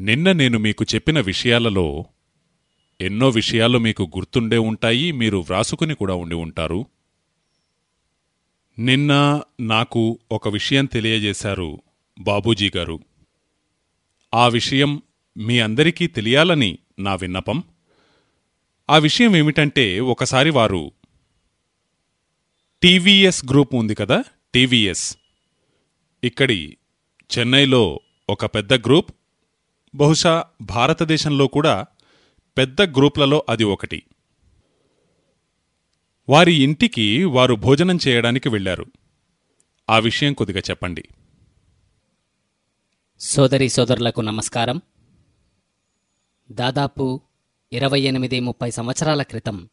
నిన్న నేను మీకు చెప్పిన విషయాలలో ఎన్నో విషయాలు మీకు గుర్తుండే ఉంటాయి మీరు వ్రాసుకుని కూడా ఉండి ఉంటారు. నిన్న నాకు ఒక విషయం తెలియజేశారు బాబూజీ గారు. ఆ విషయం మీ అందరికీ తెలియాలని నా విన్నపం. ఆ విషయం ఏమిటంటే ఒకసారి వారు టీవీఎస్ గ్రూప్ ఉంది కదా టీవీఎస్. ఇక్కడి చెన్నైలో ఒక పెద్ద గ్రూప్ బహుశా భారతదేశంలో కూడా పెద్ద గ్రూప్లలో అది ఒకటి. వారి ఇంటికి వారు భోజనం చేయడానికి వెళ్ళారు ఆ విషయం కొద్దిగా చెప్పండి. సోదరి సోదరులకు నమస్కారం. దాదాపు ఇరవై ఎనిమిది ముప్పై సంవత్సరాల క్రితం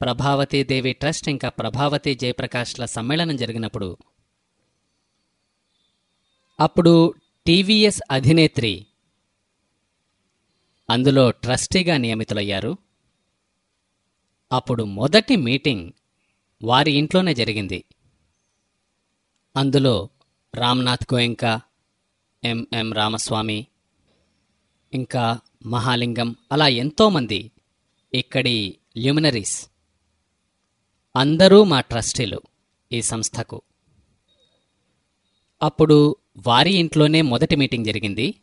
ప్రభావతి దేవి ట్రస్ట్ ఇంకా ప్రభావతి జయప్రకాష్ల సమ్మేళనం జరిగినప్పుడు అప్పుడు టీవీఎస్ అధినేత్రి. అందులో ట్రస్టీగా నియమితులయ్యారు. అప్పుడు మొదటి మీటింగ్ వారి ఇంట్లోనే జరిగింది. అందులో రామ్నాథ్ గోయంకా ఎంఎం రామస్వామి ఇంకా మహాలింగం అలా ఎంతోమంది ఇక్కడి ల్యూమినరీస్. అందరూ మా ట్రస్టీలు ఈ సంస్థకు. అప్పుడు వారి ఇంట్లోనే మొదటి మీటింగ్ జరిగింది.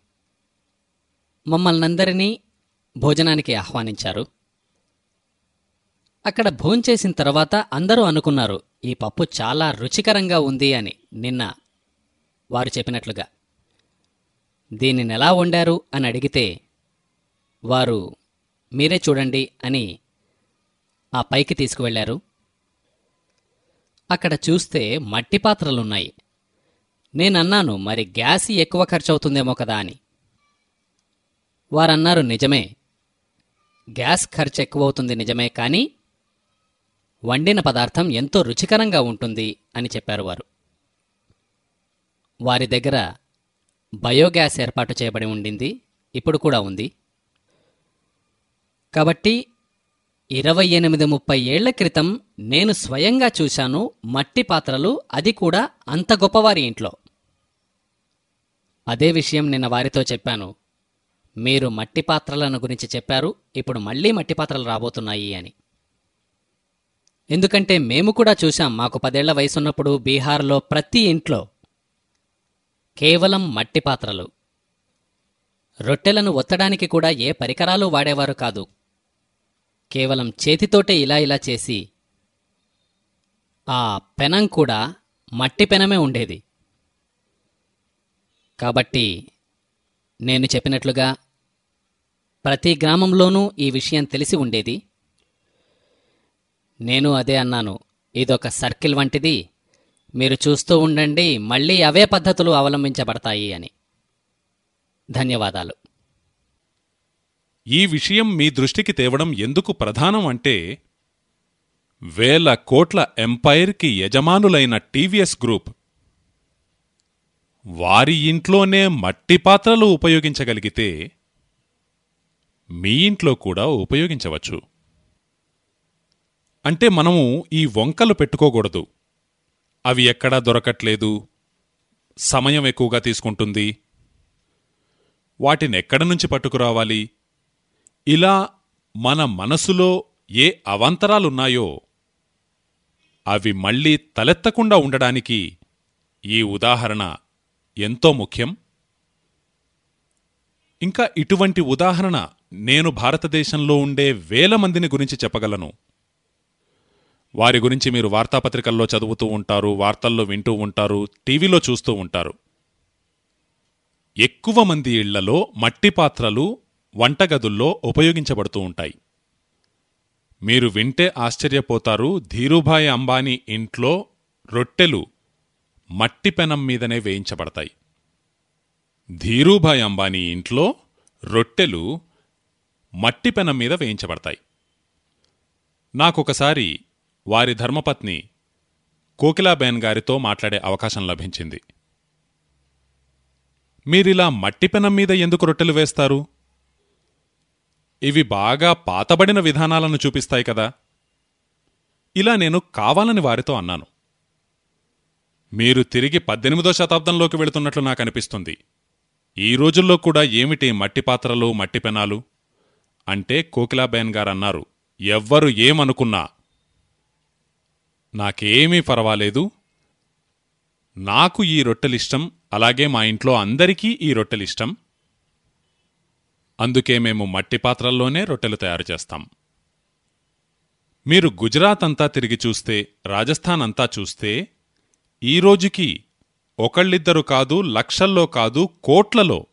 మమ్మల్నందరినీ భోజనానికి ఆహ్వానించారు. అక్కడ భోంచేసిన తర్వాత అందరూ అనుకున్నారు ఈ పప్పు చాలా రుచికరంగా ఉంది అని నిన్న వారు చెప్పినట్లుగా. దీనిని ఎలా వండారు అని అడిగితే వారు మీరే చూడండి అని ఆ పైకి తీసుకువెళ్ళారు అక్కడ చూస్తే మట్టి పాత్రలున్నాయి. నేనన్నాను మరి గ్యాస్ ఎక్కువ ఖర్చు అవుతుందేమో కదా అని. వారన్నారు నిజమే. గ్యాస్ ఖర్చు ఎక్కువ అవుతుంది నిజమే కానీ వండిన పదార్థం ఎంతో రుచికరంగా ఉంటుంది అని చెప్పారు వారు. వారి దగ్గర బయోగ్యాస్ ఏర్పాటు చేయబడి ఉండింది ఇప్పుడు కూడా ఉంది. కాబట్టి ఇరవై ఎనిమిది ముప్పై ఏళ్ళ క్రితం నేను స్వయంగా చూశాను మట్టి పాత్రలు అది కూడా అంత గొప్పవారి ఇంట్లో. అదే విషయం నిన్న వారితో చెప్పాను. మీరు మట్టి పాత్రలను గురించి చెప్పారు ఇప్పుడు మళ్ళీ మట్టి పాత్రలు రాబోతున్నాయి అని. ఎందుకంటే మేము కూడా చూశాం మాకు పదేళ్ళ వయసున్నప్పుడు బీహార్లో ప్రతి ఇంట్లో కేవలం మట్టి పాత్రలు. రొట్టెలను ఒత్తడానికి కూడా ఏ పరికరాలు వాడేవారు కాదు. కేవలం చేతితోటే ఇలా ఇలా చేసి ఆ పెనం కూడా మట్టి పెనమే ఉండేది. కాబట్టి నేను చెప్పినట్లుగా ప్రతి గ్రామంలోనూ ఈ విషయం తెలిసి ఉండేది. నేను అదే అన్నాను ఇదొక సర్కిల్ వంటిది మీరు చూస్తూ ఉండండి మళ్ళీ అవే పద్ధతులు అవలంబించబడతాయి అని. ధన్యవాదాలు. ఈ విషయం మీ దృష్టికి తేవడం ఎందుకు ప్రధానం అంటే వేల కోట్ల ఎంపైర్కి యజమానులైన టీవీఎస్ గ్రూప్ వారి ఇంట్లోనే మట్టి పాత్రలు ఉపయోగించగలిగితే మీ ఇంట్లో కూడా ఉపయోగించవచ్చు. అంటే మనము ఈ వంకలు పెట్టుకోకూడదు. అవి ఎక్కడా దొరకట్లేదు సమయం ఎక్కువగా తీసుకుంటుంది వాటినెక్కడ నుంచి పట్టుకురావాలి ఇలా మన మనసులో ఏ అవాంతరాలున్నాయో అవి మళ్ళీ తలెత్తకుండా ఉండడానికి ఈ ఉదాహరణ ఎంతో ముఖ్యం. ఇంకా ఇటువంటి ఉదాహరణ నేను భారతదేశంలో ఉండే వేల మందిని గురించి చెప్పగలను. వారి గురించి మీరు వార్తాపత్రికల్లో చదువుతూ ఉంటారు వార్తల్లో వింటూ ఉంటారు టీవీలో చూస్తూ ఉంటారు. ఎక్కువ మంది ఇళ్ళలో మట్టి పాత్రలు వంటగదుల్లో ఉపయోగించబడుతూ ఉంటాయి. మీరు వింటే ఆశ్చర్యపోతారు ధీరుభాయ్ అంబానీ ఇంట్లో రొట్టెలు మట్టి పెనం మీదనే వేయించబడతాయి. ధీరూభాయి అంబానీ ఇంట్లో రొట్టెలు మట్టి పెనం మీద వేయించబడతాయి. నాకొకసారి వారి ధర్మపత్ని కోకిలాబేన్ గారితో మాట్లాడే అవకాశం లభించింది. మీరిలా మట్టి పెనం మీద ఎందుకు రొట్టెలు వేస్తారు? ఇవి బాగా పాతబడిన విధానాలను చూపిస్తాయి కదా. ఇలా నేను కావాలని వారితో అన్నాను. మీరు తిరిగి పద్దెనిమిదో శతాబ్దంలోకి వెళుతున్నట్లు నాకు అనిపిస్తుంది. ఈ రోజుల్లో కూడా ఏమిటి మట్టి పాత్రలు మట్టి పెనాలు? అంటే కోకిలాబేన్ గారన్నారు ఎవ్వరు ఏమనుకున్నా. నాకేమీ పర్వాలేదు. నాకు ఈ రొట్టెలిష్టం అలాగే మా ఇంట్లో అందరికీ ఈ రొట్టెలిష్టం. అందుకే మేము మట్టి పాత్రల్లోనే రొట్టెలు తయారు చేస్తాం. మీరు గుజరాత్ అంతా తిరిగి చూస్తే రాజస్థాన్ అంతా చూస్తే ఈ రోజుకి ఒకళ్ళిద్దరు కాదు లక్షల్లో కాదు కోట్లలో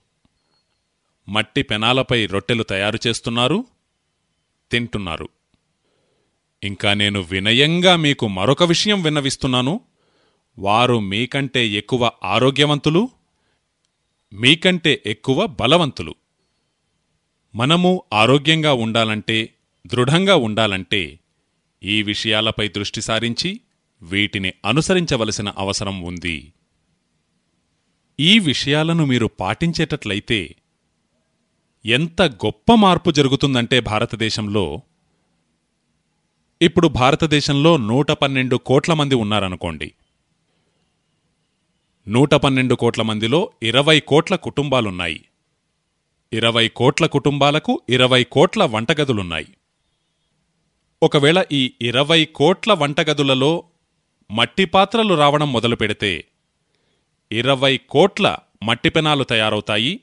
మట్టి పెనాలపై రొట్టెలు తయారు చేస్తున్నారు తింటున్నారు. ఇంకా నేను వినయంగా మీకు మరొక విషయం విన్నవిస్తున్నాను. వారు మీకంటే ఎక్కువ ఆరోగ్యవంతులు మీకంటే ఎక్కువ బలవంతులు. మనము ఆరోగ్యంగా ఉండాలంటే దృఢంగా ఉండాలంటే ఈ విషయాలపై దృష్టి సారించి వీటిని అనుసరించవలసిన అవసరం ఉంది. ఈ విషయాలను మీరు పాటించేటట్లయితే ఎంత గొప్ప మార్పు జరుగుతుందంటే భారతదేశంలో ఇప్పుడు భారతదేశంలో నూట పన్నెండు కోట్ల మంది ఉన్నారనుకోండి. నూట పన్నెండు కోట్ల మందిలో ఇరవై కోట్ల కుటుంబాలున్నాయి. ఇరవై కోట్ల కుటుంబాలకు ఇరవై కోట్ల వంటగదులున్నాయి. ఒకవేళ ఈ ఇరవై కోట్ల వంటగదులలో మట్టి పాత్రలు రావడం మొదలు పెడితే ఇరవై కోట్ల మట్టి పెనాలు తయారవుతాయి.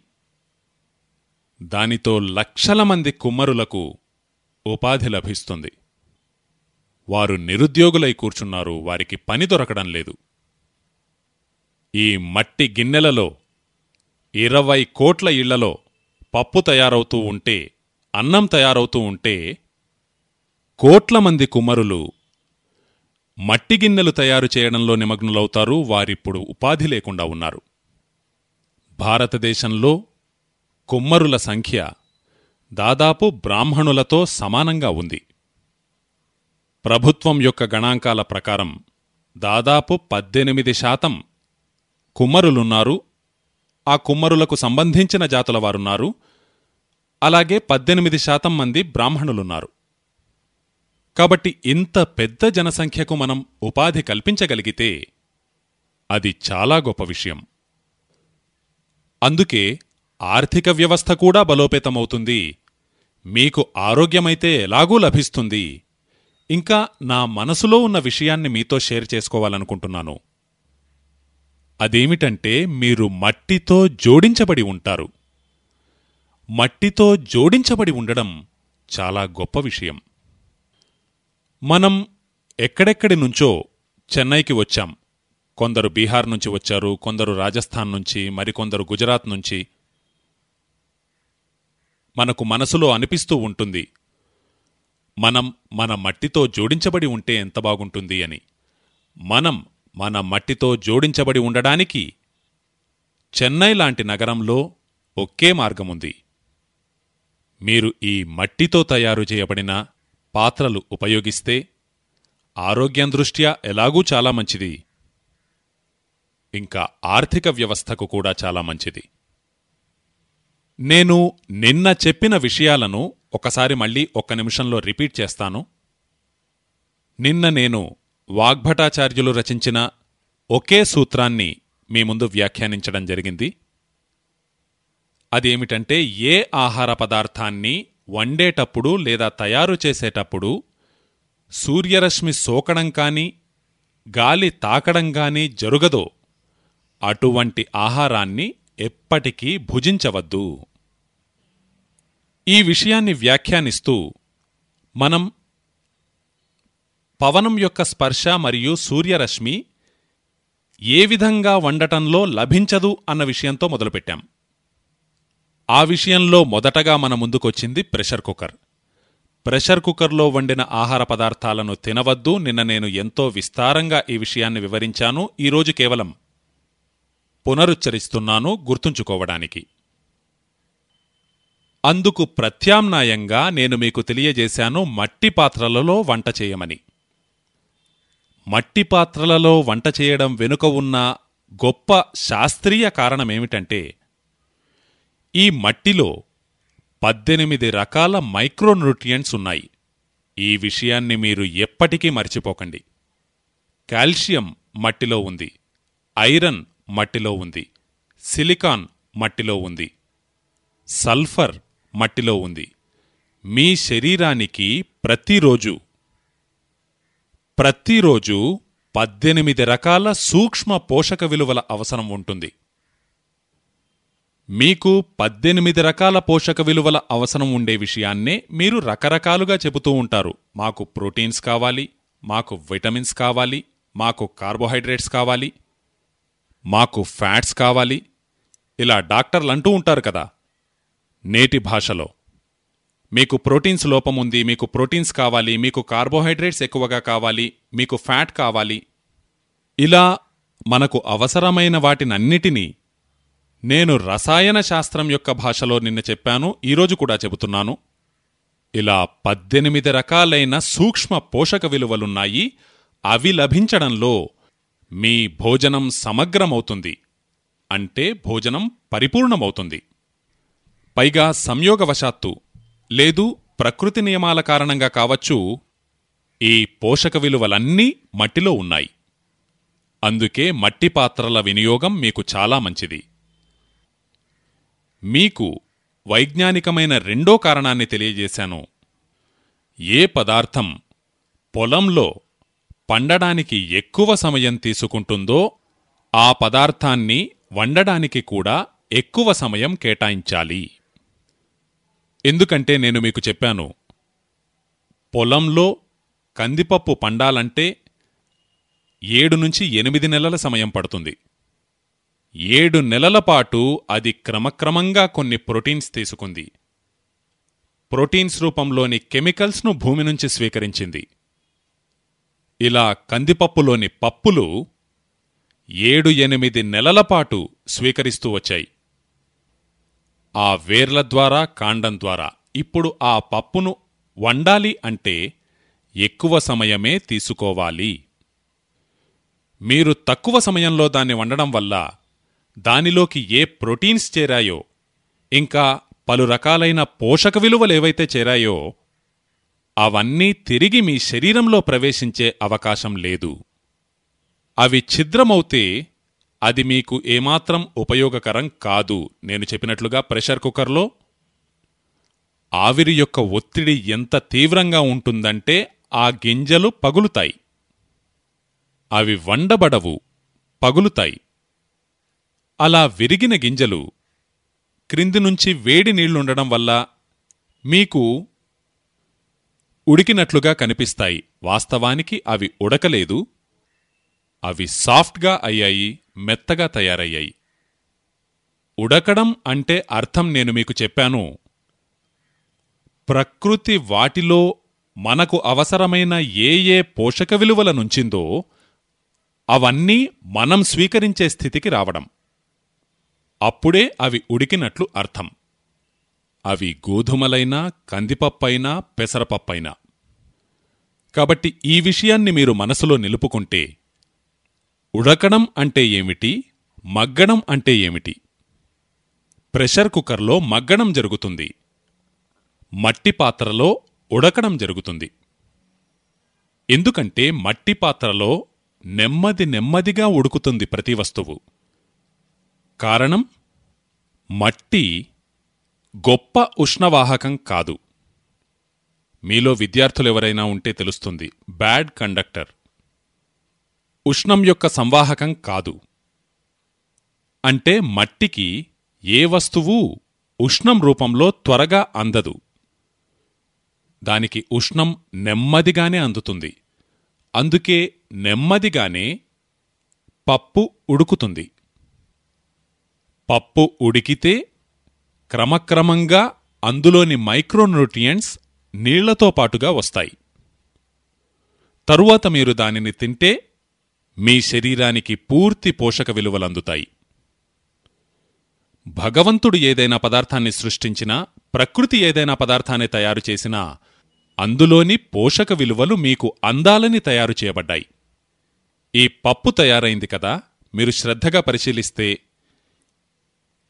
దానితో లక్షల మంది కుమ్మరులకు ఉపాధి లభిస్తుంది. వారు నిరుద్యోగులై కూర్చున్నారు వారికి పని దొరకడం లేదు. ఈ మట్టి గిన్నెలలో ఇరవై కోట్ల ఇళ్ళలో పప్పు తయారవుతూ ఉంటే అన్నం తయారవుతూ ఉంటే కోట్ల మంది కుమ్మరులు మట్టి గిన్నెలు తయారు చేయడంలో నిమగ్నులవుతారు వారిప్పుడు ఉపాధి లేకుండా ఉన్నారు. భారతదేశంలో కుమ్మరుల సంఖ్య దాదాపు బ్రాహ్మణులతో సమానంగా ఉంది. ప్రభుత్వం యొక్క గణాంకాల ప్రకారం దాదాపు పద్దెనిమిది శాతం కుమ్మరులున్నారు ఆ కుమ్మరులకు సంబంధించిన జాతుల వారున్నారు. అలాగే పద్దెనిమిది శాతం మంది బ్రాహ్మణులున్నారు. కాబట్టి ఇంత పెద్ద జనసంఖ్యకు మనం ఉపాధి కల్పించగలిగితే అది చాలా గొప్ప విషయం. అందుకే ఆర్థిక వ్యవస్థ కూడా బలోపేతమవుతుంది. మీకు ఆరోగ్యమైతే ఎలాగూ లభిస్తుంది. ఇంకా నా మనసులో ఉన్న విషయాన్ని మీతో షేర్ చేసుకోవాలనుకుంటున్నాను. అదేమిటంటే మీరు మట్టితో జోడించబడి ఉంటారు. మట్టితో జోడించబడి ఉండడం చాలా గొప్ప విషయం. మనం ఎక్కడెక్కడి నుంచో చెన్నైకి వచ్చాం. కొందరు బీహార్ నుంచి వచ్చారు కొందరు రాజస్థాన్ నుంచి మరికొందరు గుజరాత్ నుంచి. మనకు మనసులో అనిపిస్తూ ఉంటుంది మనం మన మట్టితో జోడించబడి ఉంటే ఎంత బాగుంటుంది అని. మనం మన మట్టితో జోడించబడి ఉండడానికి చెన్నై లాంటి నగరంలో ఒకే మార్గముంది. మీరు ఈ మట్టితో తయారు చేయబడిన పాత్రలు ఉపయోగిస్తే ఆరోగ్యం దృష్ట్యా ఎలాగూ చాలా మంచిది. ఇంకా ఆర్థిక వ్యవస్థకు కూడా చాలా మంచిది. నేను నిన్న చెప్పిన విషయాలను ఒకసారి మళ్ళీ ఒక్క నిమిషంలో రిపీట్ చేస్తాను. నిన్న నేను వాగ్భటాచార్యులు రచించిన ఒకే సూత్రాన్ని మీ ముందు వ్యాఖ్యానించడం జరిగింది. అదేమిటంటే ఏ ఆహార పదార్థాన్ని వండేటప్పుడు లేదా తయారు చేసేటప్పుడు సూర్యరశ్మి సోకడం కానీ గాలి తాకడం కానీ జరుగదో అటువంటి ఆహారాన్ని ఎప్పటికీ భుజించవద్దు. ఈ విషయాన్ని వ్యాఖ్యానిస్తూ మనం పవనం యొక్క స్పర్శ మరియు సూర్యరశ్మి ఏ విధంగా వండటంలో లభించదు అన్న విషయంతో మొదలుపెట్టాం. ఆ విషయంలో మొదటగా మన ముందుకొచ్చింది ప్రెషర్ కుక్కర్. ప్రెషర్ కుక్కర్లో వండిన ఆహార పదార్థాలను తినవద్దు నిన్న నేను ఎంతో విస్తారంగా ఈ విషయాన్ని వివరించాను ఈరోజు కేవలం పునరుచ్చరిస్తున్నాను గుర్తుంచుకోవడానికి. అందుకు ప్రత్యామ్నాయంగా నేను మీకు తెలియజేశాను మట్టి పాత్రలలో వంట చేయమని. మట్టి పాత్రలలో వంట చేయడం వెనుక ఉన్న గొప్ప శాస్త్రీయ కారణమేమిటంటే ఈ మట్టిలో పద్దెనిమిది రకాల మైక్రోన్యూట్రియంట్స్ ఉన్నాయి. ఈ విషయాన్ని మీరు ఎప్పటికీ మర్చిపోకండి. కాల్షియం మట్టిలో ఉంది. ఐరన్ మట్టిలో ఉంది. సిలికాన్ మట్టిలో ఉంది. సల్ఫర్ మట్టిలో ఉంది. మీ శరీరానికి ప్రతిరోజు ప్రతిరోజు పద్దెనిమిది రకాల సూక్ష్మ పోషక విలువల అవసరం ఉంటుంది. మీకు పద్దెనిమిది రకాల పోషక విలువల అవసరం ఉండే విషయాన్నే మీరు రకరకాలుగా చెబుతూ ఉంటారు. మాకు ప్రోటీన్స్ కావాలి మాకు విటమిన్స్ కావాలి మాకు కార్బోహైడ్రేట్స్ కావాలి మాకు ఫ్యాట్స్ కావాలి. ఇలా డాక్టర్లు అంటూ ఉంటారు కదా నేటి భాషలో. మీకు ప్రోటీన్స్ లోపం ఉంది మీకు ప్రోటీన్స్ కావాలి మీకు కార్బోహైడ్రేట్స్ ఎక్కువగా కావాలి మీకు ఫ్యాట్ కావాలి. ఇలా మనకు అవసరమైన వాటినన్నిటినీ నేను రసాయన శాస్త్రం యొక్క భాషలో నిన్న చెప్పాను ఈరోజు కూడా చెబుతున్నాను. ఇలా పద్దెనిమిది రకాలైన సూక్ష్మ పోషక విలువలున్నాయి అవి లభించడంలో మీ భోజనం సమగ్రమవుతుంది. అంటే భోజనం పరిపూర్ణమవుతుంది. పైగా సంయోగవశాత్తు లేదు ప్రకృతి నియమాల కారణంగా కావచ్చు ఈ పోషక విలువలన్నీ మట్టిలో ఉన్నాయి. అందుకే మట్టి పాత్రల వినియోగం మీకు చాలా మంచిది. మీకు వైజ్ఞానికమైన రెండో కారణాన్ని తెలియజేశాను. ఏ పదార్థం పొలంలో పండడానికి ఎక్కువ సమయం తీసుకుంటుందో ఆ పదార్థాన్ని వండడానికి కూడా ఎక్కువ సమయం కేటాయించాలి. ఎందుకంటే నేను మీకు చెప్పాను పొలంలో కందిపప్పు పండాలంటే ఏడు నుంచి ఎనిమిది నెలల సమయం పడుతుంది. ఏడు నెలల పాటు అది క్రమక్రమంగా కొన్ని ప్రోటీన్స్ తీసుకుంది. ప్రోటీన్స్ రూపంలోని కెమికల్స్ను భూమి నుంచి స్వీకరించింది. ఇలా కందిపప్పులోని పప్పులు ఏడు ఎనిమిది నెలల పాటు స్వీకరిస్తూ వచ్చాయి. ఆ వేర్ల ద్వారా కాండం ద్వారా. ఇప్పుడు ఆ పప్పును వండాలి అంటే ఎక్కువ సమయమే తీసుకోవాలి. మీరు తక్కువ సమయంలో దాన్ని వండడం వల్ల దానిలోకి ఏ ప్రోటీన్స్ చేరాయో ఇంకా పలు రకాలైన పోషక విలువలేవైతే చేరాయో అవన్నీ తిరిగి మీ శరీరంలో ప్రవేశించే అవకాశం లేదు. అవి ఛిద్రమవుతే అది మీకు ఏమాత్రం ఉపయోగకరం కాదు. నేను చెప్పినట్లుగా ప్రెషర్ కుక్కర్లో ఆవిరి యొక్క ఒత్తిడి ఎంత తీవ్రంగా ఉంటుందంటే ఆ గింజలు పగులుతాయి. అవి వండబడవు పగులుతాయి. అలా విరిగిన గింజలు క్రింది నుంచి వేడి నీళ్ళుండడం వల్ల మీకు ఉడికినట్లుగా కనిపిస్తాయి. వాస్తవానికి అవి ఉడకలేదు అవి సాఫ్ట్గా అయ్యాయి. మెత్తగా తయారయ్యాయి. ఉడకడం అంటే అర్థం నేను మీకు చెప్పాను. ప్రకృతి వాటిలో మనకు అవసరమైన ఏ ఏ పోషక విలువల నుంచిందో అవన్నీ మనం స్వీకరించే స్థితికి రావడం. అప్పుడే అవి ఉడికినట్లు అర్థం. అవి గోధుమలైనా కందిపప్పైనా పెసరపప్పైనా. కాబట్టి ఈ విషయాన్ని మీరు మనసులో నిలుపుకుంటే ఉడకడం అంటే ఏమిటి? మగ్గడం అంటే ఏమిటి? ప్రెషర్ కుక్కర్లో మగ్గడం జరుగుతుంది. మట్టి పాత్రలో ఉడకడం జరుగుతుంది. ఎందుకంటే మట్టి పాత్రలో నెమ్మది నెమ్మదిగా ఉడుకుతుంది ప్రతి వస్తువు. కారణం? మట్టి గొప్ప ఉష్ణవాహకం కాదు. మీలో విద్యార్థులెవరైనా ఉంటే తెలుస్తుంది. Bad conductor. ఉష్ణం యొక్క సంవాహకం కాదు. అంటే మట్టికి ఏ వస్తువు ఉష్ణం రూపంలో త్వరగా అందదు. దానికి ఉష్ణం నెమ్మదిగానే అందుతుంది. అందుకే నెమ్మదిగానే పప్పు ఉడుకుతుంది. పప్పు ఉడికితే క్రమక్రమంగా అందులోని మైక్రోన్యూట్రియంట్స్ నీళ్ళతో పాటుగా వస్తాయి. తరువాత మీరు దానిని తింటే మీ శరీరానికి పూర్తి పోషక విలువలందుతాయి భగవంతుడు ఏదైనా పదార్థాన్ని సృష్టించినా ప్రకృతి ఏదైనా పదార్థాన్ని తయారు చేసినా అందులోని పోషక విలువలు మీకు అందాలని తయారు చేయబడ్డాయి. ఈ పప్పు తయారైంది కదా మీరు శ్రద్ధగా పరిశీలిస్తే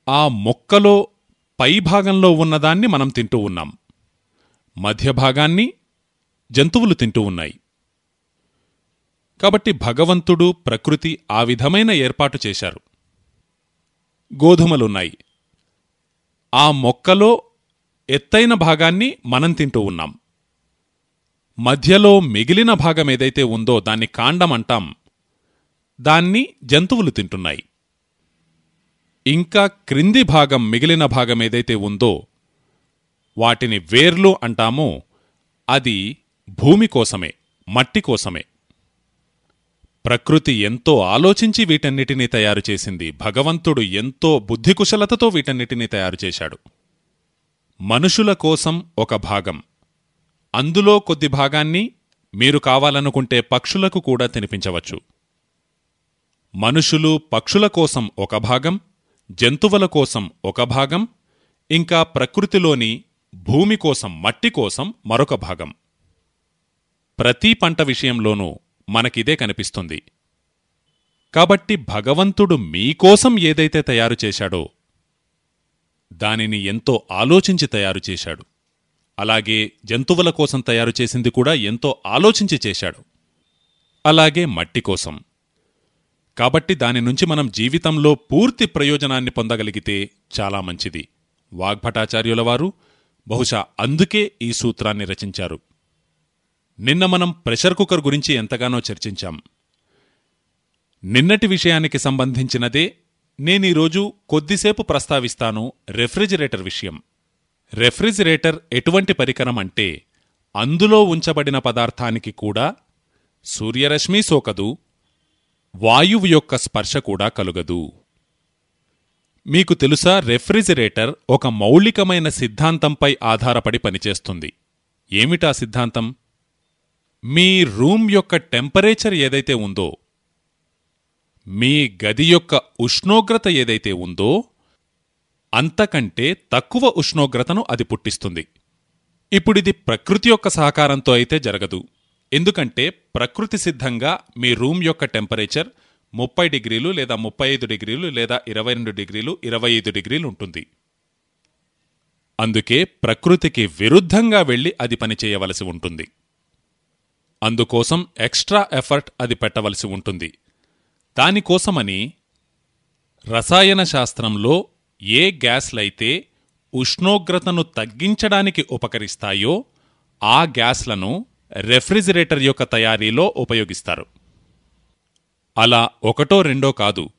ఆ మొక్కలో పై భాగంలో ఉన్నదాన్ని మనం తింటూ ఉన్నాం. మధ్య భాగాన్ని జంతువులు తింటూ ఉన్నాయి. కాబట్టి భగవంతుడు ప్రకృతి ఆ విధమైన ఏర్పాటు చేశారు. గోధుమలున్నాయి. ఆ మొక్కలో ఎత్తైన భాగాన్ని మనం తింటూ ఉన్నాం. మధ్యలో మిగిలిన భాగం ఏదైతే ఉందో దాన్ని కాండం అంటాం. దాన్ని జంతువులు తింటున్నాయి. ఇంకా క్రింది భాగం మిగిలిన భాగం ఏదైతే ఉందో వాటిని వేర్లు అంటామో. అది భూమి కోసమే మట్టి కోసమే. ప్రకృతి ఎంతో ఆలోచించి వీటన్నిటినీ తయారు చేసింది. భగవంతుడు ఎంతో బుద్ధికుశలతతో వీటన్నిటినీ తయారు చేశాడు. మనుషుల కోసం ఒక భాగం. అందులో కొద్ది భాగాన్ని మీరు కావాలనుకుంటే పక్షులకు కూడా తినిపించవచ్చు. మనుషులు పక్షుల కోసం ఒక భాగం జంతువుల కోసం ఒక భాగం ఇంకా ప్రకృతిలోని భూమి కోసం మట్టి కోసం మరొక భాగం. ప్రతి పంట విషయంలోనూ మనకిదే కనిపిస్తుంది. కాబట్టి భగవంతుడు మీకోసం ఏదైతే తయారు చేశాడో దానిని ఎంతో ఆలోచించి తయారు చేశాడు. అలాగే జంతువుల కోసం తయారు చేసింది కూడా ఎంతో ఆలోచించి చేశాడు. అలాగే మట్టి కోసం. కాబట్టి దాని నుంచి మనం జీవితంలో పూర్తి ప్రయోజనాన్ని పొందగలిగితే చాలా మంచిది. వాగ్భటాచార్యుల వారు బహుశా అందుకే ఈ సూత్రాన్ని రచించారు. నిన్న మనం ప్రెషర్ కుక్కర్ గురించి ఎంతగానో చర్చించాం. నిన్నటి విషయానికి సంబంధించినదే నేనీరోజు కొద్దిసేపు ప్రస్తావిస్తాను రెఫ్రిజిరేటర్ విషయం. రెఫ్రిజిరేటర్ ఎటువంటి పరికరం అంటే అందులో ఉంచబడిన పదార్థానికి కూడా సూర్యరశ్మి సోకదు వాయువు యొక్క స్పర్శ కూడా కలుగదు. మీకు తెలుసా రెఫ్రిజిరేటర్ ఒక మౌలికమైన సిద్ధాంతంపై ఆధారపడి పనిచేస్తుంది. ఏమిటా సిద్ధాంతం? మీ రూమ్ యొక్క టెంపరేచర్ ఏదైతే ఉందో మీ గది యొక్క ఉష్ణోగ్రత ఏదైతే ఉందో అంతకంటే తక్కువ ఉష్ణోగ్రతను అది పుట్టిస్తుంది. ఇప్పుడిది ప్రకృతి యొక్క సహకారంతో అయితే జరగదు. ఎందుకంటే ప్రకృతి సిద్ధంగా మీ రూమ్ యొక్క టెంపరేచర్ ముప్పై డిగ్రీలు లేదా ముప్పై ఐదు డిగ్రీలు లేదా ఇరవై రెండు డిగ్రీలు ఇరవై ఐదు డిగ్రీలు ఉంటుంది. అందుకే ప్రకృతికి విరుద్ధంగా వెళ్ళి అది పనిచేయవలసి ఉంటుంది. అందుకోసం ఎక్స్ట్రా ఎఫర్ట్ అది పెట్టవలసి ఉంటుంది. దానికోసమని రసాయన శాస్త్రంలో ఏ గ్యాస్లైతే ఉష్ణోగ్రతను తగ్గించడానికి ఉపకరిస్తాయో ఆ గ్యాస్లను రెఫ్రిజిరేటర్ యొక్క తయారీలో ఉపయోగిస్తారు. అలా ఒకటో రెండో కాదు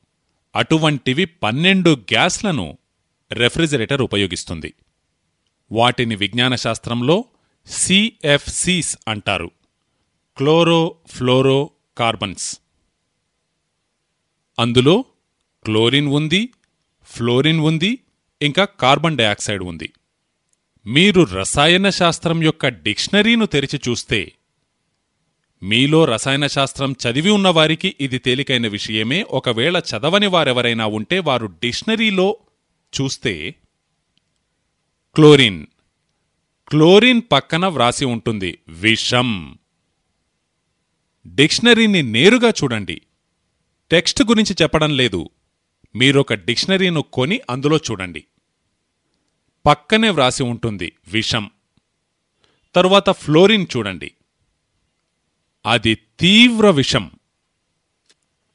అటువంటివి పన్నెండు గ్యాస్లను రెఫ్రిజిరేటర్ ఉపయోగిస్తుంది. వాటిని విజ్ఞాన శాస్త్రంలో సిఎఫ్సిస్ అంటారు. క్లోరో ఫ్లోరో కార్బన్స్ అందులో క్లోరిన్ ఉంది ఫ్లోరిన్ ఉంది ఇంకా కార్బన్ డయాక్సైడ్ ఉంది. మీరు రసాయన శాస్త్రం యొక్క డిక్షనరీను తెరిచి చూస్తే మీలో రసాయన శాస్త్రం చదివి ఉన్నవారికి ఇది తేలికైన విషయమే. ఒకవేళ చదవని వారెవరైనా ఉంటే వారు డిక్షనరీలో చూస్తే క్లోరిన్ క్లోరిన్ పక్కన వ్రాసి ఉంటుంది విషం. డిక్షనరీని నేరుగా చూడండి. టెక్స్ట్ గురించి చెప్పడం లేదు. మీరొక డిక్షనరీను కొని అందులో చూడండి. పక్కనే వ్రాసి ఉంటుంది విషం. తరువాత ఫ్లోరిన్ చూడండి. అది తీవ్ర విషం.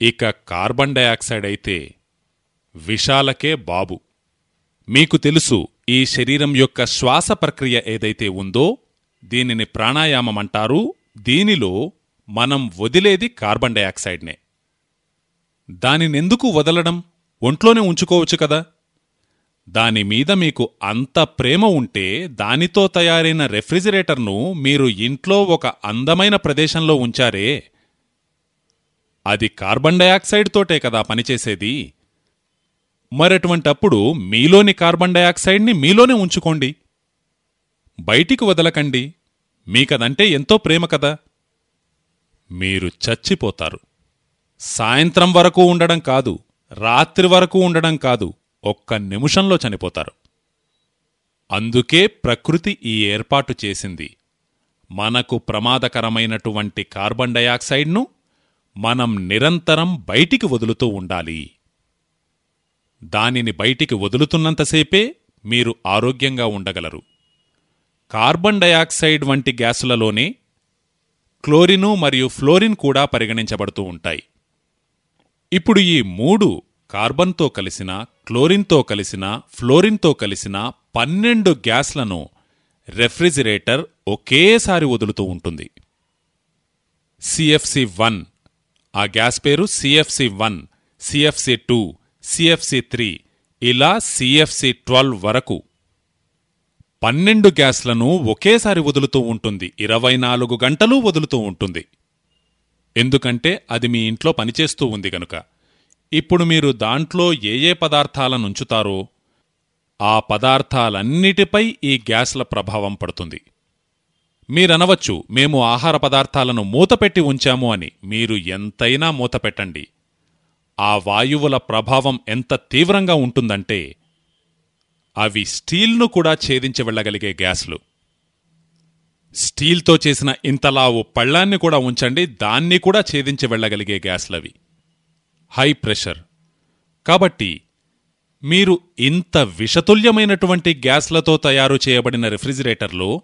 ఇక కార్బన్ డయాక్సైడ్ అయితే విషాలకే బాబు. మీకు తెలుసు ఈ శరీరం యొక్క శ్వాస ప్రక్రియ ఏదైతే ఉందో దీనిని ప్రాణాయామం అంటారు. దీనిలో మనం వదిలేది కార్బన్ డయాక్సైడ్నే. దానినెందుకు వదలడం? ఒంట్లోనే ఉంచుకోవచ్చు కదా. దానిమీద మీకు అంత ప్రేమ ఉంటే దానితో తయారైన రెఫ్రిజిరేటర్ను మీరు ఇంట్లో ఒక అందమైన ప్రదేశంలో ఉంచారే. అది కార్బన్ డయాక్సైడ్ తోటే కదా పనిచేసేది. మరటువంటప్పుడు మీలోని కార్బన్ డయాక్సైడ్ని మీలోనే ఉంచుకోండి. బయటికి వదలకండి. మీకదంటే ఎంతో ప్రేమ కదా. మీరు చచ్చిపోతారు. సాయంత్రం వరకు ఉండడం కాదు రాత్రి వరకు ఉండడం కాదు ఒక్క నిమిషంలో చనిపోతారు. అందుకే ప్రకృతి ఈ ఏర్పాటు చేసింది. మనకు ప్రమాదకరమైనటువంటి కార్బన్ డయాక్సైడ్ను మనం నిరంతరం బయటికి వదులుతూ ఉండాలి. దానిని బయటికి వదులుతున్నంతసేపే మీరు ఆరోగ్యంగా ఉండగలరు. కార్బన్ డయాక్సైడ్ వంటి గ్యాసులలోనే క్లోరిను మరియు ఫ్లోరిన్ కూడా పరిగణించబడుతూ ఉంటాయి. ఇప్పుడు ఈ మూడు కార్బన్తో కలిసిన క్లోరిన్తో కలిసిన ఫ్లోరిన్తో కలిసిన పన్నెండు గ్యాస్లను రెఫ్రిజిరేటర్ ఒకేసారి వదులుతూ ఉంటుంది. సిఎఫ్సి వన్ ఆ గ్యాస్ పేరు CFC one CFC two CFC three ఇలా సిఎఫ్సి ట్వెల్వ్ వరకు పన్నెండు గ్యాస్లను ఒకేసారి వదులుతూ ఉంటుంది. ఇరవై నాలుగు గంటలు వదులుతూ ఉంటుంది. ఎందుకంటే అది మీ ఇంట్లో పనిచేస్తూ ఉంది గనుక. ఇప్పుడు మీరు దాంట్లో ఏ ఏ పదార్థాలను ఉంచుతారో ఆ పదార్థాలన్నిటిపై ఈ గ్యాస్ల ప్రభావం పడుతుంది. మీరనవచ్చు మేము ఆహార పదార్థాలను మూతపెట్టి ఉంచాము అని. మీరు ఎంతైనా మూతపెట్టండి. ఆ వాయువుల ప్రభావం ఎంత తీవ్రంగా ఉంటుందంటే అవి స్టీల్ను కూడా ఛేదించి వెళ్ళగలిగే గ్యాస్లు. స్టీల్తో చేసిన ఇంతలావు పళ్ళాన్ని కూడా ఉంచండి దాన్ని కూడా ఛేదించి వెళ్ళగలిగే గ్యాస్లవి. High pressure. కాబట్టి మీరు ఇంత విషతుల్యమైనటువంటి గ్యాస్లతో తయారు చేయబడిన రిఫ్రిజిరేటర్లో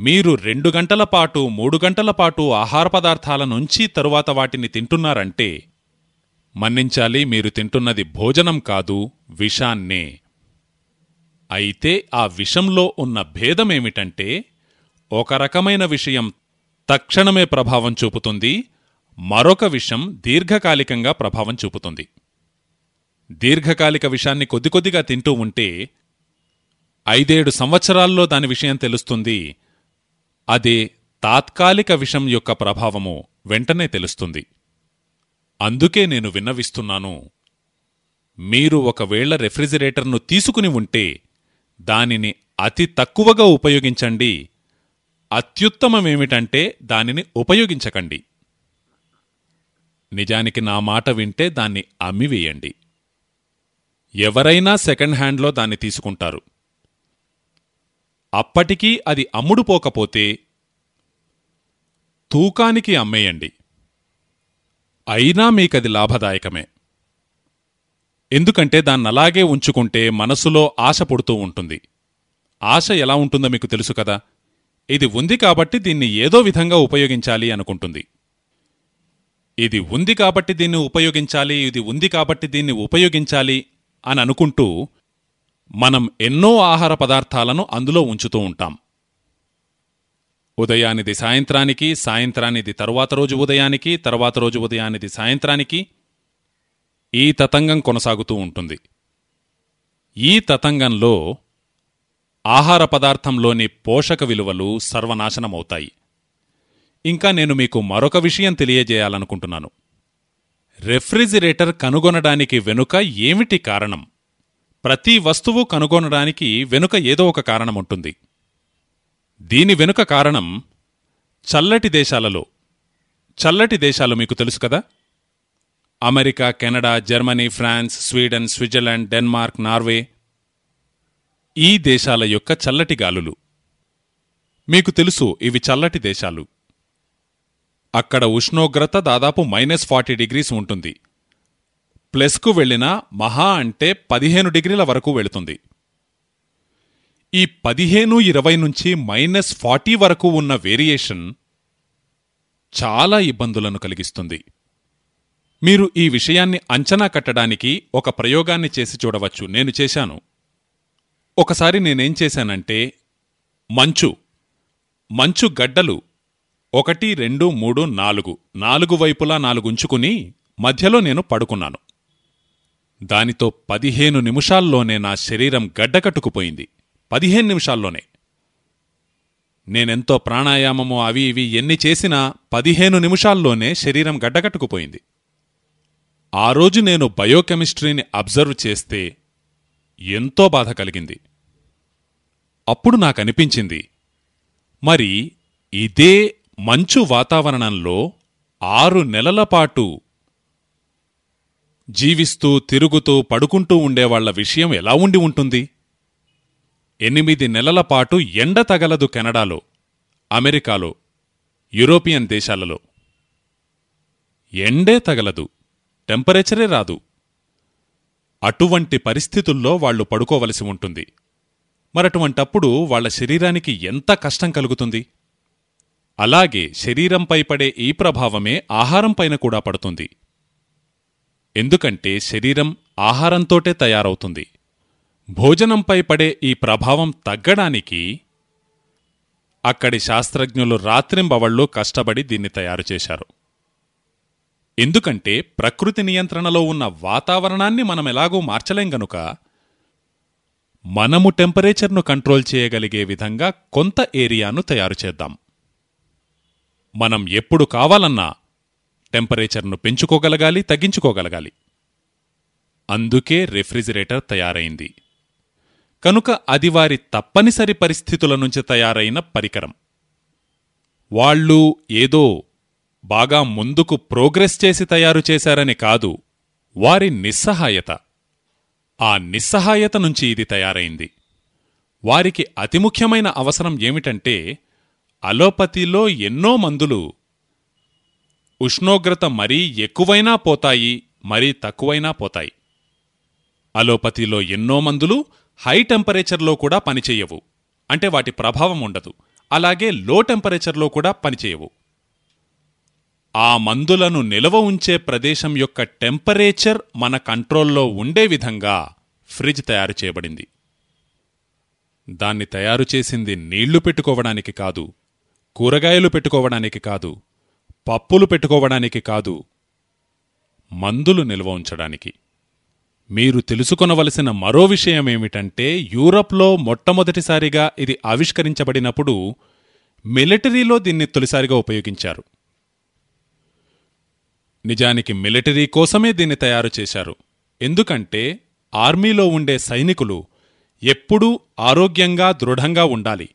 మీరు రెండు గంటల పాటు మూడు గంటల పాటు ఆహార పదార్థాల నుంచి తరువాత వాటిని తింటున్నారంటే మన్నించాలి మీరు తింటున్నది భోజనం కాదు విషాన్నే. అయితే ఆ విషంలో ఉన్న భేదమేమిటంటే ఒక రకమైన విషయం తక్షణమే ప్రభావం చూపుతుంది మరొక విషం దీర్ఘకాలికంగా ప్రభావం చూపుతుంది. దీర్ఘకాలిక విషాన్ని కొద్ది కొద్దిగా తింటూ ఉంటే ఐదేడు సంవత్సరాల్లో దాని విషయం తెలుస్తుంది అదే తాత్కాలిక విషం యొక్క ప్రభావము వెంటనే తెలుస్తుంది. అందుకే నేను విన్నవిస్తున్నాను మీరు ఒకవేళ రెఫ్రిజిరేటర్ను తీసుకుని ఉంటే దానిని అతి తక్కువగా ఉపయోగించండి. అత్యుత్తమమేమిటంటే దానిని ఉపయోగించకండి. నిజానికి నా మాట వింటే దాన్ని అమ్మివేయండి. ఎవరైనా సెకండ్ హ్యాండ్లో దాన్ని తీసుకుంటారు. అప్పటికీ అది అమ్ముడుపోకపోతే తూకానికి అమ్మేయండి. అయినా మీకది లాభదాయకమే. ఎందుకంటే దాన్నలాగే ఉంచుకుంటే మనసులో ఆశ పుడుతూ ఉంటుంది. ఆశ ఎలా ఉంటుందో మీకు తెలుసు కదా? ఇది ఉంది కాబట్టి దీన్ని ఏదో విధంగా ఉపయోగించాలి అనుకుంటుంది. ఇది ఉంది కాబట్టి దీన్ని ఉపయోగించాలి ఇది ఉంది కాబట్టి దీన్ని ఉపయోగించాలి అని అనుకుంటూ మనం ఎన్నో ఆహార పదార్థాలను అందులో ఉంచుతూ ఉంటాం. ఉదయానిది సాయంత్రానికి సాయంత్రానిది తరువాత రోజు ఉదయానికి తరువాత రోజు ఉదయానిది సాయంత్రానికి ఈ తతంగం కొనసాగుతూ ఉంటుంది. ఈ తతంగంలో ఆహార పదార్థంలోని పోషక విలువలు సర్వనాశనమవుతాయి. ఇంకా నేను మీకు మరొక విషయం తెలియజేయాలనుకుంటున్నాను. రెఫ్రిజిరేటర్ కనుగొనడానికి వెనుక ఏమిటి కారణం? ప్రతి వస్తువు కనుగొనడానికి వెనుక ఏదో ఒక కారణం ఉంటుంది. దీని వెనుక కారణం చల్లటి దేశాలలో చల్లటి దేశాలు మీకు తెలుసు కదా? America Canada Germany France Sweden Switzerland Denmark Norway ఈ దేశాల యొక్క చల్లటి గాలులు. మీకు తెలుసు ఇవి చల్లటి దేశాలు. అక్కడ ఉష్ణోగ్రత దాదాపు మైనస్ ఫార్టీ డిగ్రీస్ ఉంటుంది. ప్లస్కు వెళ్ళినా మహా అంటే పదిహేను డిగ్రీల వరకు వెళుతుంది. ఈ పదిహేను ఇరవై నుంచి మైనస్ ఫార్టీ వరకు ఉన్న వేరియేషన్ చాలా ఇబ్బందులను కలిగిస్తుంది. మీరు ఈ విషయాన్ని అంచనా కట్టడానికి ఒక ప్రయోగాన్ని చేసి చూడవచ్చు. నేను చేశాను. ఒకసారి నేనేం చేశానంటే మంచు మంచు గడ్డలు ఒకటి రెండు మూడు నాలుగు నాలుగు వైపులా నాలుగుంచుకుని మధ్యలో నేను పడుకున్నాను. దానితో పదిహేను నిమిషాల్లోనే నా శరీరం గడ్డకట్టుకుపోయింది పదిహేను నిమిషాల్లోనే. నేనెంతో ప్రాణాయామము అవి ఇవి ఎన్ని చేసినా పదిహేను నిమిషాల్లోనే శరీరం గడ్డకట్టుకుపోయింది ఆ రోజు నేను బయోకెమిస్ట్రీని అబ్జర్వ్ చేస్తే ఎంతో బాధ కలిగింది. అప్పుడు నాకనిపించింది మరి ఇదే మంచు వాతావరణంలో ఆరు నెలల పాటు జీవిస్తూ తిరుగుతూ పడుకుంటూ ఉండేవాళ్ళ విషయం ఎలా ఉండి ఉంటుంది? ఎనిమిది నెలల పాటు ఎండ తగలదు కెనడాలో అమెరికాలో యూరోపియన్ దేశాలలో. ఎండే తగలదు. టెంపరేచరే రాదు. అటువంటి పరిస్థితుల్లో వాళ్ళు పడుకోవలసి ఉంటుంది. మరటువంటప్పుడు వాళ్ళ శరీరానికి ఎంత కష్టం కలుగుతుంది? అలాగే శరీరంపై పడే ఈ ప్రభావమే ఆహారంపైన కూడా పడుతుంది. ఎందుకంటే శరీరం ఆహారంతోటే తయారవుతుంది. భోజనంపై పడే ఈ ప్రభావం తగ్గడానికి అక్కడి శాస్త్రజ్ఞులు రాత్రింబవళ్ళు కష్టపడి దీన్ని తయారు చేశారు. ఎందుకంటే ప్రకృతి నియంత్రణలో ఉన్న వాతావరణాన్ని మనం ఎలాగూ మార్చలేం గనుక మనము టెంపరేచర్ను కంట్రోల్ చేయగలిగే విధంగా కొంత ఏరియాను తయారు చేద్దాం. మనం ఎప్పుడు కావాలన్నా టెంపరేచర్ను పెంచుకోగలగాలి తగ్గించుకోగలగాలి. అందుకే రెఫ్రిజిరేటర్ తయారైంది. కనుక అది వారి తప్పనిసరి పరిస్థితుల నుంచి తయారైన పరికరం. వాళ్ళు ఏదో బాగా ముందుకు ప్రోగ్రెస్ చేసి తయారు చేశారని కాదు వారి నిస్సహాయత. ఆ నిస్సహాయత నుంచి ఇది తయారైంది. వారికి అతి ముఖ్యమైన అవసరం ఏమిటంటే అలోపతిలో ఎన్నో మందులు ఉష్ణోగ్రత మరీ ఎక్కువైనా పోతాయి మరీ తక్కువైనా పోతాయి. అలోపతిలో ఎన్నో మందులు హై టెంపరేచర్లో కూడా పనిచేయవు. అంటే వాటి ప్రభావం ఉండదు. అలాగే లో టెంపరేచర్లో కూడా పనిచేయవు. ఆ మందులను నిలవ ఉంచే ప్రదేశం యొక్క టెంపరేచర్ మన కంట్రోల్లో ఉండే విధంగా ఫ్రిడ్జ్ తయారు చేయబడింది. దాన్ని తయారు చేసింది నీళ్ళు పెట్టుకోవడానికి కాదు కూరగాయలు పెట్టుకోవడానికి కాదు పప్పులు పెట్టుకోవడానికి కాదు మందులు నిల్వ ఉంచడానికి. మీరు తెలుసుకొనవలసిన మరో విషయమేమిటంటే యూరప్లో మొట్టమొదటిసారిగా ఇది ఆవిష్కరించబడినప్పుడు మిలిటరీలో దీన్ని తొలిసారిగా ఉపయోగించారు. నిజానికి మిలిటరీ కోసమే దీన్ని తయారు చేశారు. ఎందుకంటే ఆర్మీలో ఉండే సైనికులు ఎప్పుడూ ఆరోగ్యంగా దృఢంగా ఉండాలి.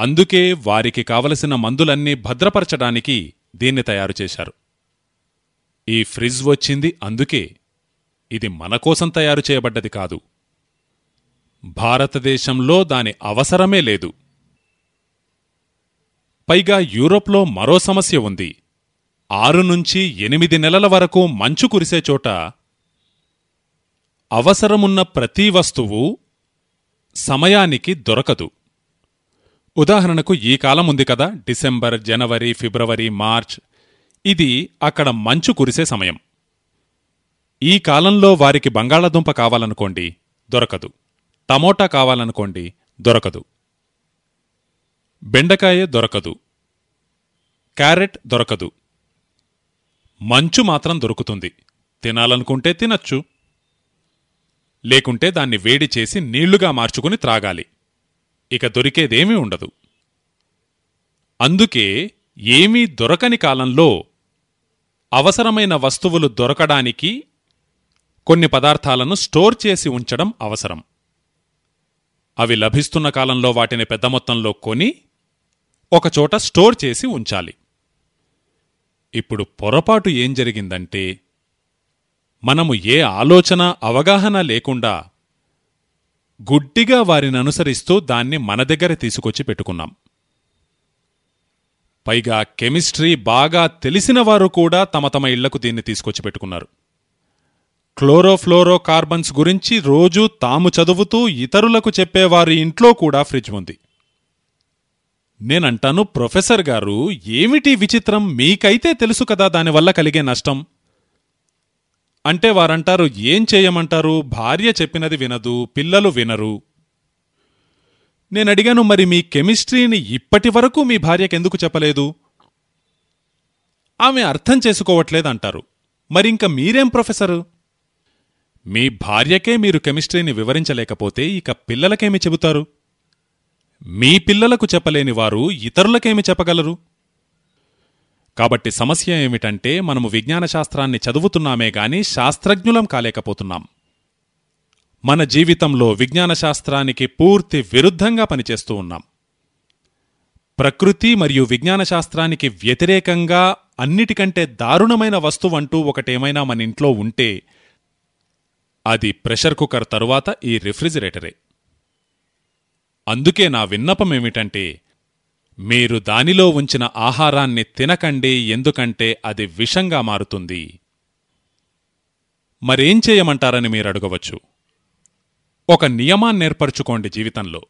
అందుకే వారికి కావలసిన మందులన్నీ భద్రపరచడానికి దీన్ని తయారు చేశారు. ఈ ఫ్రిజ్ వచ్చింది అందుకే ఇది మనకోసం తయారు చేయబడ్డది కాదు. భారతదేశంలో దాని అవసరమే లేదు. పైగా యూరోప్లో మరో సమస్య ఉంది. ఆరు నుంచి ఎనిమిది నెలల వరకు మంచు కురిసే చోట అవసరమున్న ప్రతి వస్తువు సమయానికి దొరకదు. ఉదాహరణకు ఈ కాలం ఉంది కదా డిసెంబర్ జనవరి ఫిబ్రవరి మార్చ్. ఇది అక్కడ మంచు కురిసే సమయం. ఈ కాలంలో వారికి బంగాళాదుంప కావాలనుకోండి దొరకదు. టమోటా కావాలనుకోండి దొరకదు. బెండకాయ దొరకదు. క్యారెట్ దొరకదు. మంచు మాత్రం దొరుకుతుంది. తినాలనుకుంటే తినచ్చు. లేకుంటే దాన్ని వేడి చేసి నీళ్ళుగా మార్చుకుని త్రాగాలి. ఇక దొరికేదేమీ ఉండదు. అందుకే ఏమీ దొరకని కాలంలో అవసరమైన వస్తువులు దొరకడానికి కొన్ని పదార్థాలను స్టోర్ చేసి ఉంచడం అవసరం. అవి లభిస్తున్న కాలంలో వాటిని పెద్ద మొత్తంలో కొని ఒకచోట స్టోర్ చేసి ఉంచాలి. ఇప్పుడు పొరపాటు ఏం జరిగిందంటే మనము ఏ ఆలోచన అవగాహన లేకుండా గుడ్డిగా వారిని అనుసరిస్తూ దాన్ని మన దగ్గర తీసుకొచ్చి పెట్టుకున్నాం. పైగా కెమిస్ట్రీ బాగా తెలిసిన వారు కూడా తమ తమ ఇళ్ళకు దీన్ని తీసుకొచ్చి పెట్టుకున్నారు. క్లోరోఫ్లోరో కార్బన్స్ గురించి రోజూ తాము చదువుతూ ఇతరులకు చెప్పేవారి ఇంట్లో కూడా ఫ్రిడ్జ్ ఉంది. నేనంటాను ప్రొఫెసర్ గారు ఏమిటి విచిత్రం? మీకైతే తెలుసు కదా దానివల్ల కలిగే నష్టం. అంటే వారంటారు ఏం చేయమంటారు? భార్య చెప్పినది వినదు పిల్లలు వినరు. నేనడిగాను మరి మీ కెమిస్ట్రీని ఇప్పటి వరకు మీ భార్యకెందుకు చెప్పలేదు? ఆమె అర్థం చేసుకోవట్లేదంటారు. మరింక మీరేం ప్రొఫెసరు? మీ భార్యకే మీరు కెమిస్ట్రీని వివరించలేకపోతే ఇక పిల్లలకేమి చెబుతారు? మీ పిల్లలకు చెప్పలేని వారు ఇతరులకేమి చెప్పగలరు? కాబట్టి సమస్య ఏమిటంటే మనము విజ్ఞాన శాస్త్రాన్ని చదువుతున్నామే గాని శాస్త్రజ్ఞులం కాలేకపోతున్నాం. మన జీవితంలో విజ్ఞాన శాస్త్రానికి పూర్తి విరుద్ధంగా పనిచేస్తూ ఉన్నాం. ప్రకృతి మరియు విజ్ఞాన శాస్త్రానికి వ్యతిరేకంగా అన్నిటికంటే దారుణమైన వస్తువంటూ ఒకటేమైనా మన ఇంట్లో ఉంటే అది ప్రెషర్ కుక్కర్ తరువాత ఈ రిఫ్రిజిరేటరే. అందుకే నా విన్నపమేమిటంటే మీరు దానిలో ఉంచిన ఆహారాన్ని తినకండి ఎందుకంటే అది విషంగా మారుతుంది. మరేం చేయమంటారని మీరు అడగవచ్చు ఒక నియమాన్నేర్పరచుకోండి జీవితంలో.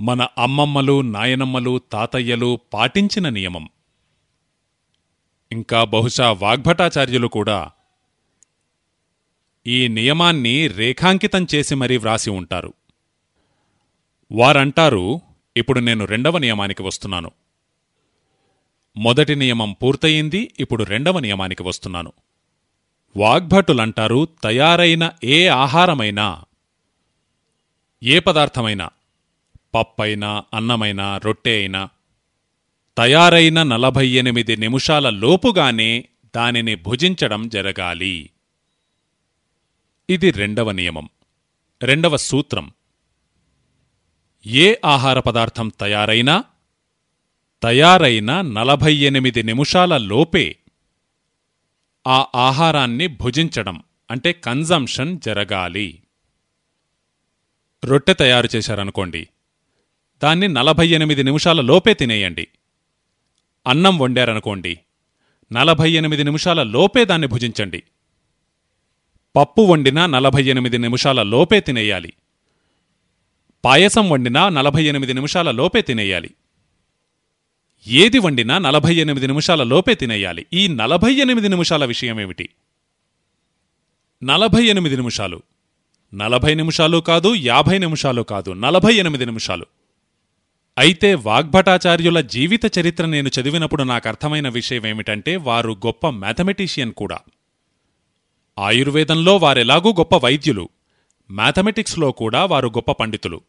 మన అమ్మమ్మలు నాయనమ్మలు తాతయ్యలు పాటించిన నియమం. ఇంకా బహుశా వాగ్భటాచార్యులు కూడా ఈ నియమాన్ని రేఖాంకితం చేసి మరీ వ్రాసి ఉంటారు. వారంటారు ఇప్పుడు నేను రెండవ నియమానికి వస్తున్నాను. మొదటి నియమం పూర్తయింది ఇప్పుడు రెండవ నియమానికి వస్తున్నాను. వాగ్భటులంటారు తయారైన ఏ ఆహారమైనా ఏ పదార్థమైనా పప్పైనా అన్నమైనా రొట్టె అయినా తయారైన నలభై ఎనిమిది నిమిషాల లోపుగానే దానిని భుజించడం జరగాలి. ఇది రెండవ నియమం. రెండవ సూత్రం. ఏ ఆహార పదార్థం తయారైనా తయారైన నలభై ఎనిమిది నిమిషాల లోపే ఆ ఆహారాన్ని భుజించడం అంటే కన్జంప్షన్ జరగాలి. రొట్టె తయారు చేశారనుకోండి దాన్ని నలభై ఎనిమిది నిమిషాల లోపే తినేయండి. అన్నం వండారనుకోండి నలభై ఎనిమిది నిమిషాల లోపే దాన్ని భుజించండి. పప్పు వండినా నలభై ఎనిమిది నిమిషాల లోపే తినేయాలి. పాయసం వండినా నలభై ఎనిమిది నిమిషాల లోపే తినేయాలి. ఏది వండినా నలభై ఎనిమిది నిమిషాల లోపే తినేయాలి. ఈ నలభై ఎనిమిది నిమిషాల విషయమేమిటి నలభై ఎనిమిది నిమిషాలు. నలభై నిమిషాలు కాదు యాభై నిమిషాలు కాదు నలభై ఎనిమిది నిమిషాలు. అయితే వాగ్భటాచార్యుల జీవిత చరిత్ర నేను చదివినప్పుడు నాకు అర్థమైన విషయం ఏమిటంటే వారు గొప్ప మ్యాథమెటీషియన్ కూడా. ఆయుర్వేదంలో వారెలాగూ గొప్ప వైద్యులు. మ్యాథమెటిక్స్లో కూడా వారు గొప్ప పండితులు.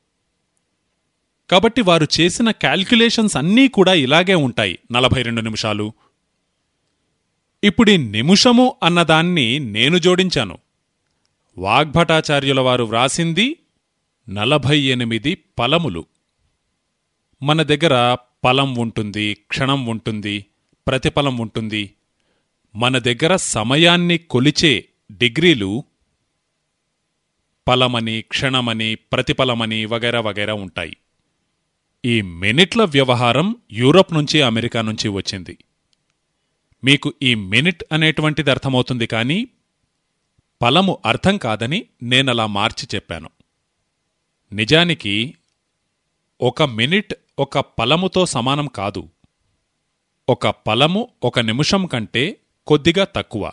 కాబట్టి వారు చేసిన క్యాల్కులేషన్స్ అన్నీ కూడా ఇలాగే ఉంటాయి. నలభై రెండు నిమిషాలు. ఇప్పుడీ నిమిషము అన్నదాన్ని నేను జోడించాను. వాగ్భటాచార్యుల వారు వ్రాసింది నలభై ఎనిమిది పలములు. మన దగ్గర పలం ఉంటుంది క్షణం ఉంటుంది ప్రతిఫలం ఉంటుంది. మన దగ్గర సమయాన్ని కొలిచే డిగ్రీలు పలమని క్షణమని ప్రతిఫలమని వగైరా వగైరా ఉంటాయి. ఈ మినిట్ల వ్యవహారం యూరప్ నుంచి అమెరికా నుంచి వచ్చింది. మీకు ఈ మినిట్ అనేటువంటిది అర్థమవుతుంది కానీ పలము అర్థం కాదని నేనలా మార్చి చెప్పాను. నిజానికి ఒక మినిట్ ఒక పలముతో సమానం కాదు. ఒక పలము ఒక నిమిషం కంటే కొద్దిగా తక్కువ.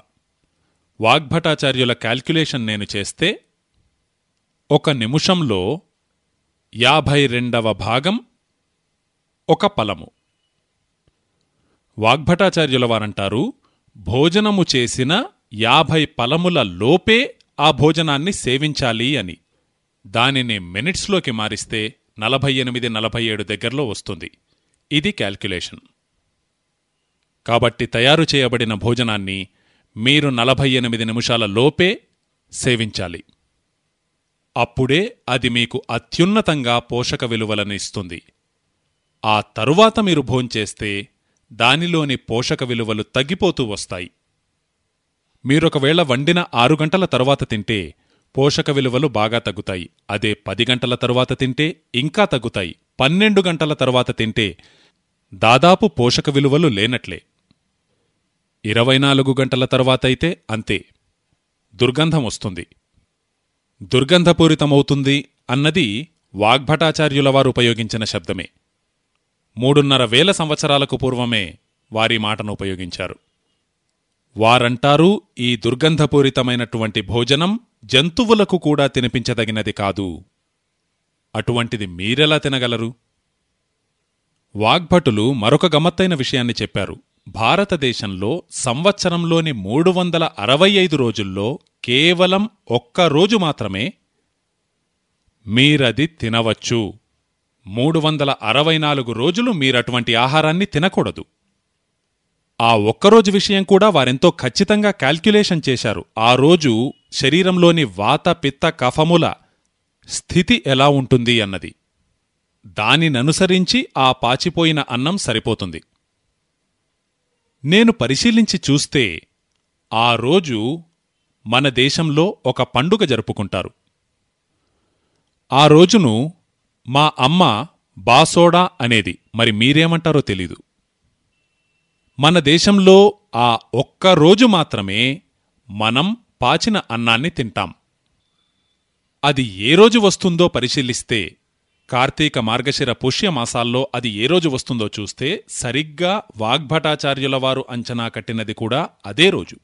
వాగ్భటాచార్యుల క్యాల్క్యులేషన్ నేను చేస్తే ఒక నిమిషంలో యాభై రెండవ భాగం ఒక పలము. వాగ్భటాచార్యుల వారంటారు భోజనము చేసిన యాభై పలముల లోపే ఆ భోజనాన్ని సేవించాలి అని. దానిని మినిట్స్లోకి మారిస్తే నలభై ఎనిమిది నలభై ఏడు దగ్గరలో వస్తుంది. ఇది క్యాల్కులేషన్ కాబట్టి తయారు చేయబడిన భోజనాన్ని మీరు నలభై ఎనిమిది నిమిషాల లోపే సేవించాలి. అప్పుడే అది మీకు అత్యున్నతంగా పోషక విలువలను ఇస్తుంది. ఆ తరువాత మీరు భోంచేస్తే దానిలోని పోషక విలువలు తగ్గిపోతూ వస్తాయి. మీరొకవేళ వండిన ఆరు గంటల తరువాత తింటే పోషక విలువలు బాగా తగ్గుతాయి. అదే పది గంటల తరువాత తింటే ఇంకా తగ్గుతాయి. పన్నెండు గంటల తరువాత తింటే దాదాపు పోషక విలువలు లేనట్లే. ఇరవై నాలుగు గంటల తరువాతైతే అంతే. దుర్గంధం వస్తుంది. దుర్గంధపూరితమవుతుంది అన్నది వాగ్భటాచార్యులవారు ఉపయోగించిన శబ్దమే. మూడున్నర వేల సంవత్సరాలకు పూర్వమే వారి మాటను ఉపయోగించారు. వారంటారు ఈ దుర్గంధపూరితమైనటువంటి భోజనం జంతువులకు కూడా తినిపించదగినది కాదు. అటువంటిది మీరెలా తినగలరు? వాగ్భటులు మరొక గమ్మత్తైన విషయాన్ని చెప్పారు. భారతదేశంలో సంవత్సరంలోని మూడు వందల అరవై ఐదు రోజుల్లో కేవలం ఒక్క రోజు మాత్రమే మీరది తినవచ్చు. మూడు వందల అరవై నాలుగు రోజులు మీరటువంటి ఆహారాన్ని తినకూడదు. ఆ ఒక్కరోజు విషయం కూడా వారెంతో ఖచ్చితంగా క్యాల్క్యులేషన్ చేశారు. ఆ రోజు శరీరంలోని వాత పిత్త కఫముల స్థితి ఎలా ఉంటుంది అన్నది. దానిననుసరించి ఆ పాచిపోయిన అన్నం సరిపోతుంది. నేను పరిశీలించి చూస్తే ఆ రోజు మన దేశంలో ఒక పండుగ జరుపుకుంటారు. ఆ రోజును మా అమ్మ బాసోడా అనేది మరి మీరేమంటారో తెలీదు. మన దేశంలో ఆ ఒక్క రోజు మాత్రమే మనం పాచిన అన్నాన్ని తింటాం. అది ఏ రోజు వస్తుందో పరిశీలిస్తే కార్తీక మార్గశిర పుష్యమాసాల్లో అది ఏ రోజు వస్తుందో చూస్తే సరిగ్గా వాగ్భటాచార్యుల వారు అంచనా కట్టినది కూడా అదే రోజు.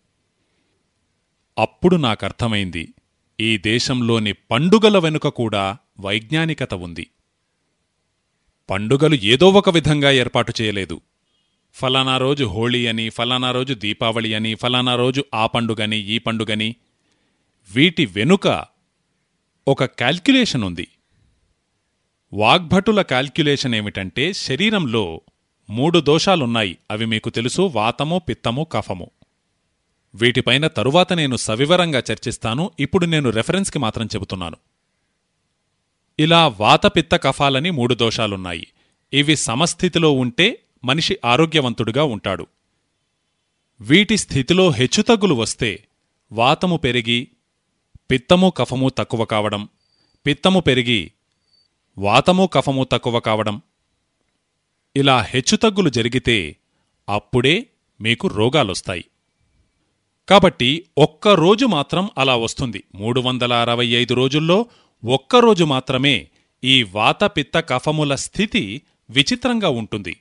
అప్పుడు నాకర్థమైంది ఈ దేశంలోని పండుగల వెనుక కూడా వైజ్ఞానికత ఉంది. పండుగలు ఏదో ఒక విధంగా ఏర్పాటు చేయలేదు. ఫలానా రోజు హోళీ అని ఫలానా రోజు దీపావళి అని ఫలానా రోజు ఆ పండుగని ఈ పండుగని వీటి వెనుక ఒక క్యాల్క్యులేషన్ ఉంది. వాగ్భటుల కాల్క్యులేషన్ ఏమిటంటే శరీరంలో మూడు దోషాలున్నాయి. అవి మీకు తెలుసు వాతము పిత్తము కఫము. వీటిపైన తరువాత నేను సవివరంగా చర్చిస్తాను. ఇప్పుడు నేను రెఫరెన్స్కి మాత్రం చెబుతున్నాను. ఇలా వాతపిత్త కఫాలని మూడు దోషాలున్నాయి. ఇవి సమస్థితిలో ఉంటే మనిషి ఆరోగ్యవంతుడుగా ఉంటాడు. వీటి స్థితిలో హెచ్చుతగ్గులు వస్తే వాతము పెరిగి పిత్తము కఫము తక్కువ కావడం పిత్తము పెరిగి వాతము కఫము తక్కువ కావడం. ఇలా హెచ్చుతగ్గులు జరిగితే అప్పుడే మీకు రోగాలొస్తాయి. కాబట్టి ఒక్క రోజు మాత్రం అలా వస్తుంది. మూడు వందల అరవై ఐదు రోజుల్లో ఒక్కరోజు మాత్రమే ఈ వాతపిత్త కఫముల స్థితి విచిత్రంగా ఉంటుంది.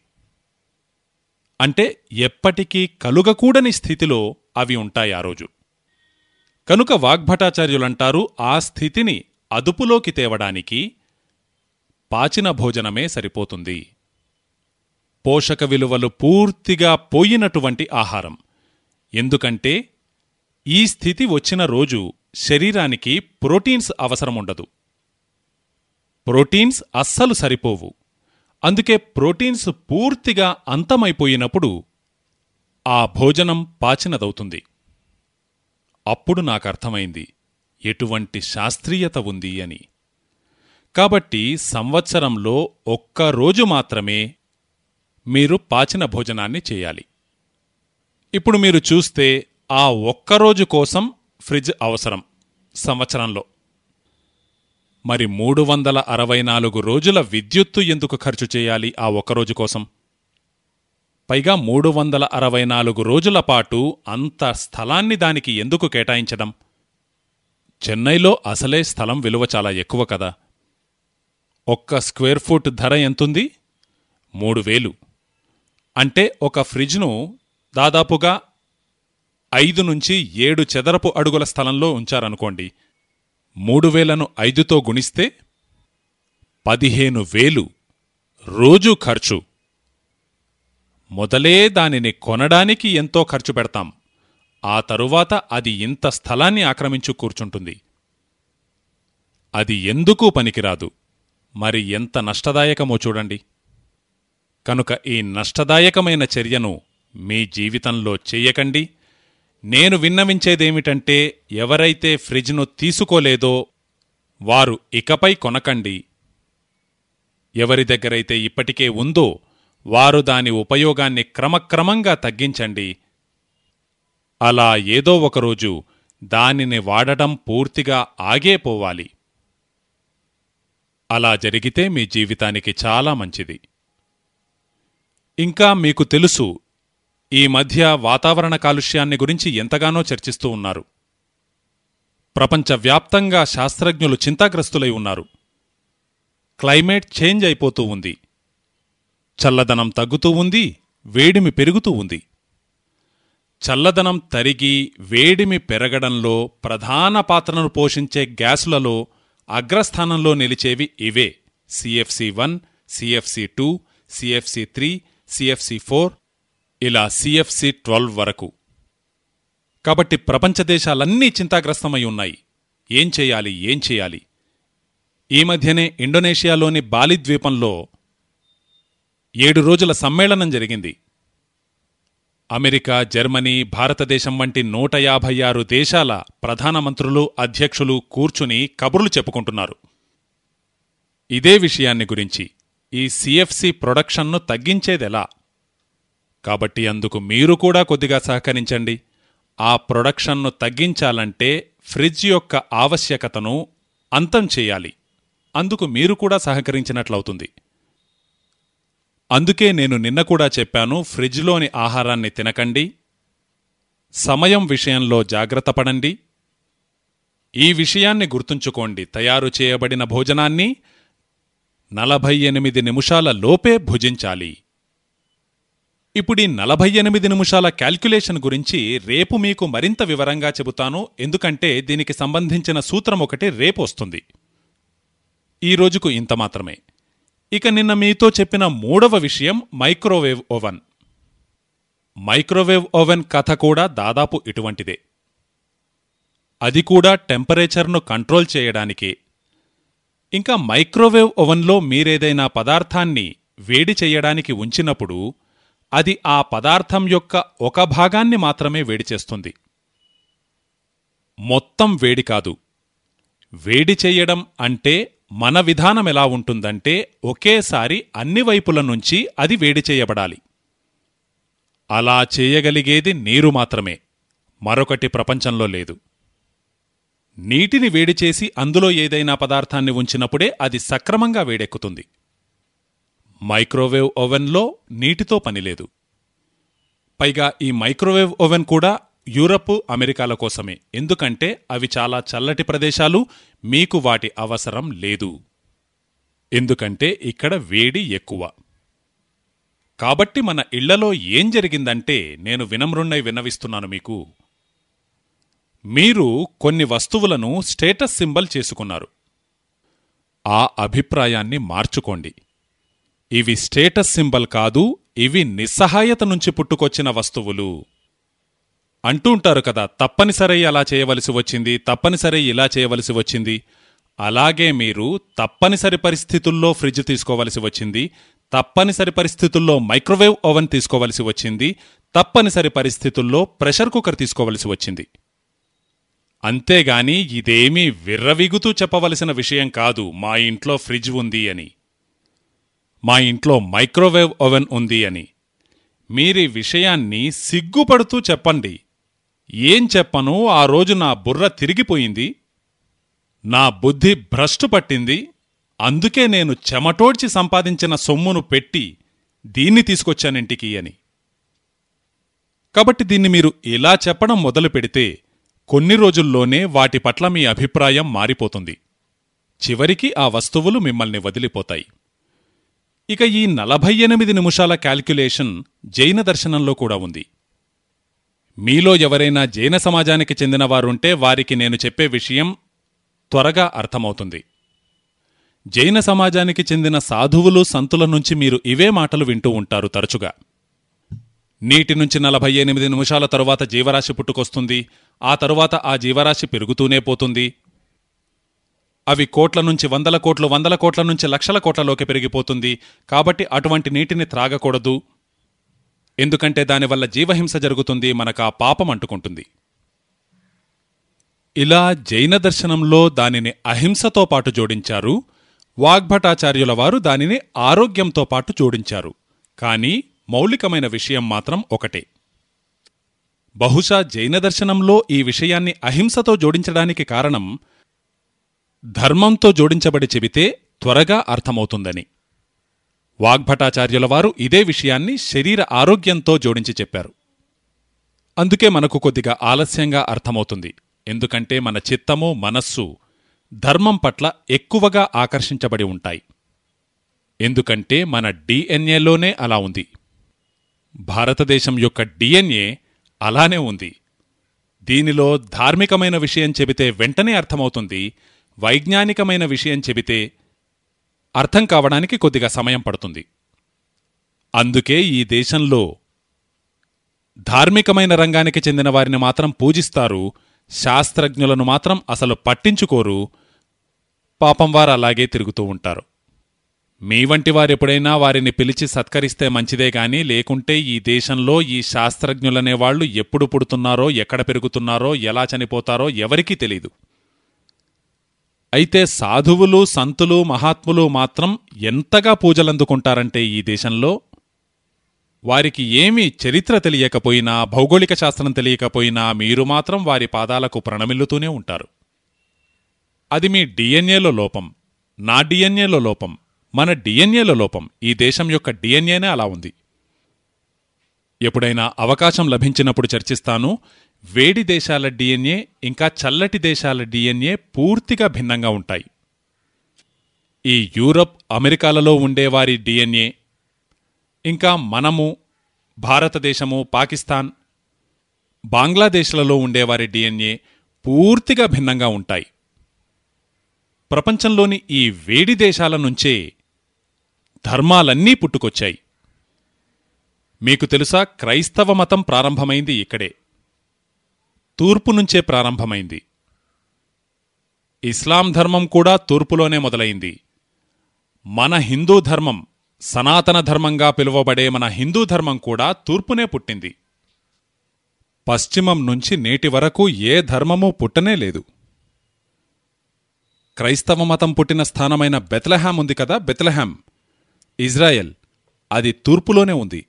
అంటే ఎప్పటికీ కలుగకూడని స్థితిలో అవి ఉంటాయి ఆ రోజు. కనుక వాగ్భటాచార్యులంటారు ఆ స్థితిని అదుపులోకి తేవడానికి పాచిన భోజనమే సరిపోతుంది. పోషక విలువలు పూర్తిగా పోయినటువంటి ఆహారం. ఎందుకంటే ఈ స్థితి వచ్చిన రోజు శరీరానికి ప్రోటీన్స్ అవసరముండదు. ప్రోటీన్స్ అస్సలు సరిపోవు. అందుకే ప్రోటీన్స్ పూర్తిగా అంతమైపోయినప్పుడు ఆ భోజనం పాచినదవుతుంది. అప్పుడు నాకర్థమైంది ఎటువంటి శాస్త్రీయత ఉంది అని. కాబట్టి సంవత్సరంలో ఒక్క రోజు మాత్రమే మీరు పాచిన భోజనాన్ని చేయాలి. ఇప్పుడు మీరు చూస్తే ఆ ఒక్కరోజు కోసం ఫ్రిడ్జ్ అవసరం సంవత్సరంలో. మరి మూడు వందల అరవై నాలుగు రోజుల విద్యుత్తు ఎందుకు ఖర్చు చేయాలి ఆ ఒక్కరోజు కోసం? పైగా మూడు వందల అరవై నాలుగు రోజుల పాటు అంత స్థలాన్ని దానికి ఎందుకు కేటాయించడం? చెన్నైలో అసలే స్థలం విలువ చాలా ఎక్కువ కదా. ఒక్క స్క్వేర్ ఫుట్ ధర ఎంతుంది? మూడు వేలు. అంటే ఒక ఫ్రిడ్జ్ను దాదాపుగా ఐదు నుంచి ఏడు చదరపు అడుగుల స్థలంలో ఉంచారనుకోండి. మూడు వేలను ఐదుతో గుణిస్తే పదిహేను వేలు రోజూ ఖర్చు. మొదలే దానిని కొనడానికి ఎంతో ఖర్చు పెడతాం. ఆ తరువాత అది ఇంత స్థలాన్ని ఆక్రమించు కూర్చుంటుంది. అది ఎందుకూ పనికిరాదు? మరి ఎంత నష్టదాయకమో చూడండి. కనుక ఈ నష్టదాయకమైన చర్యను మీ జీవితంలో చెయ్యకండి నేను విన్నవించేదేమిటంటే ఎవరైతే ఫ్రిడ్జ్ను తీసుకోలేదో వారు ఇకపై కొనకండి. ఎవరి దగ్గరైతే ఇప్పటికే ఉందో వారు దాని ఉపయోగాన్ని క్రమక్రమంగా తగ్గించండి. అలా ఏదో ఒకరోజు దానిని వాడటం పూర్తిగా ఆగేపోవాలి. అలా జరిగితే మీ జీవితానికి చాలా మంచిది. ఇంకా మీకు తెలుసు ఈ మధ్య వాతావరణ కాలుష్యాన్ని గురించి ఎంతగానో చర్చిస్తూ ఉన్నారు. ప్రపంచవ్యాప్తంగా శాస్త్రజ్ఞులు చింతాగ్రస్తులై ఉన్నారు. క్లైమేట్ చేంజ్ అయిపోతూ ఉంది. చల్లదనం తగ్గుతూ ఉంది వేడిమి పెరుగుతూ ఉంది. చల్లదనం తరిగి వేడిమి పెరగడంలో ప్రధాన పాత్రను పోషించే గ్యాసులలో అగ్రస్థానంలో నిలిచేవి ఇవే. CFC one CFC two CFC three CFC four ఇలా సిఎఫ్సి ట్వెల్వ్ వరకు. కాబట్టి ప్రపంచ దేశాలన్నీ చింతాగ్రస్తమై ఉన్నాయి. ఏం చేయాలి ఏం చేయాలి? ఈ మధ్యనే ఇండోనేషియాలోని బాలి ద్వీపంలో ఏడు రోజుల సమ్మేళనం జరిగింది. అమెరికా జర్మనీ భారతదేశం వంటి నూట యాభై ఆరు దేశాల ప్రధానమంత్రులు అధ్యక్షులు కూర్చుని కబుర్లు చెప్పుకుంటున్నారు. ఇదే విషయాన్ని గురించి ఈ సిఎఫ్సి ప్రొడక్షన్ను తగ్గించేదెలా? కాబట్టి అందుకు మీరు కూడా కొద్దిగా సహకరించండి. ఆ ప్రొడక్షన్ను తగ్గించాలంటే ఫ్రిడ్జ్ యొక్క ఆవశ్యకతను అంతం చేయాలి. అందుకు మీరు కూడా సహకరించినట్లవుతుంది. అందుకే నేను నిన్న కూడా చెప్పాను ఫ్రిడ్జ్లోని ఆహారాన్ని తినకండి సమయం విషయంలో జాగ్రత్త పడండి ఈ విషయాన్ని గుర్తుంచుకోండి. తయారు చేయబడిన భోజనాన్ని నలభై ఎనిమిది నిమిషాల లోపే భుజించాలి. ఇప్పుడు ఈ నలభై ఎనిమిది నిమిషాల క్యాల్కులేషన్ గురించి రేపు మీకు మరింత వివరంగా చెబుతాను. ఎందుకంటే దీనికి సంబంధించిన సూత్రం ఒకటి రేపు వస్తుంది. ఈ రోజుకు ఇంత మాత్రమే. ఇక నిన్న మీతో చెప్పిన మూడవ విషయం మైక్రోవేవ్ ఓవెన్. మైక్రోవేవ్ ఓవెన్ కథ కూడా దాదాపు ఇటువంటిదే. అది కూడా టెంపరేచర్ను కంట్రోల్ చేయడానికే. ఇంకా మైక్రోవేవ్ ఓవెన్లో మీరేదైనా పదార్థాన్ని వేడి చేయడానికి ఉంచినప్పుడు అది ఆ పదార్థం యొక్క ఒక భాగాన్ని మాత్రమే వేడి చేస్తుంది. మొత్తం వేడి కాదు. వేడి చేయడం అంటే మన విధానం ఎలా ఉంటుందంటే ఒకేసారి అన్ని వైపుల నుంచి అది వేడి చేయబడాలి. అలా చేయగలిగేది నీరు మాత్రమే. మరొకటి ప్రపంచంలో లేదు. నీటిని వేడి చేసి అందులో ఏదైనా పదార్థాన్ని ఉంచినప్పుడే అది సక్రమంగా వేడెక్కుతుంది. మైక్రోవేవ్ ఓవెన్లో నీటితో పనిలేదు. పైగా ఈ మైక్రోవేవ్ ఓవెన్ కూడా యూరప్ అమెరికాల కోసమే. ఎందుకంటే అవి చాలా చల్లటి ప్రదేశాలు మీకు వాటి అవసరం లేదు. ఎందుకంటే ఇక్కడ వేడి ఎక్కువ. కాబట్టి మన ఇళ్ళలో ఏం జరిగిందంటే నేను వినమ్రుణ్ణై విన్నవిస్తున్నాను మీకు. మీరు కొన్ని వస్తువులను స్టేటస్ సింబల్ చేసుకున్నారు. ఆ అభిప్రాయాన్ని మార్చుకోండి. ఇవి స్టేటస్ సింబల్ కాదు ఇవి నిస్సహాయత నుంచి పుట్టుకొచ్చిన వస్తువులు. అంటూ ఉంటారు కదా తప్పనిసరి అలా చేయవలసి వచ్చింది తప్పనిసరి ఇలా చేయవలసి వచ్చింది. అలాగే మీరు తప్పనిసరి పరిస్థితుల్లో ఫ్రిడ్జ్ తీసుకోవలసి వచ్చింది తప్పనిసరి పరిస్థితుల్లో మైక్రోవేవ్ ఓవెన్ తీసుకోవలసి వచ్చింది తప్పనిసరి పరిస్థితుల్లో ప్రెషర్ కుక్కర్ తీసుకోవలసి వచ్చింది. అంతేగాని ఇదేమీ విర్రవిగుతూ చెప్పవలసిన విషయం కాదు మా ఇంట్లో ఫ్రిడ్జ్ ఉంది అని. మా ఇంట్లో మైక్రోవేవ్ ఓవెన్ ఉంది అని. మీరీ విషయాన్ని సిగ్గుపడుతూ చెప్పండి. ఏం చెప్పను? ఆ రోజు నా బుర్ర తిరిగిపోయింది. నా బుద్ధి భ్రష్టు పట్టింది. అందుకే నేను చెమటోడ్చి సంపాదించిన సొమ్మును పెట్టి దీన్ని తీసుకొచ్చానింటికి అని. కాబట్టి దీన్ని మీరు ఇలా చెప్పడం మొదలు పెడితే కొన్ని రోజుల్లోనే వాటి పట్ల మీ అభిప్రాయం మారిపోతుంది. చివరికి ఆ వస్తువులు మిమ్మల్ని వదిలిపోతాయి. ఇక ఈ నలభై ఎనిమిది నిమిషాల క్యాల్క్యులేషన్ జైన దర్శనంలో కూడా ఉంది. మీలో ఎవరైనా జైన సమాజానికి చెందినవారుంటే వారికి నేను చెప్పే విషయం త్వరగా అర్థమవుతుంది. జైన సమాజానికి చెందిన సాధువులు సంతుల నుంచి మీరు ఇవే మాటలు వింటూ ఉంటారు తరచుగా. నీటి నుంచి నలభై ఎనిమిది నిమిషాల తరువాత జీవరాశి పుట్టుకొస్తుంది. ఆ తరువాత ఆ జీవరాశి పెరుగుతూనే పోతుంది. అవి కోట్ల నుంచి వందల కోట్లు వందల కోట్ల నుంచి లక్షల కోట్లలోకి పెరిగిపోతుంది. కాబట్టి అటువంటి నీటిని త్రాగకూడదు. ఎందుకంటే దానివల్ల జీవహింస జరుగుతుంది మనకా పాపం అంటుకుంటుంది. ఇలా జైన దర్శనంలో దానిని అహింసతో పాటు జోడించారు వాగ్భటాచార్యుల వారు దానిని ఆరోగ్యంతో పాటు జోడించారు. కానీ మౌలికమైన విషయం మాత్రం ఒకటే. బహుశా జైన దర్శనంలో ఈ విషయాన్ని అహింసతో జోడించడానికి కారణం ధర్మంతో జోడించబడి చెబితే త్వరగా అర్థమవుతుందని. వాగ్భటాచార్యుల వారు ఇదే విషయాన్ని శరీర ఆరోగ్యంతో జోడించి చెప్పారు. అందుకే మనకు కొద్దిగా ఆలస్యంగా అర్థమవుతుంది. ఎందుకంటే మన చిత్తము మనస్సు ధర్మం పట్ల ఎక్కువగా ఆకర్షించబడి ఉంటాయి. ఎందుకంటే మన డిఎన్ఏలోనే అలా ఉంది. భారతదేశం యొక్క డిఎన్ఏ అలానే ఉంది. దీనిలో ధార్మికమైన విషయం చెబితే వెంటనే అర్థమవుతుంది. వైజ్ఞానికమైన విషయం చెబితే అర్థం కావడానికి కొద్దిగా సమయం పడుతుంది. అందుకే ఈ దేశంలో ధార్మికమైన రంగానికి చెందిన వారిని మాత్రం పూజిస్తారు శాస్త్రజ్ఞులను మాత్రం అసలు పట్టించుకోరు పాపం వారు అలాగే తిరుగుతూ ఉంటారు. మీ వంటి వారెప్పుడైనా వారిని పిలిచి సత్కరిస్తే మంచిదే గాని లేకుంటే ఈ దేశంలో ఈ శాస్త్రజ్ఞులనేవాళ్ళు ఎప్పుడు పుడుతున్నారో ఎక్కడ పెరుగుతున్నారో ఎలా చనిపోతారో ఎవరికీ తెలీదు. అయితే సాధువులు సంతులు మహాత్ములు మాత్రం ఎంతగా పూజలందుకుంటారంటే ఈ దేశంలో? వారికి ఏమీ చరిత్ర తెలియకపోయినా భౌగోళిక శాస్త్రం తెలియకపోయినా మీరు మాత్రం వారి పాదాలకు ప్రణమిల్లుతూనే ఉంటారు. అది మీ డిఎన్ఏలో లోపం నా డిఎన్ఏలో లోపం మన డిఎన్ఏలో లోపం. ఈ దేశం యొక్క డిఎన్ఏనే అలా ఉంది. ఎప్పుడైనా అవకాశం లభించినప్పుడు చర్చిస్తాను వేడి దేశాల డిఎన్ఏ ఇంకా చల్లటి దేశాల డిఎన్ఏ పూర్తిగా భిన్నంగా ఉంటాయి. ఈ యూరప్ అమెరికాలలో ఉండేవారి డిఎన్ఏ ఇంకా మనము భారతదేశము పాకిస్తాన్ బంగ్లాదేశ్లలో ఉండేవారి డిఎన్ఏ పూర్తిగా భిన్నంగా ఉంటాయి. ప్రపంచంలోని ఈ వేడి దేశాల నుంచే ధర్మాలన్నీ పుట్టుకొచ్చాయి. మీకు తెలుసా క్రైస్తవ మతం ప్రారంభమైంది ఇక్కడే. తూర్పు నుంచే ప్రారంభమైంది. ఇస్లాం ధర్మం కూడా తూర్పులోనే మొదలైంది. మన హిందూ ధర్మం సనాతన ధర్మంగా పిలువబడే మన హిందూ ధర్మం కూడా తూర్పునే పుట్టింది. పశ్చిమం నుంచి నేటి వరకు ఏ ధర్మమూ పుట్టనే లేదు. క్రైస్తవ మతం పుట్టిన స్థానమైన బెత్లహాం ఉంది కదా బెత్లెహాం ఇజ్రాయెల్ అది తూర్పులోనే ఉంది.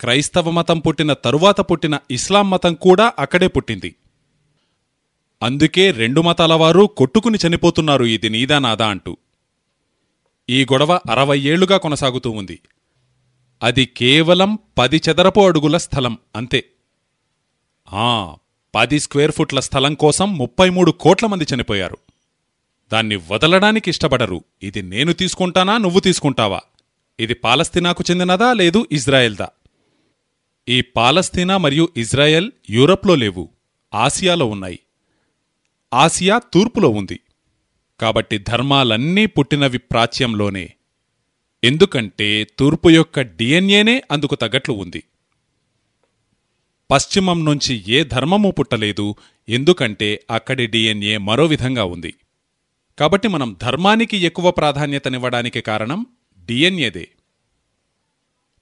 క్రైస్తవ మతం పుట్టిన తరువాత పుట్టిన ఇస్లాం మతం కూడా అక్కడే పుట్టింది. అందుకే రెండు మతాల వారు కొట్టుకుని చనిపోతున్నారు ఇది నీదా నాదా అంటూ. ఈ గొడవ అరవై ఏళ్ళుగా కొనసాగుతూ ఉంది. అది కేవలం పది చదరపు అడుగుల స్థలం అంతే. ఆ పది స్క్వేర్ ఫుట్ల స్థలం కోసం ముప్పై మూడు కోట్ల మంది చనిపోయారు. దాన్ని వదలడానికి ఇష్టపడరు. ఇది నేను తీసుకుంటానా నువ్వు తీసుకుంటావా? ఇది పాలస్తీనాకు చెందినదా లేదు ఇజ్రాయెల్దా? ఈ పాలస్తీనా మరియు ఇజ్రాయెల్ యూరప్లో లేవు ఆసియాలో ఉన్నాయి. ఆసియా తూర్పులో ఉంది. కాబట్టి ధర్మాలన్నీ పుట్టినవి ప్రాచ్యంలోనే. ఎందుకంటే తూర్పు యొక్క డిఎన్ఏనే అందుకు తగ్గట్లు ఉంది. పశ్చిమం నుంచి ఏ ధర్మము పుట్టలేదు ఎందుకంటే అక్కడి డిఎన్ఏ మరో విధంగా ఉంది. కాబట్టి మనం ధర్మానికి ఎక్కువ ప్రాధాన్యతనివ్వడానికి కారణం డిఎన్ఏదే.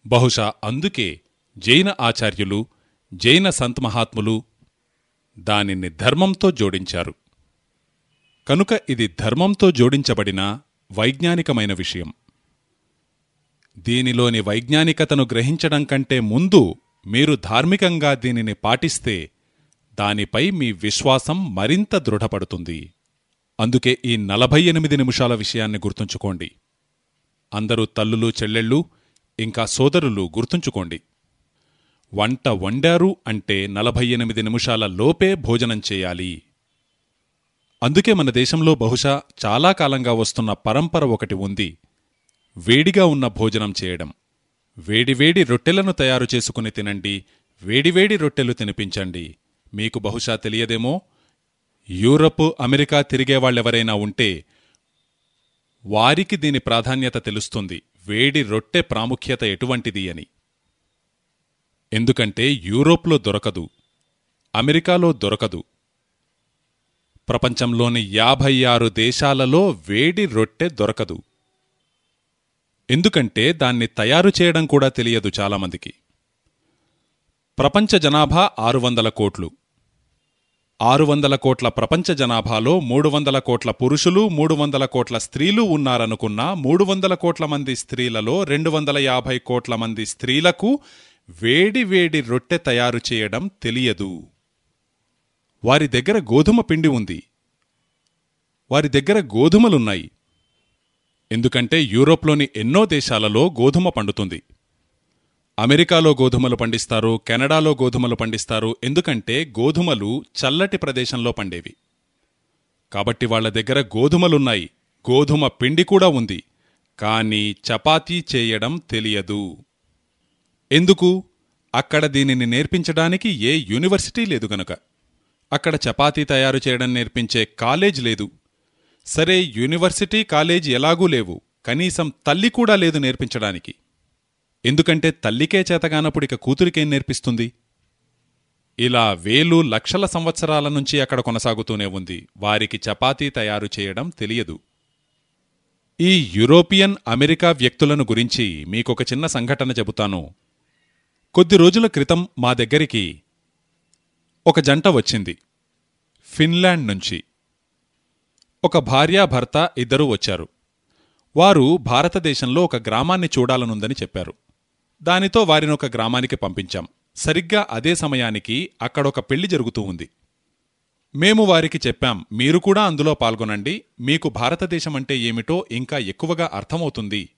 బహుశా అందుకే జైన ఆచార్యులు జైన సంత్ మహాత్ములు దానిని ధర్మంతో జోడించారు. కనుక ఇది ధర్మంతో జోడించబడిన వైజ్ఞానికమైన విషయం. దీనిలోని వైజ్ఞానికతను గ్రహించడం కంటే ముందు మీరు ధార్మికంగా దీనిని పాటిస్తే దానిపై మీ విశ్వాసం మరింత దృఢపడుతుంది. అందుకే ఈ నలభై ఎనిమిది నిమిషాల విషయాన్ని గుర్తుంచుకోండి. అందరూ తల్లులు చెల్లెళ్ళు ఇంకా సోదరులు గుర్తుంచుకోండి. వంట వండారు అంటే నలభై ఎనిమిది నిమిషాల లోపే భోజనం చేయాలి. అందుకే మన దేశంలో బహుశా చాలా కాలంగా వస్తున్న పరంపర ఒకటి ఉంది. వేడిగా ఉన్న భోజనం చేయడం. వేడివేడి రొట్టెలను తయారు చేసుకుని తినండి. వేడివేడి రొట్టెలు తినిపించండి. మీకు బహుశా తెలియదేమో? యూరప్ అమెరికా తిరిగేవాళ్ళెవరైనా ఉంటే వారికి దీని ప్రాధాన్యత తెలుస్తుంది. వేడి రొట్టె ప్రాముఖ్యత ఎటువంటిది అని. ఎందుకంటే యూరోప్లో దొరకదు అమెరికాలో దొరకదు. ప్రపంచంలోని యాభై ఆరు దేశాలలో వేడి రొట్టె దొరకదు. ఎందుకంటే దాన్ని తయారు చేయడం కూడా తెలియదు చాలామందికి. ప్రపంచ జనాభా ఆరు వందల కోట్లు. ఆరు వందల కోట్ల ప్రపంచ జనాభాలో మూడు వందల కోట్ల పురుషులు మూడు వందల కోట్ల స్త్రీలు ఉన్నారనుకున్నా మూడు వందల కోట్ల మంది స్త్రీలలో రెండు వందల యాభై కోట్ల మంది స్త్రీలకు వేడి వేడి రొట్టె తయారు చేయడం తెలియదు. వారి దగ్గర గోధుమ పిండి ఉంది. వారి దగ్గర గోధుమలున్నాయి. ఎందుకంటే యూరోప్లోని ఎన్నో దేశాలలో గోధుమ పండుతుంది. అమెరికాలో గోధుమలు పండిస్తారు కెనడాలో గోధుమలు పండిస్తారు ఎందుకంటే గోధుమలు చల్లటి ప్రదేశంలో పండేవి. కాబట్టి వాళ్ళ దగ్గర గోధుమలున్నాయి. గోధుమ పిండి కూడా ఉంది. కానీ చపాతీ చేయడం తెలియదు. ఎందుకు? అక్కడ దీనిని నేర్పించడానికి ఏ యూనివర్సిటీ లేదు గనుక. అక్కడ చపాతీ తయారు చేయడం నేర్పించే కాలేజ్ లేదు. సరే యూనివర్సిటీ కాలేజ్ ఎలాగూ లేవు. కనీసం తల్లి కూడా లేదు నేర్పించడానికి. ఎందుకంటే తల్లికే చేతగానప్పుడు ఇక కూతురికేం నేర్పిస్తుంది? ఇలా వేలు లక్షల సంవత్సరాల నుంచి అక్కడ కొనసాగుతూనే ఉంది. వారికి చపాతీ తయారు చేయడం తెలియదు. ఈ యూరోపియన్ అమెరికా వ్యక్తులను గురించి మీకొక చిన్న సంఘటన చెబుతాను. కొద్ది రోజుల క్రితం మా దగ్గరికి ఒక జంట వచ్చింది ఫిన్లాండ్ నుంచి. ఒక భార్యాభర్త ఇద్దరూ వచ్చారు. వారు భారతదేశంలో ఒక గ్రామాన్ని చూడాలనుందని చెప్పారు. దానితో వారిని ఒక గ్రామానికి పంపించాం. సరిగ్గా అదే సమయానికి అక్కడొక పెళ్ళి జరుగుతూ ఉంది. మేము వారికి చెప్పాం మీరు కూడా అందులో పాల్గొనండి మీకు భారతదేశం అంటే ఏమిటో ఇంకా ఎక్కువగా అర్థమవుతుంది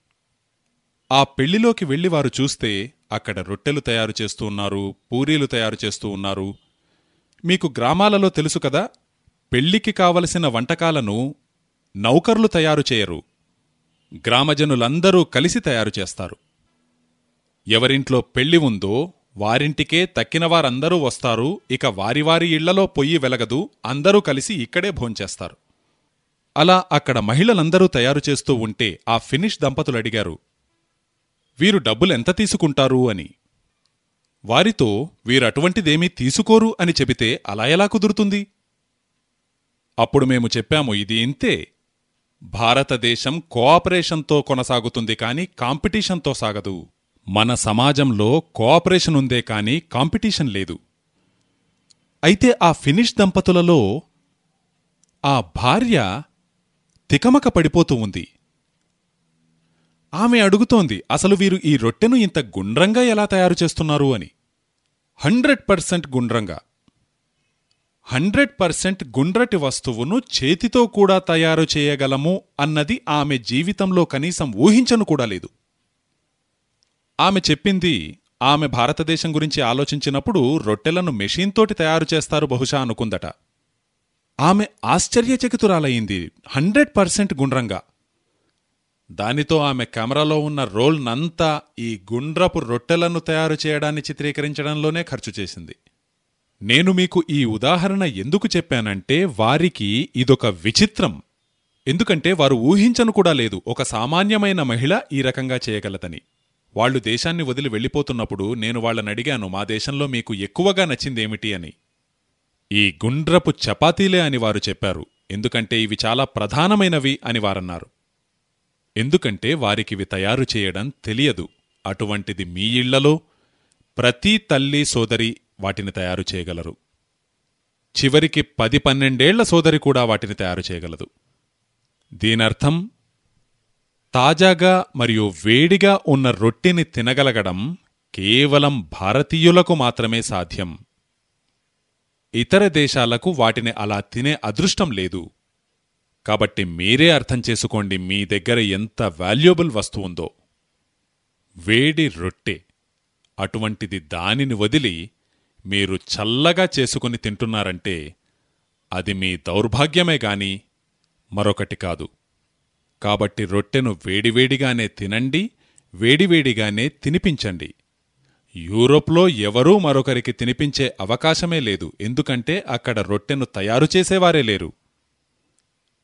ఆ పెళ్ళిలోకి వెళ్ళి వారు చూస్తే అక్కడ రొట్టెలు తయారు చేస్తూ ఉన్నారు పూరీలు తయారు చేస్తూ ఉన్నారు. మీకు గ్రామాలలో తెలుసు కదా పెళ్ళికి కావలసిన వంటకాలను నౌకర్లు తయారు చేయరు. గ్రామజనులందరూ కలిసి తయారు చేస్తారు. ఎవరింట్లో పెళ్ళి ఉందో వారింటికే తక్కిన వారందరూ వస్తారు ఇక వారి వారి ఇళ్ళలో పొయ్యి వెలగదు అందరూ కలిసి ఇక్కడే భోంచేస్తారు. అలా అక్కడ మహిళలందరూ తయారు చేస్తూ ఉంటే ఆ ఫినిష్ దంపతులు అడిగారు వీరు డబ్బులెంత తీసుకుంటారు అని. వారితో వీరటువంటిదేమీ తీసుకోరు అని చెబితే అలా ఎలా కుదురుతుంది? అప్పుడు మేము చెప్పాము ఇది ఇంతే. భారతదేశం కోఆపరేషన్తో కొనసాగుతుంది కాని కాంపిటీషన్తో సాగదు. మన సమాజంలో కోఆపరేషన్ ఉందే కాని కాంపిటీషన్ లేదు. అయితే ఆ ఫినిష్ దంపతులలో ఆ భార్య తికమక పడిపోతూ ఉంది. ఆమె అడుగుతోంది అసలు వీరు ఈ రొట్టెను ఇంత గుండ్రంగా ఎలా తయారు చేస్తున్నారు? అని. హండ్రెడ్ పర్సెంట్ గుండ్రంగా. హండ్రెడ్ పర్సెంట్ గుండ్రటి వస్తువును చేతితో కూడా తయారు చేయగలము అన్నది ఆమె జీవితంలో కనీసం ఊహించను కూడా లేదు. ఆమె చెప్పింది ఆమె భారతదేశం గురించి ఆలోచించినప్పుడు రొట్టెలను మెషీన్తోటి తయారు చేస్తారు బహుశా అనుకుందట. ఆమె ఆశ్చర్యచకితురాలయ్యింది హండ్రెడ్ పర్సెంట్ గుండ్రంగా. దానితో ఆమె కెమెరాలో ఉన్న రోల్నంతా ఈ గుండ్రపు రొట్టెలను తయారు చేయడాన్ని చిత్రీకరించడంలోనే ఖర్చు చేసింది. నేను మీకు ఈ ఉదాహరణ ఎందుకు చెప్పానంటే వారికి ఇదొక విచిత్రం. ఎందుకంటే వారు ఊహించను కూడా లేదు ఒక సామాన్యమైన మహిళ ఈ రకంగా చేయగలదని. వాళ్ళు దేశాన్ని వదిలి వెళ్ళిపోతున్నప్పుడు నేను వాళ్ళని అడిగాను మా దేశంలో మీకు ఎక్కువగా నచ్చిందేమిటి? అని. ఈ గుండ్రపు చపాతీలే అని వారు చెప్పారు. ఎందుకంటే ఇవి చాలా ప్రధానమైనవి అని వారన్నారు. ఎందుకంటే వారికివి తయారు చేయడం తెలియదు. అటువంటిది మీ ఇళ్ళలో ప్రతి తల్లి సోదరి వాటిని తయారు చేయగలరు. చివరికి పది పన్నెండేళ్ళ సోదరి కూడా వాటిని తయారు చేయగలదు. దీనర్థం తాజాగా మరియు వేడిగా ఉన్న రొట్టెని తినగలగడం కేవలం భారతీయులకు మాత్రమే సాధ్యం. ఇతర దేశాలకు వాటిని అలా తినే అదృష్టం లేదు. కాబట్టి మీరే అర్థం చేసుకోండి మీ దగ్గర ఎంత వాల్యుయబుల్ వస్తువుందో వేడి రొట్టె అటువంటిది దానిని వదిలి మీరు చల్లగా చేసుకుని తింటున్నారంటే అది మీ దౌర్భాగ్యమే గాని మరొకటి కాదు. కాబట్టి రొట్టెను వేడివేడిగానే తినండి వేడివేడిగానే తినిపించండి. యూరోప్లో ఎవరూ మరొకరికి తినిపించే అవకాశమే లేదు. ఎందుకంటే అక్కడ రొట్టెను తయారు చేసేవారే లేరు.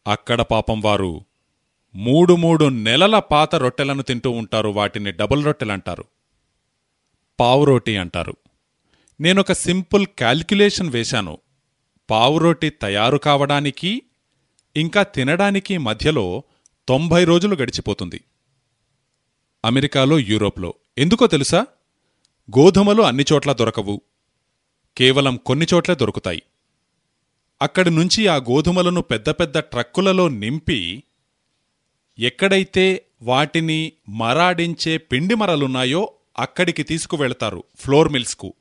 అక్కడ పాపం వారు మూడు మూడు నెలల పాత రొట్టెలను తింటూ ఉంటారు వాటిని డబుల్ రొట్టెలంటారు పావురోటి అంటారు. నేనొక సింపుల్ క్యాల్క్యులేషన్ వేశాను. పావురోటి తయారు కావడానికి ఇంకా తినడానికి మధ్యలో తొంభై రోజులు గడిచిపోతుంది. అమెరికాలో యూరోప్లో. ఎందుకో తెలుసా? గోధుమలు అన్ని చోట్ల దొరకవు. కేవలం కొన్ని చోట్ల దొరుకుతాయి. అక్కడి నుంచి ఆ గోధుమలను పెద్ద పెద్ద ట్రక్కులలో నింపి ఎక్కడైతే వాటిని మరాడించే పిండి మరలున్నాయో అక్కడికి తీసుకువెళతారు ఫ్లోర్ మిల్స్కు.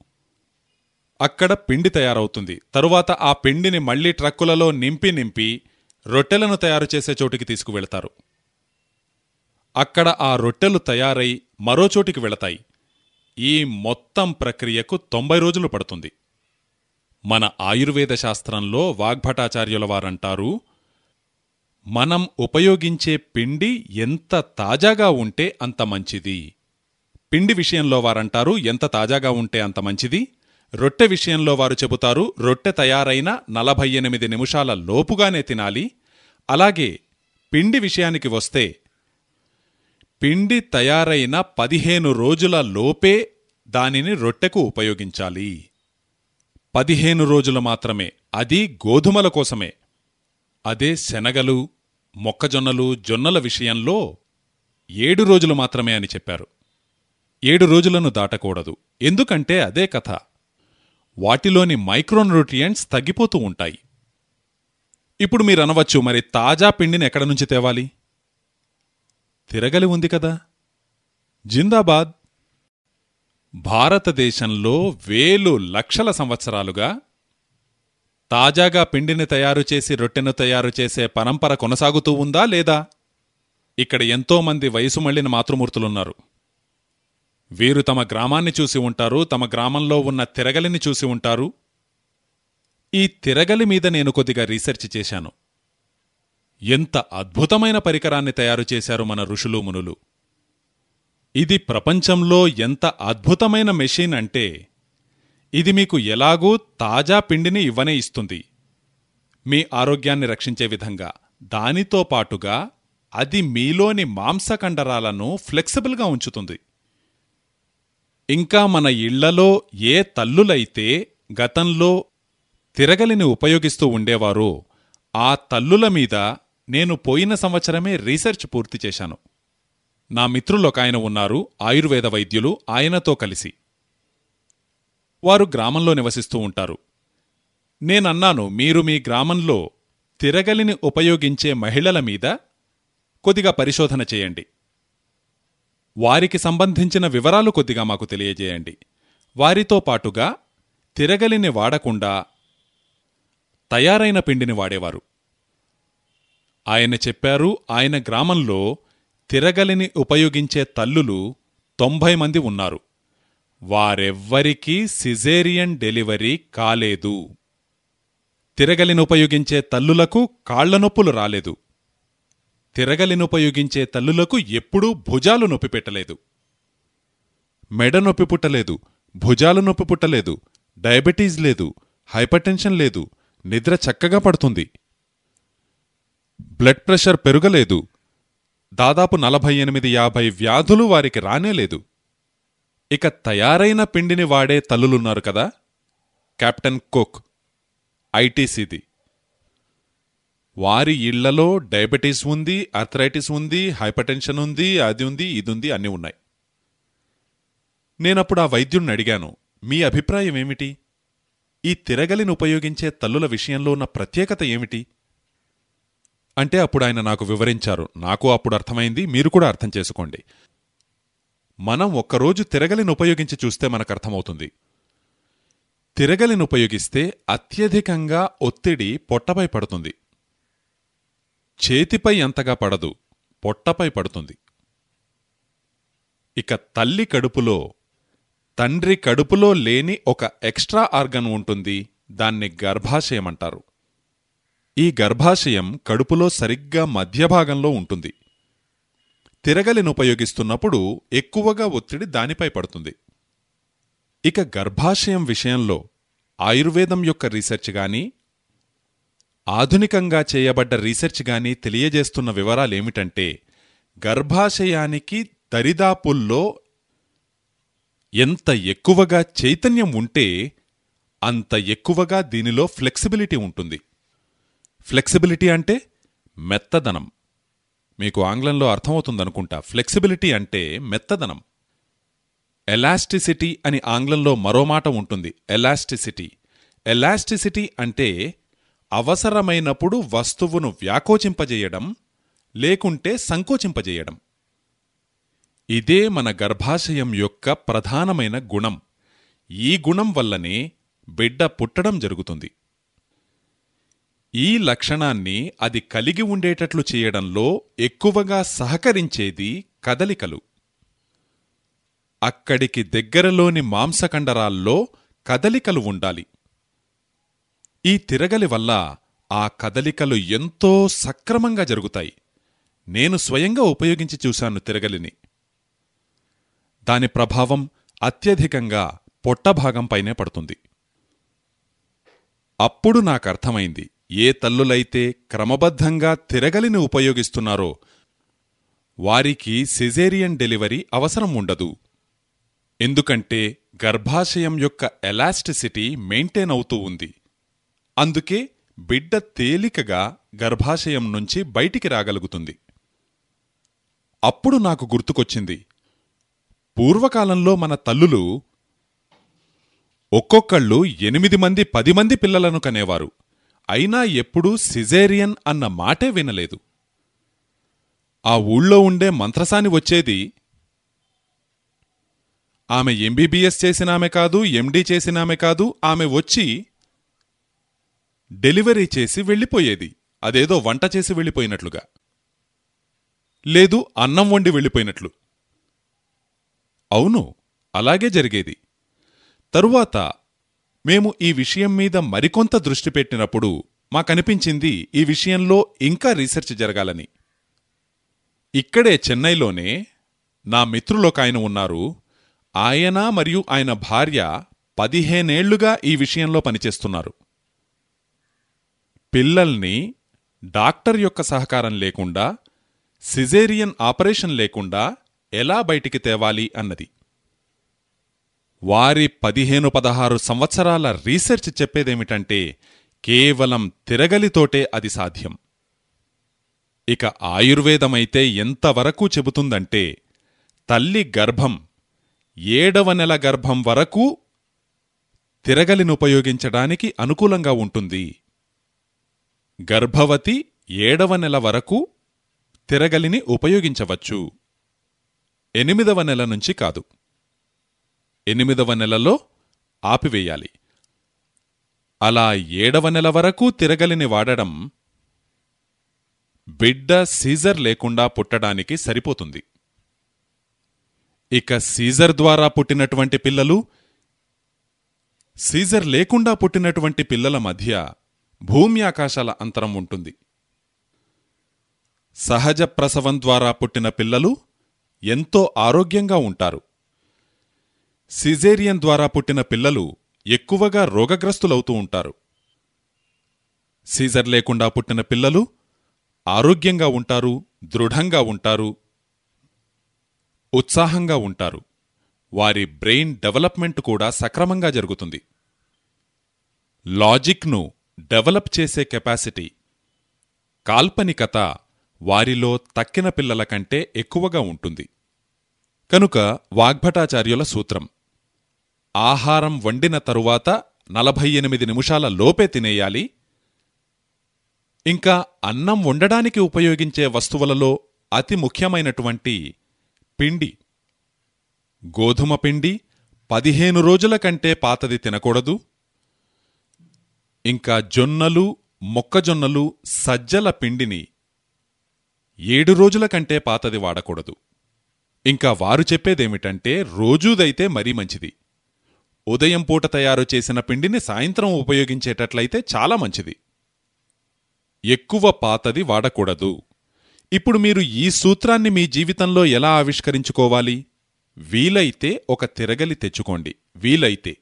అక్కడ పిండి తయారవుతుంది. తరువాత ఆ పిండిని మళ్ళీ ట్రక్కులలో నింపి నింపి రొట్టెలను తయారు చేసే చోటికి తీసుకువెళతారు. అక్కడ ఆ రొట్టెలు తయారై మరో చోటికి వెళతాయి. ఈ మొత్తం ప్రక్రియకు తొంభై రోజులు పడుతుంది. మన ఆయుర్వేద శాస్త్రంలో వాగ్భటాచార్యుల వారంటారు మనం ఉపయోగించే పిండి ఎంత తాజాగా ఉంటే అంత మంచిది. పిండి విషయంలో వారంటారు ఎంత తాజాగా ఉంటే అంత మంచిది? రొట్టె విషయంలో వారు చెబుతారు రొట్టె తయారైన నలభై ఎనిమిది నిమిషాల లోపుగానే తినాలి. అలాగే పిండి విషయానికి వస్తే పిండి తయారైన పదిహేను రోజుల లోపే దానిని రొట్టెకు ఉపయోగించాలి. పదిహేను రోజులు మాత్రమే. అది గోధుమల కోసమే. అదే శనగలు మొక్కజొన్నలు జొన్నల విషయంలో ఏడు రోజులు మాత్రమే అని చెప్పారు. ఏడు రోజులను దాటకూడదు. ఎందుకంటే అదే కథ. వాటిలోని మైక్రోన్యూట్రియంట్స్ తగ్గిపోతూ ఉంటాయి. ఇప్పుడు మీరనవచ్చు మరి తాజా పిండిని ఎక్కడ నుంచి తేవాలి? తిరగలి ఉంది కదా. జిందాబాద్ భారతదేశంలో వేలు లక్షల సంవత్సరాలుగా తాజాగా పిండిని తయారు చేసి రొట్టెను తయారు చేసే పరంపర కొనసాగుతూ ఉందా లేదా? ఇక్కడ ఎంతోమంది వయసు మళ్ళిన మాతృమూర్తులున్నారు. వీరు తమ గ్రామాన్ని చూసి ఉంటారు తమ గ్రామంలో ఉన్న తిరగలిని చూసి ఉంటారు. ఈ తిరగలి మీద నేను కొద్దిగా రీసెర్చ్ చేశాను. ఎంత అద్భుతమైన పరికరాన్ని తయారు చేశారు మన ఋషులు మునులు. ఇది ప్రపంచంలో ఎంత అద్భుతమైన మెషిన్ అంటే ఇది మీకు ఎలాగూ తాజా పిండిని ఇవ్వనే ఇస్తుంది. మీ ఆరోగ్యాన్ని రక్షించే విధంగా దానితో పాటుగా అది మీలోని మాంసకండరాలను ఫ్లెక్సిబుల్గా ఉంచుతుంది. ఇంకా మన ఇళ్ళలో ఏ తల్లులైతే గతంలో తిరగలిని ఉపయోగిస్తూ ఉండేవారో ఆ తల్లుల మీద నేను పోయిన సంవత్సరమే రీసెర్చ్ పూర్తి చేశాను. నా మిత్రులొక ఆయన ఉన్నారు ఆయుర్వేద వైద్యులు ఆయనతో కలిసి. వారు గ్రామంలో నివసిస్తూ ఉంటారు. నేనన్నాను మీరు మీ గ్రామంలో తిరగలిని ఉపయోగించే మహిళల మీద కొద్దిగా పరిశోధన చేయండి. వారికి సంబంధించిన వివరాలు కొద్దిగా మాకు తెలియజేయండి. వారితో పాటుగా తిరగలిని వాడకుండా తయారైన పిండిని వాడేవారు. ఆయన చెప్పారు ఆయన గ్రామంలో తిరగలిని ఉపయోగించే తల్లులు తొంభై మంది ఉన్నారు. వారెవ్వరికీ సిజేరియన్ డెలివరీ కాలేదు. తిరగలినుపయోగించే తల్లులకు కాళ్ళనొప్పులు రాలేదు. తిరగలినుపయోగించే తల్లులకు ఎప్పుడూ భుజాలు నొప్పి పెట్టలేదు. మెడ నొప్పి పుట్టలేదు. భుజాలు నొప్పి పుట్టలేదు. డయాబెటీస్ లేదు. హైపర్టెన్షన్ లేదు. నిద్ర చక్కగా పడుతుంది. బ్లడ్ ప్రెషర్ పెరుగలేదు. దాదాపు నలభై ఎనిమిది యాభై వ్యాధులు వారికి రానేలేదు. ఇక తయారైన పిండిని వాడే తల్లులున్నారు కదా? కెప్టెన్ కుక్ ఐటీసీది. వారి ఇళ్ళలో డయాబెటీస్ ఉంది అర్థరైటిస్ ఉంది హైపర్టెన్షన్ ఉంది అది ఉంది ఇది ఉంది అన్నీ ఉన్నాయి. నేనప్పుడు ఆ వైద్యుణ్ణి అడిగాను మీ అభిప్రాయం ఏమిటి? ఈ తిరగలిని ఉపయోగించే తల్లుల విషయంలో ఉన్న ప్రత్యేకత ఏమిటి? అంటే అప్పుడు ఆయన నాకు వివరించారు. నాకు అప్పుడు అర్థమైంది. మీరు కూడా అర్థం చేసుకోండి. మనం ఒక్కరోజు తిరగలిని ఉపయోగించి చూస్తే మనకు అర్థమవుతుంది. తిరగలిని ఉపయోగిస్తే అత్యధికంగా ఒత్తిడి పొట్టపై పడుతుంది. చేతిపై ఎంతగా పడదు. పొట్టపై పడుతుంది. ఇక తల్లి కడుపులో తండ్రి కడుపులో లేని ఒక ఎక్స్ట్రా ఆర్గన్ ఉంటుంది. దాన్ని గర్భాశయమంటారు ఈ గర్భాశయం కడుపులో సరిగ్గా మధ్యభాగంలో ఉంటుంది. తిరగలిని ఉపయోగిస్తున్నప్పుడు ఎక్కువగా ఒత్తిడి దానిపై పడుతుంది. ఇక గర్భాశయం విషయంలో ఆయుర్వేదం యొక్క రీసెర్చ్ గాని ఆధునికంగా చేయబడ్డ రీసెర్చ్ గాని తెలియజేస్తున్న వివరాలేమిటంటే గర్భాశయానికి దరిదాపుల్లో ఎంత ఎక్కువగా చైతన్యం ఉంటే అంత ఎక్కువగా దీనిలో ఫ్లెక్సిబిలిటీ ఉంటుంది. ఫ్లెక్సిబిలిటీ అంటే మెత్తదనం. మీకు ఆంగ్లంలో అర్థమవుతుందనుకుంటా. ఫ్లెక్సిబిలిటీ అంటే మెత్తదనం. ఎలాస్టిసిటీ అని ఆంగ్లంలో మరో మాట ఉంటుంది. ఎలాస్టిసిటీ ఎలాస్టిసిటీ అంటే అవసరమైనప్పుడు వస్తువును వ్యాకోచింపజేయడం లేకుంటే సంకోచింపజేయడం. ఇదే మన గర్భాశయం యొక్క ప్రధానమైన గుణం. ఈ గుణం వల్లనే బిడ్డ పుట్టడం జరుగుతుంది. ఈ లక్షణాన్ని అది కలిగి ఉండేటట్లు చేయడంలో ఎక్కువగా సహకరించేది కదలికలు. అక్కడికి దగ్గరలోని మాంసకండరాల్లో కదలికలు ఉండాలి. ఈ తిరగలి వల్ల ఆ కదలికలు ఎంతో సక్రమంగా జరుగుతాయి. నేను స్వయంగా ఉపయోగించి చూశాను తిరగలిని. దాని ప్రభావం అత్యధికంగా పొట్టభాగంపైనే పడుతుంది. అప్పుడు నాకర్థమైంది ఏ తల్లులైతే క్రమబద్ధంగా తిరగలిని ఉపయోగిస్తున్నారో వారికి సిజేరియన్ డెలివరీ అవసరం ఉండదు. ఎందుకంటే గర్భాశయం యొక్క ఎలాస్టిసిటీ మెయింటైన్ అవుతూ ఉంది. అందుకే బిడ్డ తేలికగా గర్భాశయం నుంచి బయటికి రాగలుగుతుంది. అప్పుడు నాకు గుర్తుకొచ్చింది. పూర్వకాలంలో మన తల్లులు ఒక్కొక్కళ్ళు ఎనిమిది మంది పది మంది పిల్లలను కనేవారు. అయినా ఎప్పుడూ సిజేరియన్ అన్న మాటే వినలేదు. ఆ ఊళ్ళో ఉండే మంత్రసాని వచ్చేది ఆమె ఎంబీబీఎస్ చేసినామె కాదు ఎండీ చేసినామె కాదు ఆమె వచ్చి డెలివరీ చేసి వెళ్ళిపోయేది. అదేదో వంట చేసి వెళ్ళిపోయినట్లుగా. లేదు అన్నం వండి వెళ్ళిపోయినట్లు. అవును అలాగే జరిగేది. తరువాత మేము ఈ విషయం మీద మరికొంత దృష్టి పెట్టినప్పుడు మాకనిపించింది ఈ విషయంలో ఇంకా రీసెర్చ్ జరగాలని. ఇక్కడే చెన్నైలోనే నా మిత్రులొకాయన ఉన్నారు. ఆయన మరియు ఆయన భార్య పదిహేనేళ్ళుగా ఈ విషయంలో పనిచేస్తున్నారు. పిల్లల్ని డాక్టర్ యొక్క సహకారం లేకుండా సిజేరియన్ ఆపరేషన్ లేకుండా ఎలా బయటికి తేవాలి అన్నది. వారి పదిహేను పదహారు సంవత్సరాల రీసెర్చ్ చెప్పేదేమిటంటే కేవలం తిరగలితోటే అది సాధ్యం. ఇక ఆయుర్వేదమైతే ఎంతవరకు చెబుతుందంటే తల్లి గర్భం ఏడవ నెల గర్భం వరకు తిరగలిని ఉపయోగించడానికి అనుకూలంగా ఉంటుంది. గర్భవతి ఏడవ నెల వరకు తిరగలిని ఉపయోగించవచ్చు. ఎనిమిదవ నెల నుంచి కాదు. ఎనిమిదవ నెలలో ఆపివేయాలి. అలా ఏడవ నెల వరకు తిరగలిని వాడడం బిడ్డ సీజర్ లేకుండా పుట్టడానికి సరిపోతుంది. ఇక సీజర్ ద్వారా పుట్టినటువంటి పిల్లలు సీజర్ లేకుండా పుట్టినటువంటి పిల్లల మధ్య భూమి ఆకాశాల అంతరం ఉంటుంది. సహజ ప్రసవం ద్వారా పుట్టిన పిల్లలు ఎంతో ఆరోగ్యంగా ఉంటారు. సిజేరియన్ ద్వారా పుట్టిన పిల్లలు ఎక్కువగా రోగగ్రస్తులవుతూ ఉంటారు. సీజర్ లేకుండా పుట్టిన పిల్లలు ఆరోగ్యంగా ఉంటారు దృఢంగా ఉంటారు ఉత్సాహంగా ఉంటారు. వారి బ్రెయిన్ డెవలప్మెంట్ కూడా సక్రమంగా జరుగుతుంది. లాజిక్ను డెవలప్ చేసే కెపాసిటీ కాల్పనికత వారిలో తక్కిన పిల్లల కంటే ఎక్కువగా ఉంటుంది. కనుక వాగ్భటాచార్యుల సూత్రం. ఆహారం వండిన తరువాత నలభై ఎనిమిది నిమిషాల లోపే తినేయాలి. ఇంకా అన్నం వండడానికి ఉపయోగించే వస్తువులలో అతి ముఖ్యమైనటువంటి పిండి. గోధుమ పిండి పదిహేను రోజుల కంటే పాతది తినకూడదు. ఇంకా జొన్నలు మొక్కజొన్నలు సజ్జల పిండిని ఏడు రోజుల కంటే పాతది వాడకూడదు. ఇంకా వారు చెప్పేదేమిటంటే రోజూదైతే మరీ మంచిది. ఉదయం పూట తయారు చేసిన పిండిని సాయంత్రం ఉపయోగించేటట్లయితే చాలా మంచిది. ఎక్కువ పాతది వాడకూడదు. ఇప్పుడు మీరు ఈ సూత్రాన్ని మీ జీవితంలో ఎలా ఆవిష్కరించుకోవాలి? వీలైతే ఒక తిరగలి తెచ్చుకోండి. వీలైతే.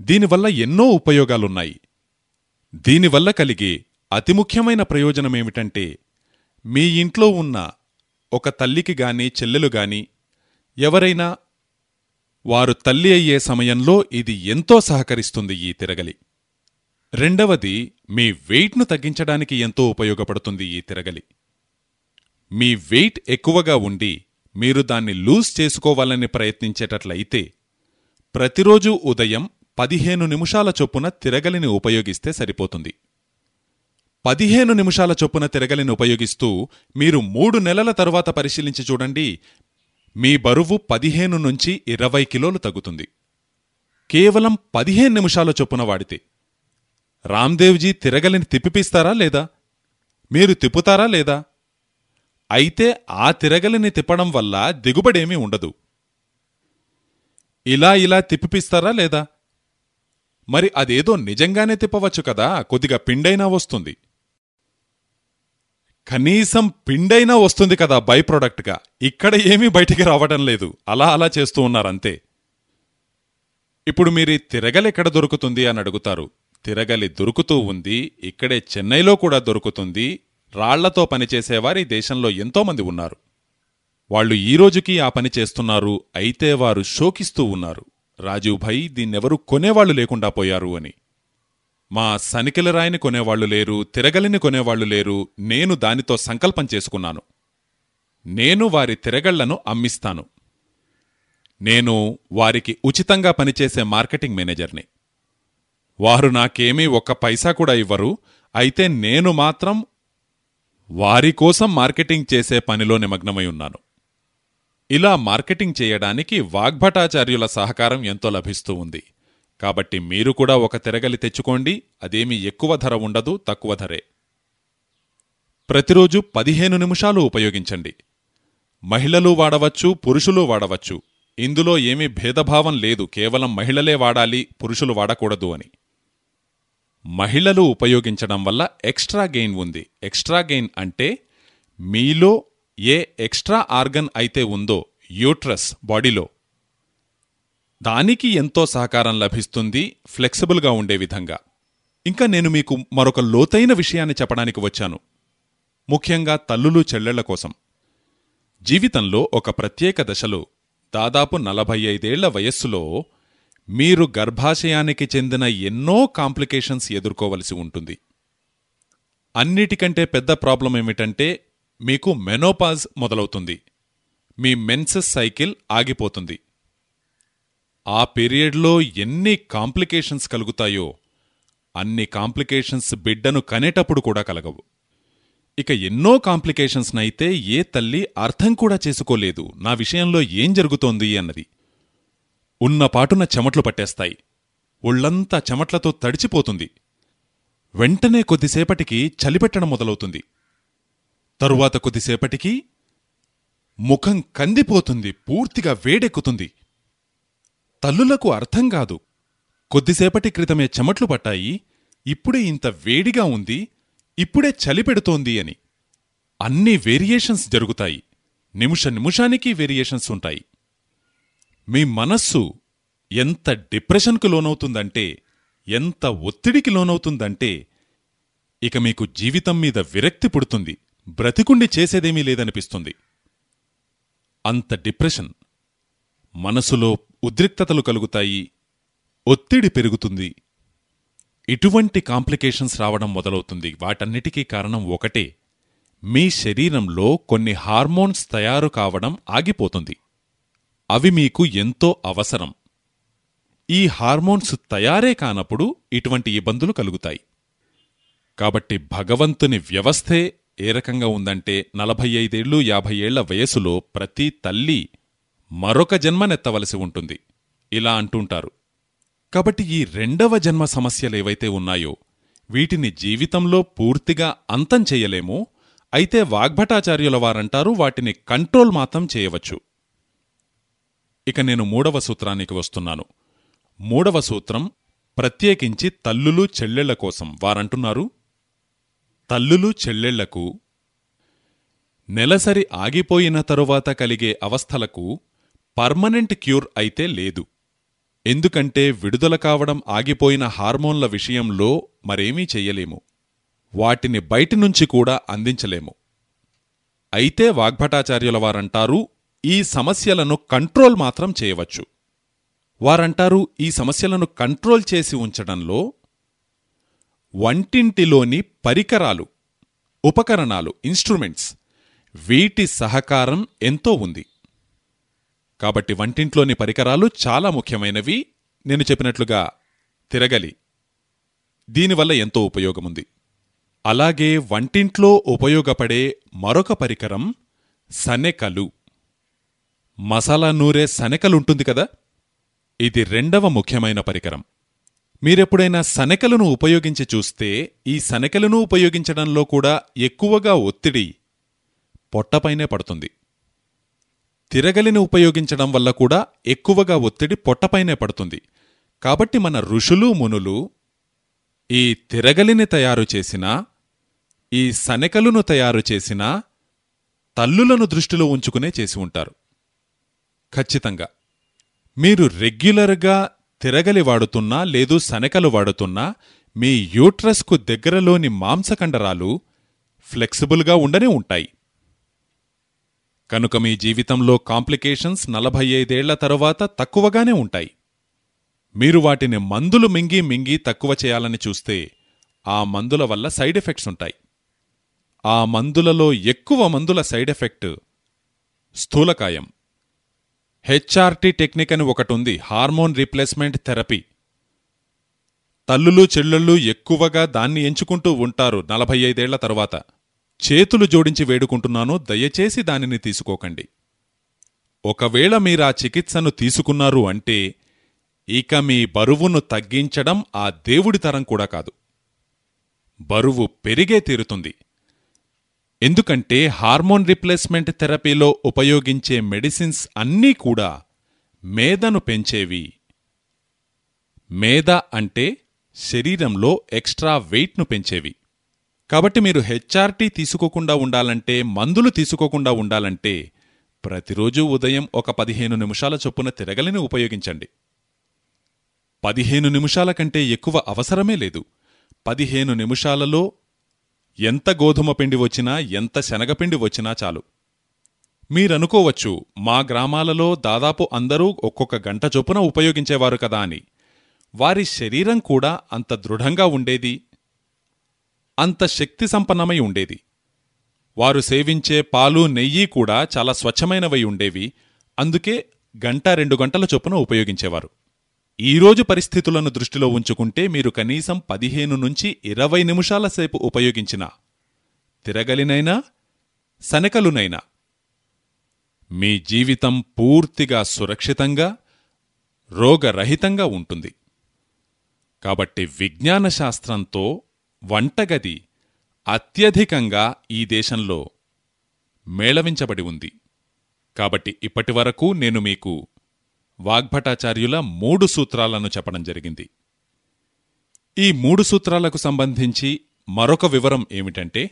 దీనివల్ల ఎన్నో ఉపయోగాలున్నాయి. దీనివల్ల కలిగే అతి ముఖ్యమైన ప్రయోజనమేమిటంటే మీ ఇంట్లో ఉన్న ఒక తల్లికి గాని చెల్లెలు గాని ఎవరైనా వారు తల్లి అయ్యే సమయంలో ఇది ఎంతో సహకరిస్తుంది ఈ తిరగలి. రెండవది మీ వెయిట్ను తగ్గించడానికి ఎంతో ఉపయోగపడుతుంది ఈ తిరగలి. మీ వెయిట్ ఎక్కువగా ఉండి మీరు దాన్ని లూజ్ చేసుకోవాలని ప్రయత్నించేటట్లయితే ప్రతిరోజూ ఉదయం పదిహేను నిమిషాల చొప్పున తిరగలిని ఉపయోగిస్తే సరిపోతుంది. పదిహేను నిమిషాల చొప్పున తిరగలిని ఉపయోగిస్తూ మీరు మూడు నెలల తరువాత పరిశీలించి చూడండి మీ బరువు పదిహేను నుంచి ఇరవై కిలోలు తగ్గుతుంది. కేవలం పదిహేను నిమిషాల చొప్పున వాడితే. రామ్దేవ్జీ తిరగలిని తిప్పిపిస్తారా లేదా? మీరు తిప్పుతారా లేదా? అయితే ఆ తిరగలిని తిప్పడం వల్ల దిగుబడేమీ ఉండదు. ఇలా ఇలా తిప్పిపిస్తారా లేదా? మరి అదేదో నిజంగానే తిప్పవచ్చు కదా కొద్దిగా పిండైనా వస్తుంది. కనీసం పిండైనా వస్తుంది కదా బై ప్రొడక్ట్గా. ఇక్కడ ఏమీ బయటికి రావడం లేదు. అలా అలా చేస్తూ ఉన్నారంతే. ఇప్పుడు మీరు తిరగలెక్కడ తిరగలి ఎక్కడ దొరుకుతుంది అని అడుగుతారు. తిరగలి దొరుకుతూ ఉంది ఇక్కడే చెన్నైలో కూడా దొరుకుతుంది. రాళ్ళతో పనిచేసేవారి దేశంలో ఎంతోమంది ఉన్నారు. వాళ్ళు ఈ రోజుకి ఆ పని చేస్తున్నారు అయితే వారు శోకిస్తూ ఉన్నారు. రాజీవ్ భాయ్ దీన్నెవరూ కొనేవాళ్ళు లేకుండా పోయారు అని. మా సనికిల రాయిని కొనేవాళ్ళు లేరు తిరగలిని కొనేవాళ్ళు లేరు నేను దానితో సంకల్పం చేసుకున్నాను. నేను వారి తిరగళ్ళను అమ్మిస్తాను. నేను వారికి ఉచితంగా పనిచేసే మార్కెటింగ్ మేనేజర్ని. వారు నాకేమీ ఒక్క పైసా కూడా ఇవ్వరు అయితే నేను మాత్రం వారి కోసం మార్కెటింగ్ చేసే పనిలో నిమగ్నమై ఉన్నాను. ఇలా మార్కెటింగ్ చేయడానికి వాగ్భటాచార్యుల సహకారం ఎంతో లభిస్తూ ఉంది. కాబట్టి మీరు కూడా ఒక తిరగలి తెచ్చుకోండి. అదేమీ ఎక్కువ ధర ఉండదు తక్కువ ధరే. ప్రతిరోజు పదిహేను నిమిషాలు ఉపయోగించండి. మహిళలు వాడవచ్చు పురుషులు వాడవచ్చు. ఇందులో ఏమీ భేదభావం లేదు. కేవలం మహిళలే వాడాలి పురుషులు వాడకూడదు అని. మహిళలు ఉపయోగించడం వల్ల ఎక్స్ట్రా గెయిన్ ఉంది. ఎక్స్ట్రా గెయిన్ అంటే మీలో ఏ ఎక్స్ట్రా ఆర్గన్ అయితే ఉందో యూట్రస్ బాడీలో దానికి ఎంతో సహకారం లభిస్తుంది ఫ్లెక్సిబుల్గా ఉండే విధంగా. ఇంకా నేను మీకు మరొక లోతైన విషయాన్ని చెప్పడానికి వచ్చాను. ముఖ్యంగా తల్లులు చెల్లెళ్ళ కోసం. జీవితంలో ఒక ప్రత్యేక దశలో దాదాపు నలభై ఐదేళ్ళ వయస్సులో మీరు గర్భాశయానికి చెందిన ఎన్నో కాంప్లికేషన్స్ ఎదుర్కోవలసి ఉంటుంది. అన్నిటికంటే పెద్ద ప్రాబ్లం ఏమిటంటే మీకు మెనోపాజ్ మొదలవుతుంది. మీ మెన్సెస్ సైకిల్ ఆగిపోతుంది. ఆ పీరియడ్లో ఎన్ని కాంప్లికేషన్స్ కలుగుతాయో అన్ని కాంప్లికేషన్స్ బిడ్డను కనేటప్పుడు కూడా కలగవు. ఇక ఎన్నో కాంప్లికేషన్స్నైతే ఏ తల్లి అర్థం కూడా చేసుకోలేదు నా విషయంలో ఏం జరుగుతోంది అన్నది. ఉన్నపాటున చెమట్లు పట్టేస్తాయి. ఒళ్ళంతా చెమట్లతో తడిచిపోతుంది. వెంటనే కొద్దిసేపటికి చలిపెట్టడం మొదలవుతుంది. తరువాత కొద్దిసేపటికి ముఖం కందిపోతుంది పూర్తిగా వేడెక్కుతుంది. తల్లులకు అర్థం కాదు. కొద్దిసేపటి క్రితమే చెమట్లు పట్టాయి ఇప్పుడే ఇంత వేడిగా ఉంది ఇప్పుడే చలి పెడుతోంది అని. అన్ని వేరియేషన్స్ జరుగుతాయి. నిమిష నిమిషానికి వేరియేషన్స్ ఉంటాయి. మీ మనస్సు ఎంత డిప్రెషన్కు లోనవుతుందంటే ఎంత ఒత్తిడికి లోనవుతుందంటే ఇక మీకు జీవితం మీద విరక్తి పుడుతుంది బ్రతికుండి చేసేదేమీ లేదనిపిస్తుంది. అంత డిప్రెషన్. మనసులో ఉద్రిక్తతలు కలుగుతాయి ఒత్తిడి పెరుగుతుంది. ఇటువంటి కాంప్లికేషన్స్ రావడం మొదలవుతుంది. వాటన్నిటికీ కారణం ఒకటే మీ శరీరంలో కొన్ని హార్మోన్స్ తయారు కావడం ఆగిపోతుంది. అవి మీకు ఎంతో అవసరం. ఈ హార్మోన్స్ తయారే కానప్పుడు ఇటువంటి ఇబ్బందులు కలుగుతాయి. కాబట్టి భగవంతుని వ్యవస్థే ఏ రకంగా ఉందంటే నలభై ఐదేళ్ళు యాభై ఏళ్ళ వయసులో ప్రతి తల్లి మరొక జన్మనెత్తవలసి ఉంటుంది. ఇలా అంటుంటారు. కాబట్టి ఈ రెండవ జన్మ సమస్యలేవైతే ఉన్నాయో వీటిని జీవితంలో పూర్తిగా అంతం చేయలేము. అయితే వాగ్భటాచార్యుల వారంటారు వాటిని కంట్రోల్ మాత్రం చేయవచ్చు. ఇక నేను మూడవ సూత్రానికి వస్తున్నాను. మూడవ సూత్రం ప్రత్యేకించి తల్లులు చెల్లెళ్ళ కోసం వారంటున్నారు. తల్లులు చెల్లెళ్ళకు నెలసరి ఆగిపోయిన తరువాత కలిగే అవస్థలకు పర్మనెంట్ క్యూర్ అయితే లేదు. ఎందుకంటే విడుదల కావడం ఆగిపోయిన హార్మోన్ల విషయంలో మరేమీ చెయ్యలేము. వాటిని బయటి నుంచి కూడా అందించలేము. అయితే వాగ్భటాచార్యుల వారంటారు ఈ సమస్యలను కంట్రోల్ మాత్రం చేయవచ్చు. వారంటారు ఈ సమస్యలను కంట్రోల్ చేసి ఉంచడంలో వంటింటిలోని పరికరాలు ఉపకరణాలు ఇన్స్ట్రుమెంట్స్ వీటి సహకారం ఎంతో ఉంది. కాబట్టి వంటింట్లోని పరికరాలు చాలా ముఖ్యమైనవి. నేను చెప్పినట్లుగా తిరగలి. దీనివల్ల ఎంతో ఉపయోగముంది. అలాగే వంటింట్లో ఉపయోగపడే మరొక పరికరం సనెకలు. మసాలా నూరే సనెకలుంటుంది కదా? ఇది రెండవ ముఖ్యమైన పరికరం. మీరెప్పుడైనా సనెకలను ఉపయోగించి చూస్తే ఈ సనెకలను ఉపయోగించడంలో కూడా ఎక్కువగా ఒత్తిడి పొట్టపైనే పడుతుంది. తిరగలిని ఉపయోగించడం వల్ల కూడా ఎక్కువగా ఒత్తిడి పొట్టపైనే పడుతుంది. కాబట్టి మన ఋషులు మునులు ఈ తిరగలిని తయారు చేసినా ఈ సనెకలును తయారు చేసినా తల్లులను దృష్టిలో ఉంచుకునే చేసి ఉంటారు. ఖచ్చితంగా. మీరు రెగ్యులర్గా తిరగలి వాడుతున్నా లేదు సనెకలు వాడుతున్నా మీ యూట్రస్కు దగ్గరలోని మాంసకండరాలు ఫ్లెక్సిబుల్గా ఉండనే ఉంటాయి. కనుక మీ జీవితంలో కాంప్లికేషన్స్ నలభై ఐదేళ్ళ తరువాత తక్కువగానే ఉంటాయి. మీరు వాటిని మందులు మింగి మింగి తక్కువ చేయాలని చూస్తే ఆ మందుల వల్ల సైడ్ ఎఫెక్ట్స్ ఉంటాయి. ఆ మందులలో ఎక్కువ మందుల సైడ్ ఎఫెక్ట్ స్థూలకాయం. హెచ్ఆర్టీ టెక్నిక్ అని ఒకటుంది హార్మోన్ రీప్లేస్మెంట్ థెరపీ. తల్లులు చెల్లెళ్ళు ఎక్కువగా దాన్ని ఎంచుకుంటూ ఉంటారు నలభై ఐదేళ్ళ తరువాత. చేతులు జోడించి వేడుకుంటున్నాను దయచేసి దానిని తీసుకోకండి. ఒకవేళ మీరా చికిత్సను తీసుకున్నారు అంటే ఇక మీ బరువును తగ్గించడం ఆ దేవుడి తరం కూడా కాదు. బరువు పెరిగే తీరుతుంది. ఎందుకంటే హార్మోన్ రిప్లేస్మెంట్ థెరపీలో ఉపయోగించే మెడిసిన్స్ అన్నీ కూడా మేదను పెంచేవి. మేద అంటే శరీరంలో ఎక్స్ట్రా వెయిట్ను పెంచేవి. కాబట్టి మీరు హెచ్ఆర్టీ తీసుకోకుండా ఉండాలంటే మందులు తీసుకోకుండా ఉండాలంటే ప్రతిరోజు ఉదయం ఒక పదిహేను నిమిషాల చొప్పున తిరగలిని ఉపయోగించండి. పదిహేను నిమిషాల కంటే ఎక్కువ అవసరమే లేదు. పదిహేను నిమిషాలలో ఎంత గోధుమ పిండి వచ్చినా ఎంత శనగపిండి వచ్చినా చాలు. మీరనుకోవచ్చు మా గ్రామాలలో దాదాపు అందరూ ఒక్కొక్క గంట చొప్పున ఉపయోగించేవారు కదా అని. వారి శరీరం కూడా అంత దృఢంగా ఉండేది అంత శక్తి సంపన్నమై ఉండేది. వారు సేవించే పాలు నెయ్యి కూడా చాలా స్వచ్ఛమైనవై ఉండేవి. అందుకే గంట రెండు గంటల చొప్పున ఉపయోగించేవారు. ఈరోజు పరిస్థితులను దృష్టిలో ఉంచుకుంటే మీరు కనీసం పదిహేను నుంచి ఇరవై నిమిషాల సేపు ఉపయోగించిన తిరగలినైనా శనకలునైనా మీ జీవితం పూర్తిగా సురక్షితంగా రోగరహితంగా ఉంటుంది. కాబట్టి విజ్ఞాన శాస్త్రంతో వంటగది అత్యధికంగా ఈ దేశంలో మేళవించబడి ఉంది. కాబట్టి ఇప్పటివరకు నేను మీకు వాగ్భటాచార్యుల మూడు సూత్రాలను చెప్పడం జరిగింది. ఈ మూడు సూత్రాలకు సంబంధించి మరొక వివరం ఏమిటంటే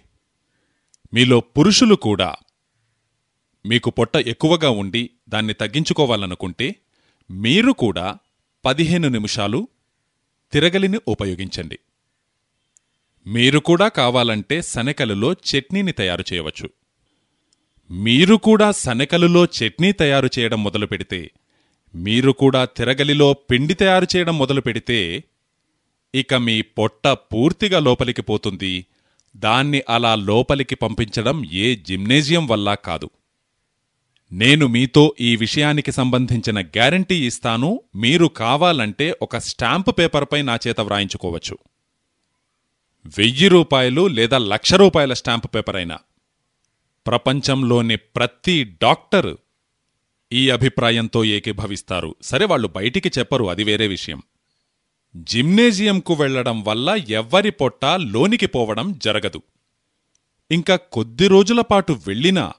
మీలో పురుషులు కూడా మీకు పొట్ట ఎక్కువగా ఉండి దాన్ని తగ్గించుకోవాలనుకుంటే మీరు కూడా పదిహేను నిమిషాలు తిరగలిని ఉపయోగించండి. మీరు కూడా కావాలంటే శనకలులో చట్నీని తయారు చేయవచ్చు. మీరు కూడా శనకలులో చట్నీ తయారు చేయడం మొదలు పెడితే మీరు కూడా తిరగలిలో పిండి తయారు చేయడం మొదలు పెడితే ఇక మీ పొట్ట పూర్తిగా లోపలికి పోతుంది. దాన్ని అలా లోపలికి పంపించడం ఏ జిమ్నేజియం వల్ల కాదు. నేను మీతో ఈ విషయానికి సంబంధించిన గ్యారంటీ ఇస్తాను. మీరు కావాలంటే ఒక స్టాంపు పేపర్పై నా చేత వ్రాయించుకోవచ్చు. వెయ్యి రూపాయలు లేదా లక్ష రూపాయల స్టాంపు పేపర్ అయినా. ప్రపంచంలోని ప్రతి డాక్టర్ ఈ అభిప్రాయంతో ఏకీభవిస్తారు. సరే వాళ్ళు బయటికి చెప్పరు అది వేరే విషయం. జిమ్నేజియంకు వెళ్ళడం వల్ల ఎవ్వరి పొట్ట లోనికి పోవడం జరగదు. ఇంకా కొద్ది రోజుల పాటు వెళ్ళినా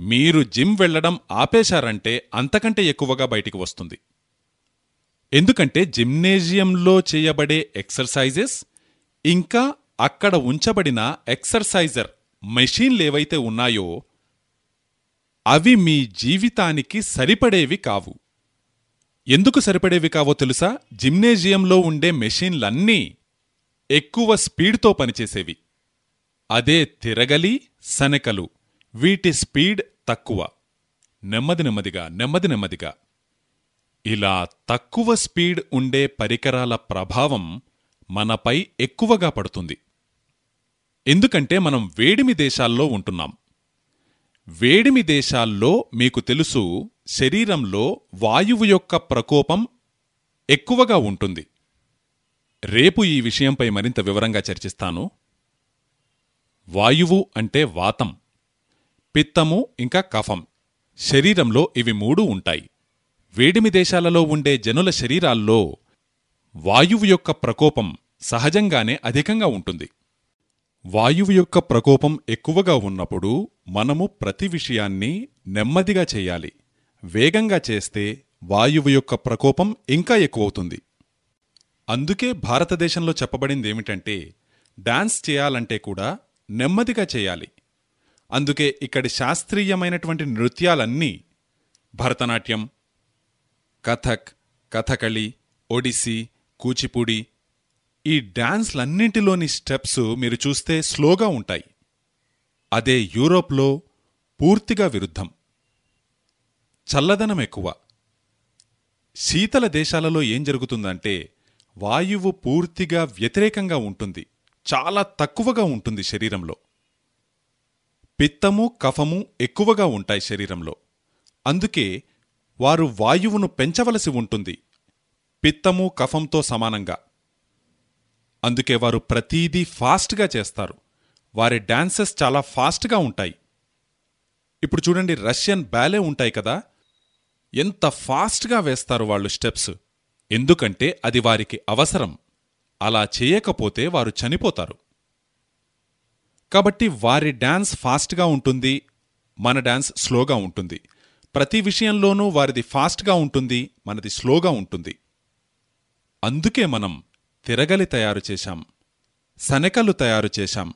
మీరు జిమ్ వెళ్ళడం ఆపేశారంటే అంతకంటే ఎక్కువగా బయటికి వస్తుంది. ఎందుకంటే జిమ్నేజియంలో చేయబడే ఎక్సర్సైజెస్ ఇంకా అక్కడ ఉంచబడిన ఎక్సర్సైజర్ మెషీన్లేవైతే ఉన్నాయో అవి మీ జీవితానికి సరిపడేవి కావు. ఎందుకు సరిపడేవి కావో తెలుసా? జిమ్నేజియంలో ఉండే మెషీన్లన్నీ ఎక్కువ స్పీడ్తో పనిచేసేవి. అదే తిరగలి సనకలు వీటి స్పీడ్ తక్కువ. నెమ్మది నెమ్మదిగా నెమ్మది నెమ్మదిగా. ఇలా తక్కువ స్పీడ్ ఉండే పరికరాల ప్రభావం మనపై ఎక్కువగా పడుతుంది. ఎందుకంటే మనం వేడిమి దేశాల్లో ఉంటున్నాం. వేడిమి దేశాల్లో మీకు తెలుసు శరీరంలో వాయువు యొక్క ప్రకోపం ఎక్కువగా ఉంటుంది. రేపు ఈ విషయంపై మరింత వివరంగా చర్చిస్తాను. వాయువు అంటే వాతం. పిత్తము ఇంకా కఫం. శరీరంలో ఇవి మూడు ఉంటాయి. వేడిమి దేశాలలో ఉండే జనుల శరీరాల్లో వాయువు యొక్క ప్రకోపం సహజంగానే అధికంగా ఉంటుంది. వాయువు యొక్క ప్రకోపం ఎక్కువగా ఉన్నప్పుడు మనము ప్రతి విషయాన్ని నెమ్మదిగా చేయాలి. వేగంగా చేస్తే వాయువు యొక్క ప్రకోపం ఇంకా ఎక్కువవుతుంది. అందుకే భారతదేశంలో చెప్పబడిందేమిటంటే డాన్స్ చేయాలంటే కూడా నెమ్మదిగా చేయాలి. అందుకే ఇక్కడి శాస్త్రీయమైనటువంటి నృత్యాలన్నీ భరతనాట్యం కథక్ కథకళి ఒడిస్సీ కూచిపూడి. ఈ డాన్స్లన్నింటిలోని స్టెప్స్ మీరు చూస్తే స్లోగా ఉంటాయి. అదే యూరోప్లో పూర్తిగా విరుద్ధం. చల్లదనం ఎక్కువ. శీతల దేశాలలో ఏం జరుగుతుందంటే వాయువు పూర్తిగా వ్యతిరేకంగా ఉంటుంది. చాలా తక్కువగా ఉంటుంది శరీరంలో. పిత్తము కఫము ఎక్కువగా ఉంటాయి శరీరంలో. అందుకే వారు వాయువును పెంచవలసి ఉంటుంది. పిత్తము కఫంతో సమానంగా. అందుకే వారు ప్రతీదీ ఫాస్ట్గా చేస్తారు. వారి డాన్సెస్ చాలా ఫాస్ట్గా ఉంటాయి. ఇప్పుడు చూడండి రష్యన్ బ్యాలే ఉంటాయి కదా? ఎంత ఫాస్ట్గా వేస్తారు వాళ్ళు స్టెప్స్. ఎందుకంటే అది వారికి అవసరం. అలా చేయకపోతే వారు చనిపోతారు. కాబట్టి వారి డాన్స్ ఫాస్ట్గా ఉంటుంది మన డాన్స్ స్లోగా ఉంటుంది. ప్రతి విషయంలోనూ వారిది ఫాస్ట్గా ఉంటుంది మనది స్లోగా ఉంటుంది. అందుకే మనం తిరగలి తయారు చేశాం శనకలు తయారు చేశాం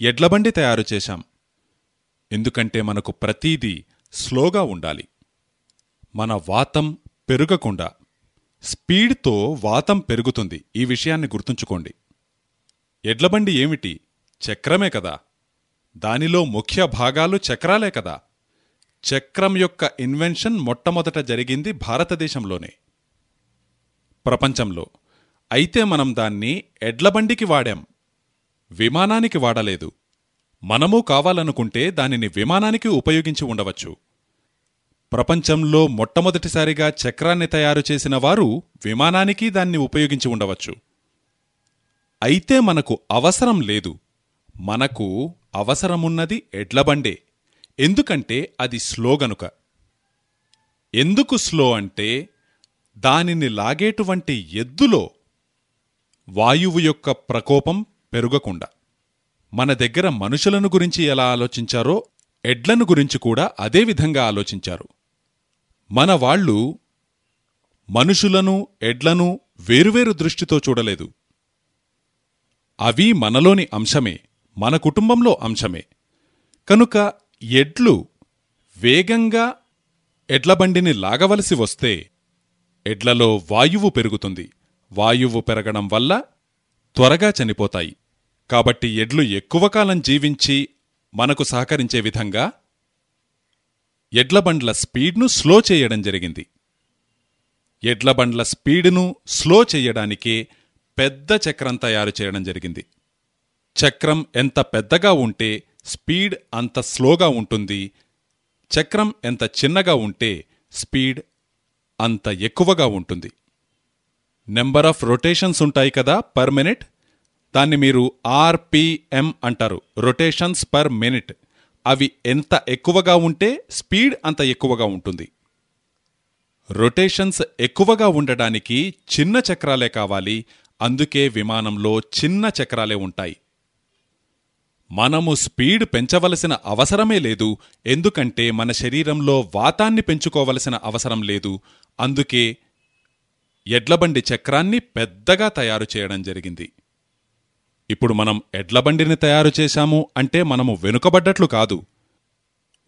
ఎడ్లబండి తయారు చేశాం. ఎందుకంటే మనకు ప్రతీదీ స్లోగా ఉండాలి. మన వాతం పెరగకుండా స్పీడ్తో వాతం పెరుగుతుంది. ఈ విషయాన్ని గుర్తుంచుకోండి. ఎడ్లబండి ఏమిటి? చక్రమే కదా. దానిలో ముఖ్య భాగాలు చక్రాలే కదా. చక్రం యొక్క ఇన్వెన్షన్ మొట్టమొదట జరిగింది భారతదేశంలోనే. ప్రపంచంలో. అయితే మనం దాన్ని ఎడ్లబండికి వాడాం. విమానానికి వాడలేదు. మనము కావాలనుకుంటే దానిని విమానానికి ఉపయోగించి ఉండవచ్చు. ప్రపంచంలో మొట్టమొదటిసారిగా చక్రాన్ని తయారు చేసిన వారు విమానానికి దాన్ని ఉపయోగించి ఉండవచ్చు. అయితే మనకు అవసరం లేదు. మనకు అవసరమున్నది ఎడ్లబండే ఎందుకంటే అది స్లో గనుక. ఎందుకు స్లో అంటే దానిని లాగేటువంటి ఎద్దులో వాయువు యొక్క ప్రకోపం పెరుగకుండా. మన దగ్గర మనుషులను గురించి ఎలా ఆలోచించారో ఎడ్లను గురించి కూడా అదే విధంగా ఆలోచించారు. మన వాళ్ళు మనుషులను ఎడ్లను వేరువేరు దృష్టితో చూడలేదు. అవి మనలోని అంశమే మన కుటుంబంలో అంశమే. కనుక ఎడ్లు వేగంగా ఎడ్లబండిని లాగవలసి వస్తే ఎడ్లలో వాయువు పెరుగుతుంది. వాయువు పెరగడం వల్ల త్వరగా చనిపోతాయి. కాబట్టి ఎడ్లు ఎక్కువ కాలం జీవించి మనకు సహకరించే విధంగా ఎడ్లబండ్ల స్పీడ్ను స్లో చేయడం జరిగింది. ఎడ్లబండ్ల స్పీడును స్లో చేయడానికే పెద్ద చక్రం తయారు చేయడం జరిగింది. చక్రం ఎంత పెద్దగా ఉంటే స్పీడ్ అంత స్లోగా ఉంటుంది. చక్రం ఎంత చిన్నగా ఉంటే స్పీడ్ అంత ఎక్కువగా ఉంటుంది. నెంబర్ ఆఫ్ రొటేషన్స్ ఉంటాయి కదా పర్ మినిట్ దాన్ని మీరు ఆర్పిఎం అంటారు. రొటేషన్స్ పర్ మినిట్ అవి ఎంత ఎక్కువగా ఉంటే స్పీడ్ అంత ఎక్కువగా ఉంటుంది. రొటేషన్స్ ఎక్కువగా ఉండడానికి చిన్న చక్రాలే కావాలి. అందుకే విమానంలో చిన్న చక్రాలే ఉంటాయి. మనము స్పీడ్ పెంచవలసిన అవసరమే లేదు. ఎందుకంటే మన శరీరంలో వాతాన్ని పెంచుకోవలసిన అవసరం లేదు. అందుకే ఎడ్లబండి చక్రాన్ని పెద్దగా తయారు చేయడం జరిగింది. ఇప్పుడు మనం ఎడ్లబండిని తయారు చేశాము అంటే మనము వెనుకబడ్డట్లు కాదు.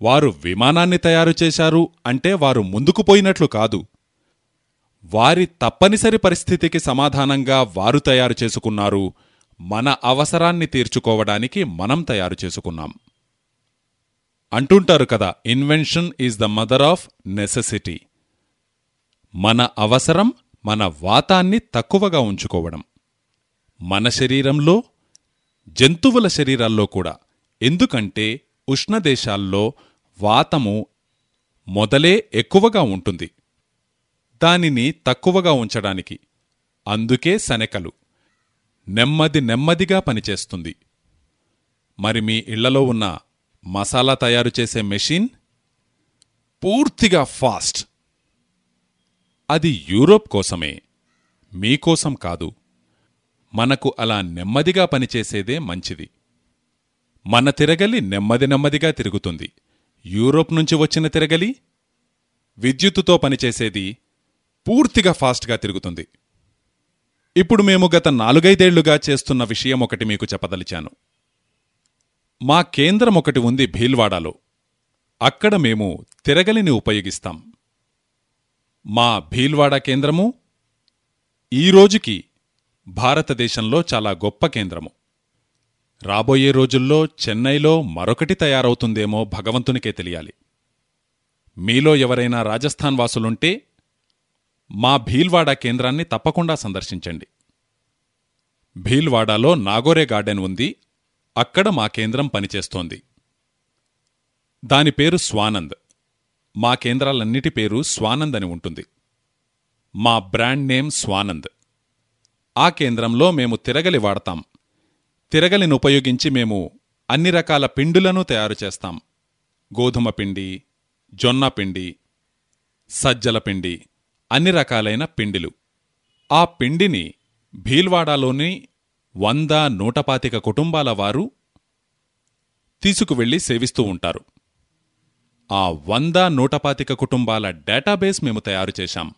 వారు విమానాన్ని తయారు చేశారు అంటే వారు ముందుకు పోయినట్లు కాదు. వారి తప్పనిసరి పరిస్థితికి సమాధానంగా వారు తయారు చేసుకున్నారు. మన అవసరాన్ని తీర్చుకోవడానికి మనం తయారు చేసుకున్నాం. అంటుంటారు కదా invention is the mother of necessity మన అవసరం మన వాతాన్ని తక్కువగా ఉంచుకోవడం. మన శరీరంలో జంతువుల శరీరాల్లో కూడా. ఎందుకంటే ఉష్ణదేశాల్లో వాతము మొదలే ఎక్కువగా ఉంటుంది. దానిని తక్కువగా ఉంచడానికి. అందుకే శనెకలు. నెమ్మది నెమ్మదిగా పనిచేస్తుంది. మరి మీ ఇళ్ళలో ఉన్న మసాలా తయారు చేసే మెషిన్? పూర్తిగా ఫాస్ట్. అది యూరోప్ కోసమే మీకోసం కాదు. మనకు అలా నెమ్మదిగా పనిచేసేదే మంచిది. మన తిరగలి నెమ్మది నెమ్మదిగా తిరుగుతుంది. యూరోప్ నుంచి వచ్చిన తిరగలి విద్యుత్తుతో పనిచేసేది పూర్తిగా ఫాస్ట్గా తిరుగుతుంది. ఇప్పుడు మేము గత నాలుగైదేళ్ళుగా చేస్తున్న విషయం ఒకటి మీకు చెప్పదలిచాను. మా కేంద్రం ఒకటి ఉంది భీల్వాడాలో. అక్కడ మేము తిరగలిని ఉపయోగిస్తాం. మా భీల్వాడ కేంద్రము ఈ రోజుకి భారతదేశంలో చాలా గొప్ప కేంద్రము. రాబోయే రోజుల్లో చెన్నైలో మరొకటి తయారవుతుందేమో భగవంతునికే తెలియాలి. మీలో ఎవరైనా రాజస్థాన్ వాసులుంటే మా భీల్వాడా కేంద్రాన్ని తప్పకుండా సందర్శించండి. భీల్వాడాలో నాగోరే గార్డెన్ ఉంది. అక్కడ మా కేంద్రం పనిచేస్తోంది. దాని పేరు స్వానంద్. మా కేంద్రాలన్నిటి పేరు స్వానంద్ అని ఉంటుంది. మా బ్రాండ్ నేమ్ స్వానంద్. ఆ కేంద్రంలో మేము తిరగలి వాడతాం. తిరగలిని ఉపయోగించి మేము అన్ని రకాల పిండులను తయారు చేస్తాం. గోధుమ పిండి జొన్న పిండి సజ్జల పిండి అన్ని రకాలైన పిండిలు. ఆ పిండిని భీల్వాడాలోని వంద నూటపాతిక కుటుంబాల వారు తీసుకువెళ్ళి సేవిస్తూ ఉంటారు. ఆ వంద నూటపాతిక కుటుంబాల డేటాబేస్ మేము తయారు చేశాం.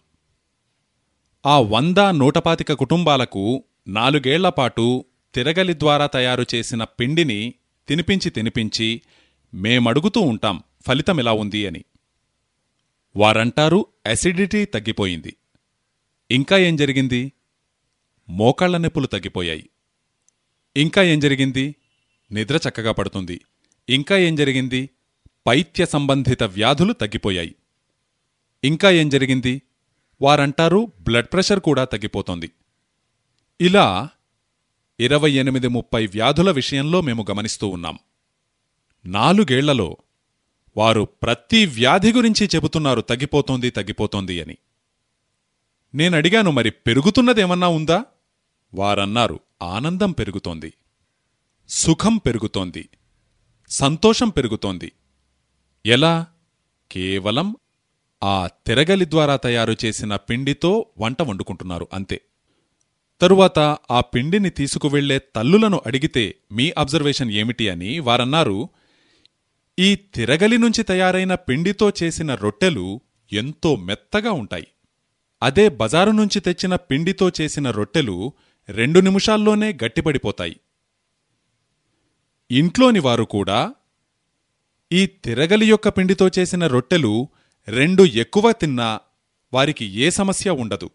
ఆ వంద నూటపాతిక కుటుంబాలకు నాలుగేళ్ళపాటు తిరగలి ద్వారా తయారు చేసిన పిండిని తినిపించి తినిపించి మేమడుగుతూ ఉంటాం ఫలితమిలా ఉంది అని. వారంటారు అసిడిటీ తగ్గిపోయింది. ఇంకా ఏం జరిగింది? మోకాళ్ళ నొప్పులు తగ్గిపోయాయి. ఇంకా ఏం జరిగింది? నిద్ర చక్కగా పడుతుంది. ఇంకా ఏం జరిగింది? పైత్య సంబంధిత వ్యాధులు తగ్గిపోయాయి. ఇంకా ఏం జరిగింది? వారంటారు బ్లడ్ ప్రెషర్ కూడా తగ్గిపోతోంది. ఇలా ఇరవై ఎనిమిది ముప్పై వ్యాధుల విషయంలో మేము గమనిస్తూ ఉన్నాం. నాలుగేళ్ళలో వారు ప్రతి వ్యాధి గురించి చెబుతున్నారు తగ్గిపోతోంది తగ్గిపోతోంది అని. నేనడిగాను మరి పెరుగుతున్నదేమన్నా ఉందా? వారన్నారు ఆనందం పెరుగుతోంది సుఖం పెరుగుతోంది సంతోషం పెరుగుతోంది. ఎలా? కేవలం ఆ తిరగలి ద్వారా తయారు చేసిన పిండితో వంట వండుకుంటున్నారు అంతే. తరువాత ఆ పిండిని తీసుకువెళ్ళే తల్లులను అడిగితే మీ అబ్జర్వేషన్ ఏమిటి? అని వారన్నారు ఈ తిరగలి నుంచి తయారైన పిండితో చేసిన రొట్టెలు ఎంతో మెత్తగా ఉంటాయి. అదే బజారు నుంచి తెచ్చిన పిండితో చేసిన రొట్టెలు రెండు నిమిషాల్లోనే గట్టిపడిపోతాయి. ఇంట్లోని వారు కూడా ఈ తిరగలి యొక్క పిండితో చేసిన రొట్టెలు రెండు ఎక్కువ తిన్నా వారికి ఏ సమస్య ఉండదు.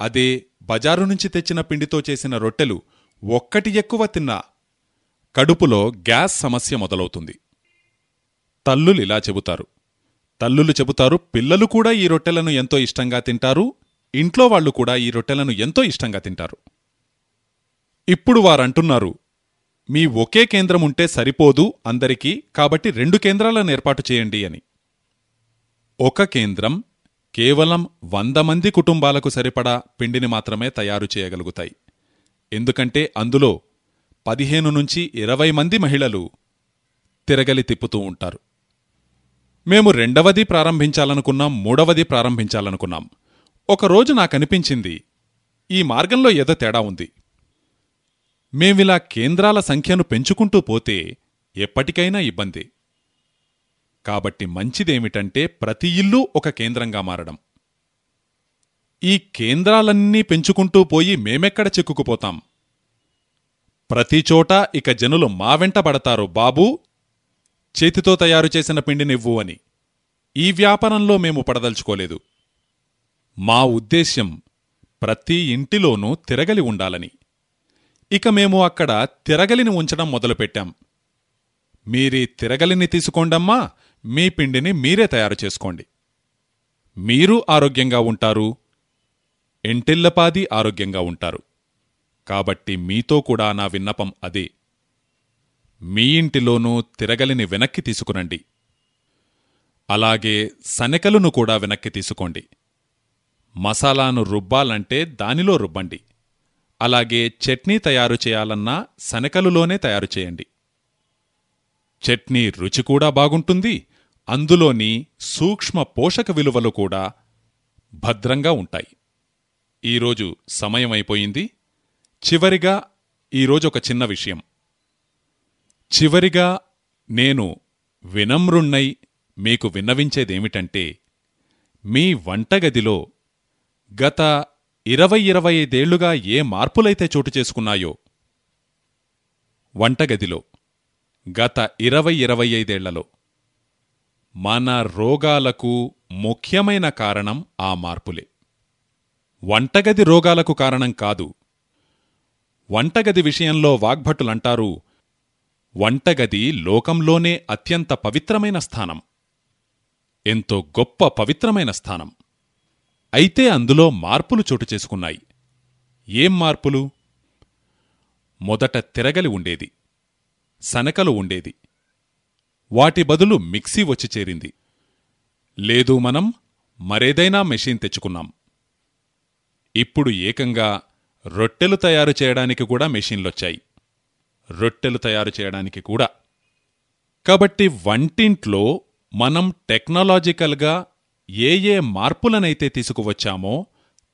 అదే బజారు నుంచి తెచ్చిన పిండితో చేసిన రొట్టెలు ఒక్కటి ఎక్కువ తిన్నా కడుపులో గ్యాస్ సమస్య మొదలవుతుంది. తల్లులు ఇలా చెబుతారు. తల్లులు చెబుతారు పిల్లలు కూడా ఈ రొట్టెలను ఎంతో ఇష్టంగా తింటారు ఇంట్లో వాళ్ళు కూడా ఈ రొట్టెలను ఎంతో ఇష్టంగా తింటారు. ఇప్పుడు వారంటున్నారు మీ ఒకే కేంద్రం ఉంటే సరిపోదు అందరికీ కాబట్టి రెండు కేంద్రాలను ఏర్పాటు చేయండి అని. ఒక కేంద్రం కేవలం వంద మంది కుటుంబాలకు సరిపడా పిండిని మాత్రమే తయారు చేయగలుగుతాయి. ఎందుకంటే అందులో పదిహేను నుంచి ఇరవై మంది మహిళలు తిరగలి తిప్పుతూ ఉంటారు. మేము రెండవది ప్రారంభించాలనుకున్నాం మూడవది ప్రారంభించాలనుకున్నాం. ఒకరోజు నాకనిపించింది ఈ మార్గంలో ఏదో తేడా ఉంది. మేమిలా కేంద్రాల సంఖ్యను పెంచుకుంటూ పోతే ఎప్పటికైనా ఇబ్బంది. కాబట్టి మంచిదేమిటంటే ప్రతి ఇల్లు ఒక కేంద్రంగా మారడం. ఈ కేంద్రాలన్నీ పెంచుకుంటూ పోయి మేమెక్కడ చిక్కుకుపోతాం? ప్రతిచోటా ఇక జనులు మా వెంట పడతారు బాబూ చేతితో తయారు చేసిన పిండినివ్వు అని. ఈ వ్యాపారంలో మేము పడదలుచుకోలేదు. మా ఉద్దేశ్యం ప్రతి ఇంటిలోనూ తిరగలి ఉండాలని. ఇక మేము అక్కడ తిరగలిని ఉంచడం మొదలుపెట్టాం. మీరీ తిరగలిని తీసుకోండమ్మా మీ పిండిని మీరే తయారు చేసుకోండి. మీరు ఆరోగ్యంగా ఉంటారు ఎంటిల్లపాది ఆరోగ్యంగా ఉంటారు. కాబట్టి మీతో కూడా నా విన్నపం అదే. మీ ఇంటిలోనూ తిరగలిని వెనక్కి తీసుకురండి. అలాగే సనెకలును కూడా వెనక్కి తీసుకోండి. మసాలాను రుబ్బాలంటే దానిలో రుబ్బండి. అలాగే చట్నీ తయారు చేయాలన్నా శనకలులోనే తయారు చేయండి. చట్నీ రుచి కూడా బాగుంటుంది. అందులోని సూక్ష్మ పోషక విలువలు కూడా భద్రంగా ఉంటాయి. ఈరోజు సమయమైపోయింది చివరిగా ఈరోజు ఒక చిన్న విషయం. చివరిగా నేను వినమ్రుణ్ణై మీకు విన్నవించేదేమిటంటే మీ వంటగదిలో గత ఇరవై ఇరవై ఐదేళ్ళుగా ఏ మార్పులైతే చోటు చేసుకున్నాయో వంటగదిలో గత ఇరవై ఇరవై ఐదేళ్ళలో మన రోగాలకు ముఖ్యమైన కారణం ఆ మార్పులే. వంటగది రోగాలకు కారణం కాదు. వంటగది విషయంలో వాగ్భటులంటారు వంటగది లోకంలోనే అత్యంత పవిత్రమైన స్థానం. ఎంతో గొప్ప పవిత్రమైన స్థానం. అయితే అందులో మార్పులు చోటు చేసుకున్నాయి. ఏం మార్పులు? మొదట తిరగలి ఉండేది. సనకలు ఉండేది. వాటి బదులు మిక్సీ వచ్చి చేరింది. లేదు మనం మరేదైనా మెషీన్ తెచ్చుకున్నాం. ఇప్పుడు ఏకంగా రొట్టెలు తయారు చేయడానికి కూడా మెషీన్లొచ్చాయి. రొట్టెలు తయారు చేయడానికి కూడా. కాబట్టి వంటింట్లో మనం టెక్నాలజికల్గా ఏ ఏ మార్పులనైతే తీసుకువచ్చామో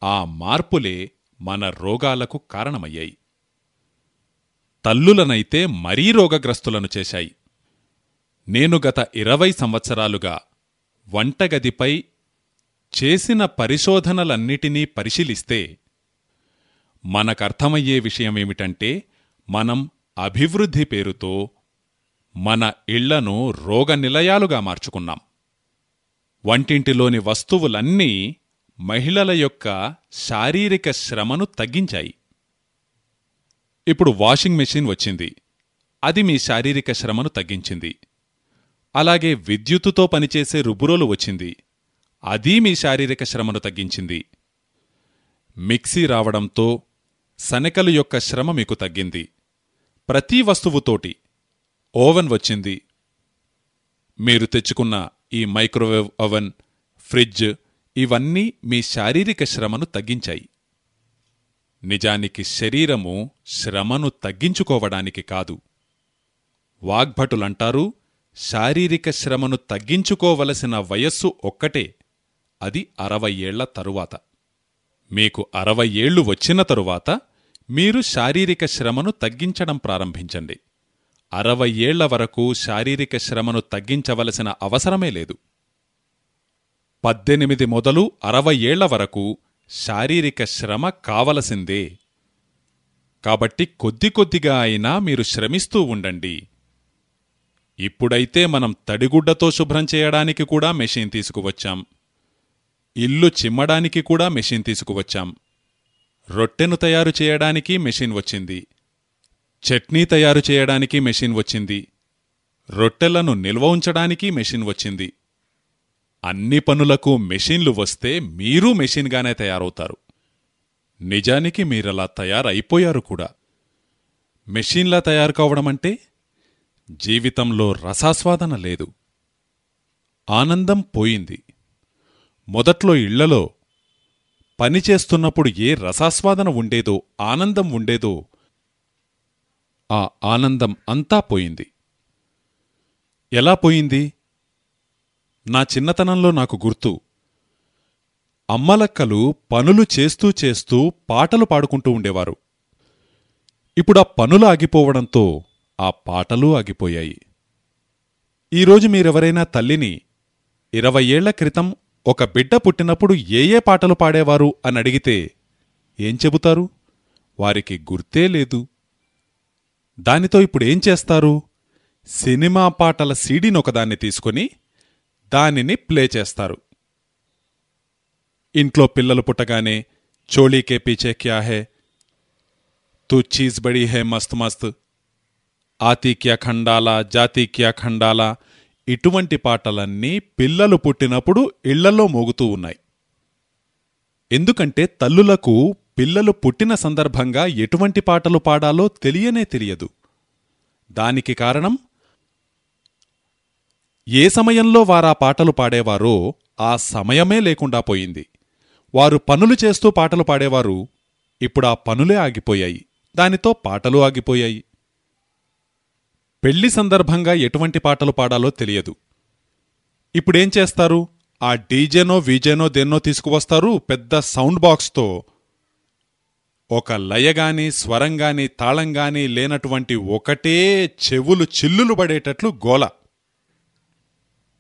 ఆ మార్పులే మన రోగాలకు కారణమయ్యాయి. తల్లులనైతే మరీ రోగగ్రస్తులను చేశాయి. నేను గత ఇరవై సంవత్సరాలుగా వంటగదిపై చేసిన పరిశోధనలన్నిటినీ పరిశీలిస్తే మనకర్థమయ్యే విషయమేమిటంటే మనం అభివృద్ధి పేరుతో మన ఇళ్ళను రోగనిలయాలుగా మార్చుకున్నాం. వంటింటిలోని వస్తువులన్నీ మహిళల యొక్క శారీరక శ్రమను తగ్గించాయి. ఇప్పుడు వాషింగ్ మెషిన్ వచ్చింది. అది మీ శారీరక శ్రమను తగ్గించింది. అలాగే విద్యుత్తుతో పనిచేసే రుబ్బురోలు వచ్చింది. అది మీ శారీరక శ్రమను తగ్గించింది. మిక్సీ రావడంతో సనకలు యొక్క శ్రమ మీకు తగ్గింది. ప్రతి వస్తువుతోటి ఓవెన్ వచ్చింది. మీరు తెచ్చుకున్న ఈ మైక్రోవేవ్ ఓవెన్ ఫ్రిడ్జ్ ఇవన్నీ మీ శారీరక శ్రమను తగ్గించాయి. నిజానికి శరీరము శ్రమను తగ్గించుకోవడానికి కాదు. వాగ్భటులంటారు శారీరక శ్రమను తగ్గించుకోవలసిన వయస్సు ఒక్కటే అది అరవై ఏళ్ళ తరువాత. మీకు అరవై ఏళ్ళు వచ్చిన తరువాత మీరు శారీరక శ్రమను తగ్గించడం ప్రారంభించండి. అరవై ఏళ్ళ వరకు శారీరక శ్రమను తగ్గించవలసిన అవసరమే లేదు. పద్దెనిమిది మొదలు అరవై ఏళ్ళ వరకు శారీరక శ్రమ కావలసిందే. కాబట్టి కొద్ది కొద్దిగా అయినా మీరు శ్రమిస్తూ ఉండండి. ఇప్పుడైతే మనం తడిగుడ్డతో శుభ్రం చేయడానికి కూడా మెషిన్ తీసుకువచ్చాం. ఇల్లు చిమ్మడానికి కూడా మెషిన్ తీసుకువచ్చాం. రొట్టెను తయారు చేయడానికి మెషిన్ వచ్చింది. చట్నీ తయారు చేయడానికి మెషిన్ వచ్చింది. రొట్టెలను నిల్వ ఉంచడానికి మెషిన్ వచ్చింది. అన్ని పనులకు మెషిన్లు వస్తే మీరూ మెషిన్గానే తయారవుతారు. నిజానికి మీరలా తయారైపోయారు కూడా. మెషిన్లా తయారు కావడమంటే జీవితంలో రసాస్వాదన లేదు. ఆనందం పోయింది. మొదట్లో ఇళ్ళలో పనిచేస్తున్నప్పుడు ఏ రసాస్వాదన ఉండేదో ఆనందం ఉండేదో ఆ ఆనందం అంతా పోయింది. ఎలా పోయింది? నా చిన్నతనంలో నాకు గుర్తు. అమ్మలక్కలు పనులు చేస్తూ చేస్తూ పాటలు పాడుకుంటూ ఉండేవారు. ఇప్పుడా పనులు ఆగిపోవడంతో ఆ పాటలు ఆగిపోయాయి. ఈరోజు మీరెవరైనా తల్లిని ఇరవై ఏళ్ళ క్రితం ఒక బిడ్డ పుట్టినప్పుడు ఏ ఏ పాటలు పాడేవారు అని అడిగితే ఏం చెబుతారు? వారికి గుర్తే లేదు. దానితో ఇప్పుడేం చేస్తారు? సినిమా పాటల సీడీనొకదాన్ని తీసుకుని దానిని ప్లే చేస్తారు. ఇంట్లో పిల్లలు పుట్టగానే చోళీకే పీచే క్యా హే? తూ చీజ్ బడీ హే మస్త్ మస్త్. ఆతిక్య ఖండాల జాతీక్య ఖండాల? ఇటువంటి పాటలన్నీ పిల్లలు పుట్టినప్పుడు ఇళ్ళలో మోగుతూ ఉన్నాయి. ఎందుకంటే తల్లులకు పిల్లలు పుట్టిన సందర్భంగా ఎటువంటి పాటలు పాడాలో తెలియనే తెలియదు. దానికి కారణం? ఏ సమయంలో వారా పాటలు పాడేవారో ఆ సమయమే లేకుండా పోయింది. వారు పనులు చేస్తూ పాటలు పాడేవారు. ఇప్పుడా పనులే ఆగిపోయాయి. దానితో పాటలు ఆగిపోయాయి. పెళ్ళి సందర్భంగా ఎటువంటి పాటలు పాడాలో తెలియదు. ఇప్పుడేం చేస్తారు? ఆ డీజేనో వీజేనో దేన్నో తీసుకువస్తారు పెద్ద సౌండ్ బాక్స్తో. ఒక లయగాని స్వరంగాని తాళంగాని లేనటువంటి ఒకటే చెవులు చిల్లులు పడేటట్లు గోల.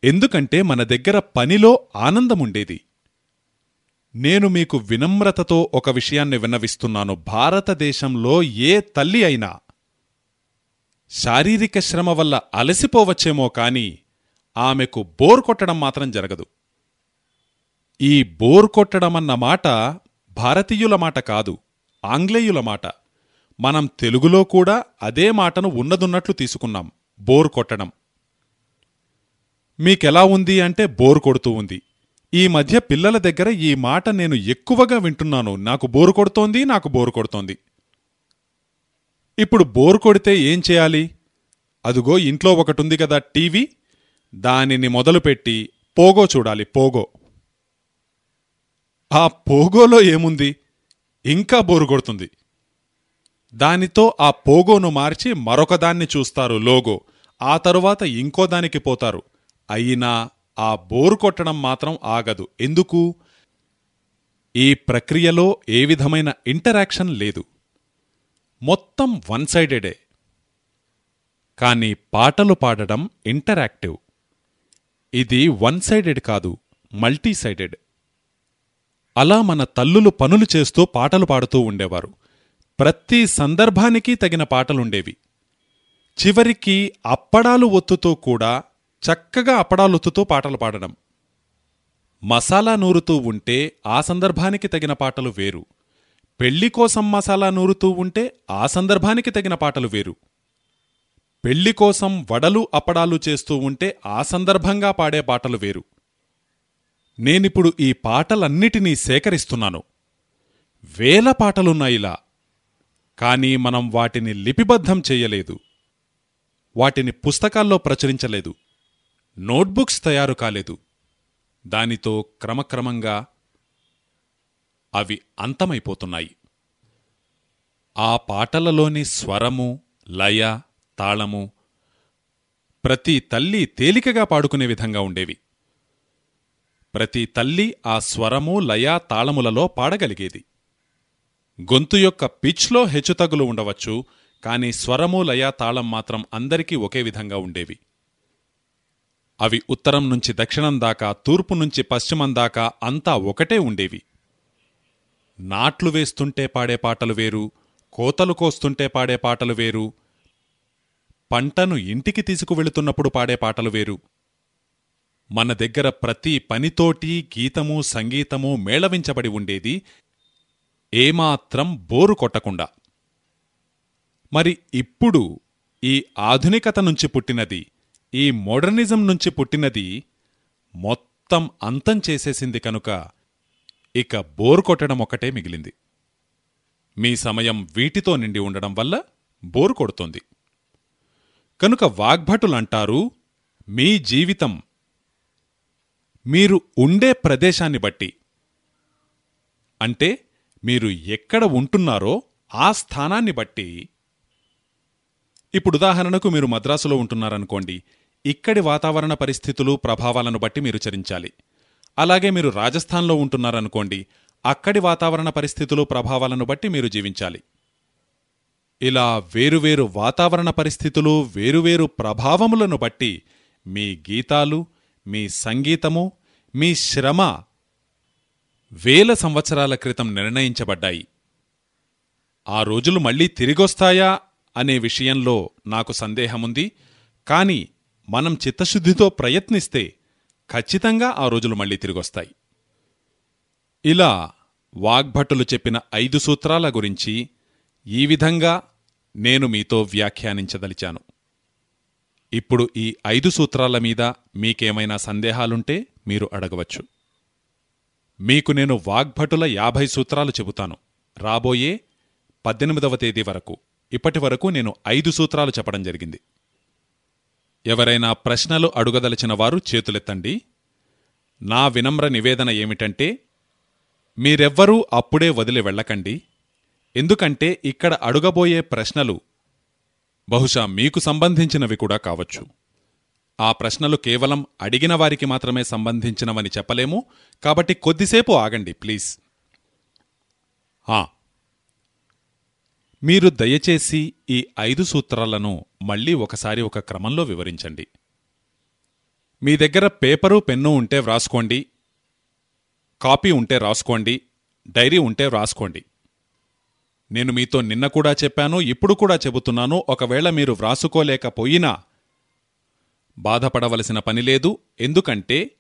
ఎందుకంటే మన దగ్గర పనిలో ఆనందముండేది. నేను మీకు వినమ్రతతో ఒక విషయాన్ని విన్నవిస్తున్నాను. భారతదేశంలో ఏ తల్లి అయినా శారీరక శ్రమ వల్ల అలసిపోవచ్చేమో కాని ఆమెకు బోర్ కొట్టడం మాత్రం జరగదు. ఈ బోర్ కొట్టడమన్న మాట భారతీయుల మాట కాదు ఆంగ్లేయుల మాట. మనం తెలుగులో కూడా అదే మాటను ఉన్నదున్నట్లు తీసుకున్నాం బోర్ కొట్టడం. మీకెలా ఉంది అంటే బోర్ కొడుతూ ఉంది. ఈ మధ్య పిల్లల దగ్గర ఈ మాట నేను ఎక్కువగా వింటున్నాను. నాకు బోరు కొడుతోంది నాకు బోరు కొడుతోంది. ఇప్పుడు బోర్ కొడితే ఏం చేయాలి? అదుగో ఇంట్లో ఒకటుంది కదా టీవీ దానిని మొదలుపెట్టి పోగో చూడాలి పోగో. ఆ పోగోలో ఏముంది? ఇంకా బోరు కొడుతుంది. దానితో ఆ పోగోను మార్చి మరొకదాన్ని చూస్తారు లోగో. ఆ తరువాత ఇంకో దానికి పోతారు. అయినా ఆ బోరు కొట్టడం మాత్రం ఆగదు. ఎందుకు? ఈ ప్రక్రియలో ఏ విధమైన ఇంటరాక్షన్ లేదు. మొత్తం వన్ సైడెడే కానీ పాటలు పాడడం ఇంటరాక్టివ్ ఇది వన్ సైడెడ్ కాదు మల్టీ సైడెడ్ అలా మన తల్లులు పనులు చేస్తూ పాటలు పాడుతూ ఉండేవారు. ప్రతి సందర్భానికి తగిన పాటలుండేవి. చివరికి అప్పడాలు ఒత్తుతో కూడా చక్కగా అప్పడాలొత్తుతో పాటలు పాడడం. మసాలా నూరుతూ ఉంటే ఆ సందర్భానికి తగిన పాటలు వేరు. పెళ్ళి కోసం మసాలా నూరుతూ ఉంటే ఆ సందర్భానికి తగిన పాటలు వేరు. పెళ్ళి కోసం వడలు అప్పడాలు చేస్తూ ఉంటే ఆ సందర్భంగా పాడే పాటలు వేరు. నేనిప్పుడు ఈ పాటలన్నిటినీ సేకరిస్తున్నాను. వేల పాటలున్నాయిలా కానీ మనం వాటిని లిపిబద్ధం చెయ్యలేదు వాటిని పుస్తకాల్లో ప్రచురించలేదు. నోట్బుక్స్ తయారు కాలేదు. దానితో క్రమక్రమంగా అవి అంతమైపోతున్నాయి. ఆ పాటలలోని స్వరము లయ తాళము ప్రతి తల్లి తేలికగా పాడుకునే విధంగా ఉండేవి. ప్రతి తల్లి ఆ స్వరము లయ తాళములలో పాడగలిగేది. గొంతు యొక్క పిచ్లో హెచ్చుతగులు ఉండవచ్చు కాని స్వరము లయ తాళం మాత్రం అందరికీ ఒకే విధంగా ఉండేవి. అవి ఉత్తరం నుంచి దక్షిణం దాకా తూర్పు నుంచి పశ్చిమం దాకా అంతా ఒకటే ఉండేవి. నాట్లు వేస్తుంటే పాడే పాటలు వేరు కోతలు కోస్తుంటే పాడే పాటలు వేరు పంటను ఇంటికి తీసుకువెళుతున్నప్పుడు పాడే పాటలు వేరు. మన దగ్గర ప్రతి పనితోటి గీతము సంగీతము మేళవించబడి ఉండేది ఏమాత్రం బోరు కొట్టకుండా. మరి ఇప్పుడు ఈ ఆధునికత నుంచి పుట్టినది ఈ మోడర్నిజం నుంచి పుట్టినది మొత్తం అంతం చేసేసింది కనుక ఇక బోర్ కొట్టడం ఒకటే మిగిలింది. మీ సమయం వీటితో నిండి ఉండడం వల్ల బోరు కొడుతోంది. కనుక వాగ్భటులంటారు మీ జీవితం మీరు ఉండే ప్రదేశాన్ని బట్టి. అంటే మీరు ఎక్కడ ఉంటున్నారో ఆ స్థానాన్ని బట్టి. ఇప్పుడు ఉదాహరణకు మీరు మద్రాసులో ఉంటున్నారనుకోండి ఇక్కడి వాతావరణ పరిస్థితులు ప్రభావాలను బట్టి మీరు చరించాలి. అలాగే మీరు రాజస్థాన్లో ఉంటున్నారనుకోండి అక్కడి వాతావరణ పరిస్థితులు ప్రభావాలను బట్టి మీరు జీవించాలి. ఇలా వేరువేరు వాతావరణ పరిస్థితులు వేరువేరు ప్రభావములను బట్టి మీ గీతాలు మీ సంగీతము మీ శ్రమ వేల సంవత్సరాల క్రితం నిర్ణయించబడ్డాయి. ఆ రోజులు మళ్ళీ తిరిగొస్తాయా అనే విషయంలో నాకు సందేహముంది కాని మనం చిత్తశుద్ధితో ప్రయత్నిస్తే ఖచ్చితంగా ఆ రోజులు మళ్ళీ తిరిగొస్తాయి. ఇలా వాగ్భటులు చెప్పిన ఐదు సూత్రాల గురించి ఈ విధంగా నేను మీతో వ్యాఖ్యానించదలిచాను. ఇప్పుడు ఈ ఐదు సూత్రాల మీద మీకేమైనా సందేహాలుంటే మీరు అడగవచ్చు. మీకు నేను వాగ్భటుల యాభై సూత్రాలు చెబుతాను. రాబోయే పద్దెనిమిదవ తేదీ వరకు ఇప్పటి వరకు నేను ఐదు సూత్రాలు చెప్పడం జరిగింది. ఎవరైనా ప్రశ్నలు అడుగదలిచిన వారు చేతులెత్తండి. నా వినమ్ర నివేదన ఏమిటంటే మీరెవ్వరూ అప్పుడే వదిలి వెళ్ళకండి. ఎందుకంటే ఇక్కడ అడుగబోయే ప్రశ్నలు బహుశా మీకు సంబంధించినవి కూడా కావచ్చు. ఆ ప్రశ్నలు కేవలం అడిగిన వారికి మాత్రమే సంబంధించినవని చెప్పలేము. కాబట్టి కొద్దిసేపు ఆగండి ప్లీజ్. మీరు దయచేసి ఈ ఐదు సూత్రాలను మళ్ళీ ఒకసారి ఒక క్రమంలో వివరించండి. మీ దగ్గర పేపరు పెన్ను ఉంటే వ్రాసుకోండి. కాపీ ఉంటే రాసుకోండి. డైరీ ఉంటే వ్రాసుకోండి. నేను మీతో నిన్న కూడా చెప్పాను ఇప్పుడు కూడా చెబుతున్నాను. ఒకవేళ మీరు వ్రాసుకోలేకపోయినా బాధపడవలసిన పనిలేదు ఎందుకంటే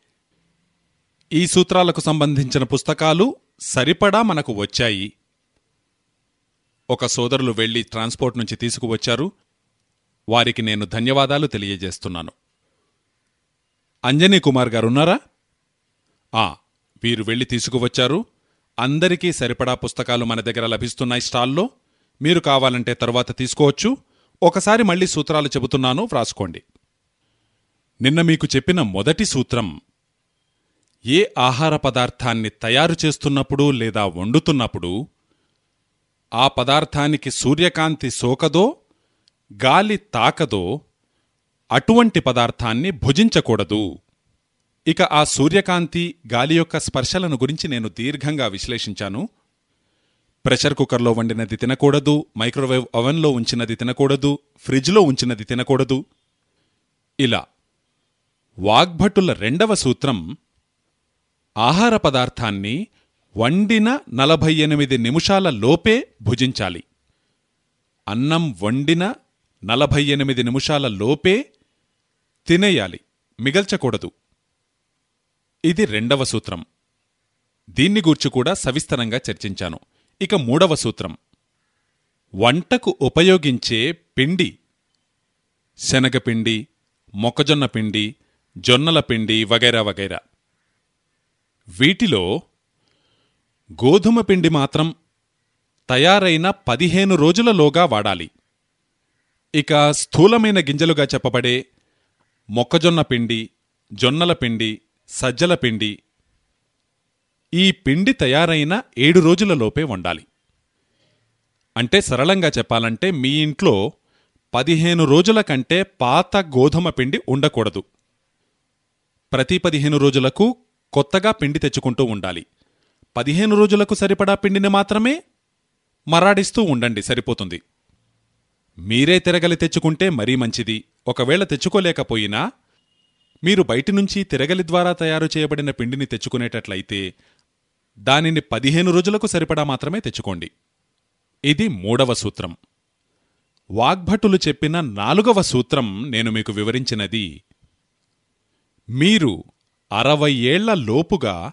ఈ సూత్రాలకు సంబంధించిన పుస్తకాలు సరిపడా మనకు వచ్చాయి. ఒక సోదరులు వెళ్ళి ట్రాన్స్పోర్ట్ నుంచి తీసుకువచ్చారు. వారికి నేను ధన్యవాదాలు తెలియజేస్తున్నాను. అంజనీ కుమార్ గారున్నారా? ఆ వీరు వెళ్ళి తీసుకువచ్చారు. అందరికీ సరిపడా పుస్తకాలు మన దగ్గర లభిస్తున్నాయి స్టాల్లో. మీరు కావాలంటే తరువాత తీసుకోవచ్చు. ఒకసారి మళ్ళీ సూత్రాలు చెబుతున్నాను వ్రాసుకోండి. నిన్న మీకు చెప్పిన మొదటి సూత్రం ఏ ఆహార పదార్థాన్ని తయారు చేస్తున్నప్పుడు లేదా వండుతున్నప్పుడు ఆ పదార్థానికి సూర్యకాంతి సోకదో గాలి తాకదో అటువంటి పదార్థాన్ని భుజించకూడదు. ఇక ఆ సూర్యకాంతి గాలి యొక్క స్పర్శలను గురించి నేను దీర్ఘంగా విశ్లేషించాను. ప్రెషర్ కుక్కర్లో వండినది తినకూడదు మైక్రోవేవ్ అవెన్లో ఉంచినది తినకూడదు ఫ్రిడ్జ్లో ఉంచినది తినకూడదు. ఇలా వాగ్భటుల రెండవ సూత్రం ఆహార పదార్థాన్ని వండిన నలభై ఎనిమిది నిమిషాల లోపే భుజించాలి. అన్నం వండిన నలభై ఎనిమిది నిమిషాల లోపే తినేయాలి. మిగల్చకూడదు. ఇది రెండవ సూత్రం. దీన్ని గూర్చి కూడా సవిస్తరంగా చర్చించాను. ఇక మూడవ సూత్రం. వంటకు ఉపయోగించే పిండి. శనగపిండి మొక్కజొన్న పిండి జొన్నల పిండి వగైరా వగైరా. వీటిలో గోధుమ పిండి మాత్రం తయారైన పదిహేను రోజులలోగా వాడాలి. ఇక స్థూలమైన గింజలుగా చెప్పబడే మొక్కజొన్న పిండి జొన్నల పిండి సజ్జల పిండి ఈ పిండి తయారైన ఏడు రోజులలోపే వండాలి. అంటే సరళంగా చెప్పాలంటే మీ ఇంట్లో పదిహేను రోజుల కంటే పాత గోధుమ పిండి ఉండకూడదు. ప్రతి పదిహేను రోజులకు కొత్తగా పిండి తెచ్చుకుంటూ ఉండాలి. పదిహేను రోజులకు సరిపడా పిండిని మాత్రమే మరాడిస్తూ ఉండండి సరిపోతుంది. మీరే తిరగలి తెచ్చుకుంటే మరీ మంచిది. ఒకవేళ తెచ్చుకోలేకపోయినా మీరు బయటి నుంచి తిరగలి ద్వారా తయారు చేయబడిన పిండిని తెచ్చుకునేటట్లయితే దానిని పదిహేను రోజులకు సరిపడా మాత్రమే తెచ్చుకోండి. ఇది మూడవ సూత్రం. వాగ్భటులు చెప్పిన నాలుగవ సూత్రం నేను మీకు వివరించినది. మీరు అరవై ఏళ్ళ లోపుగా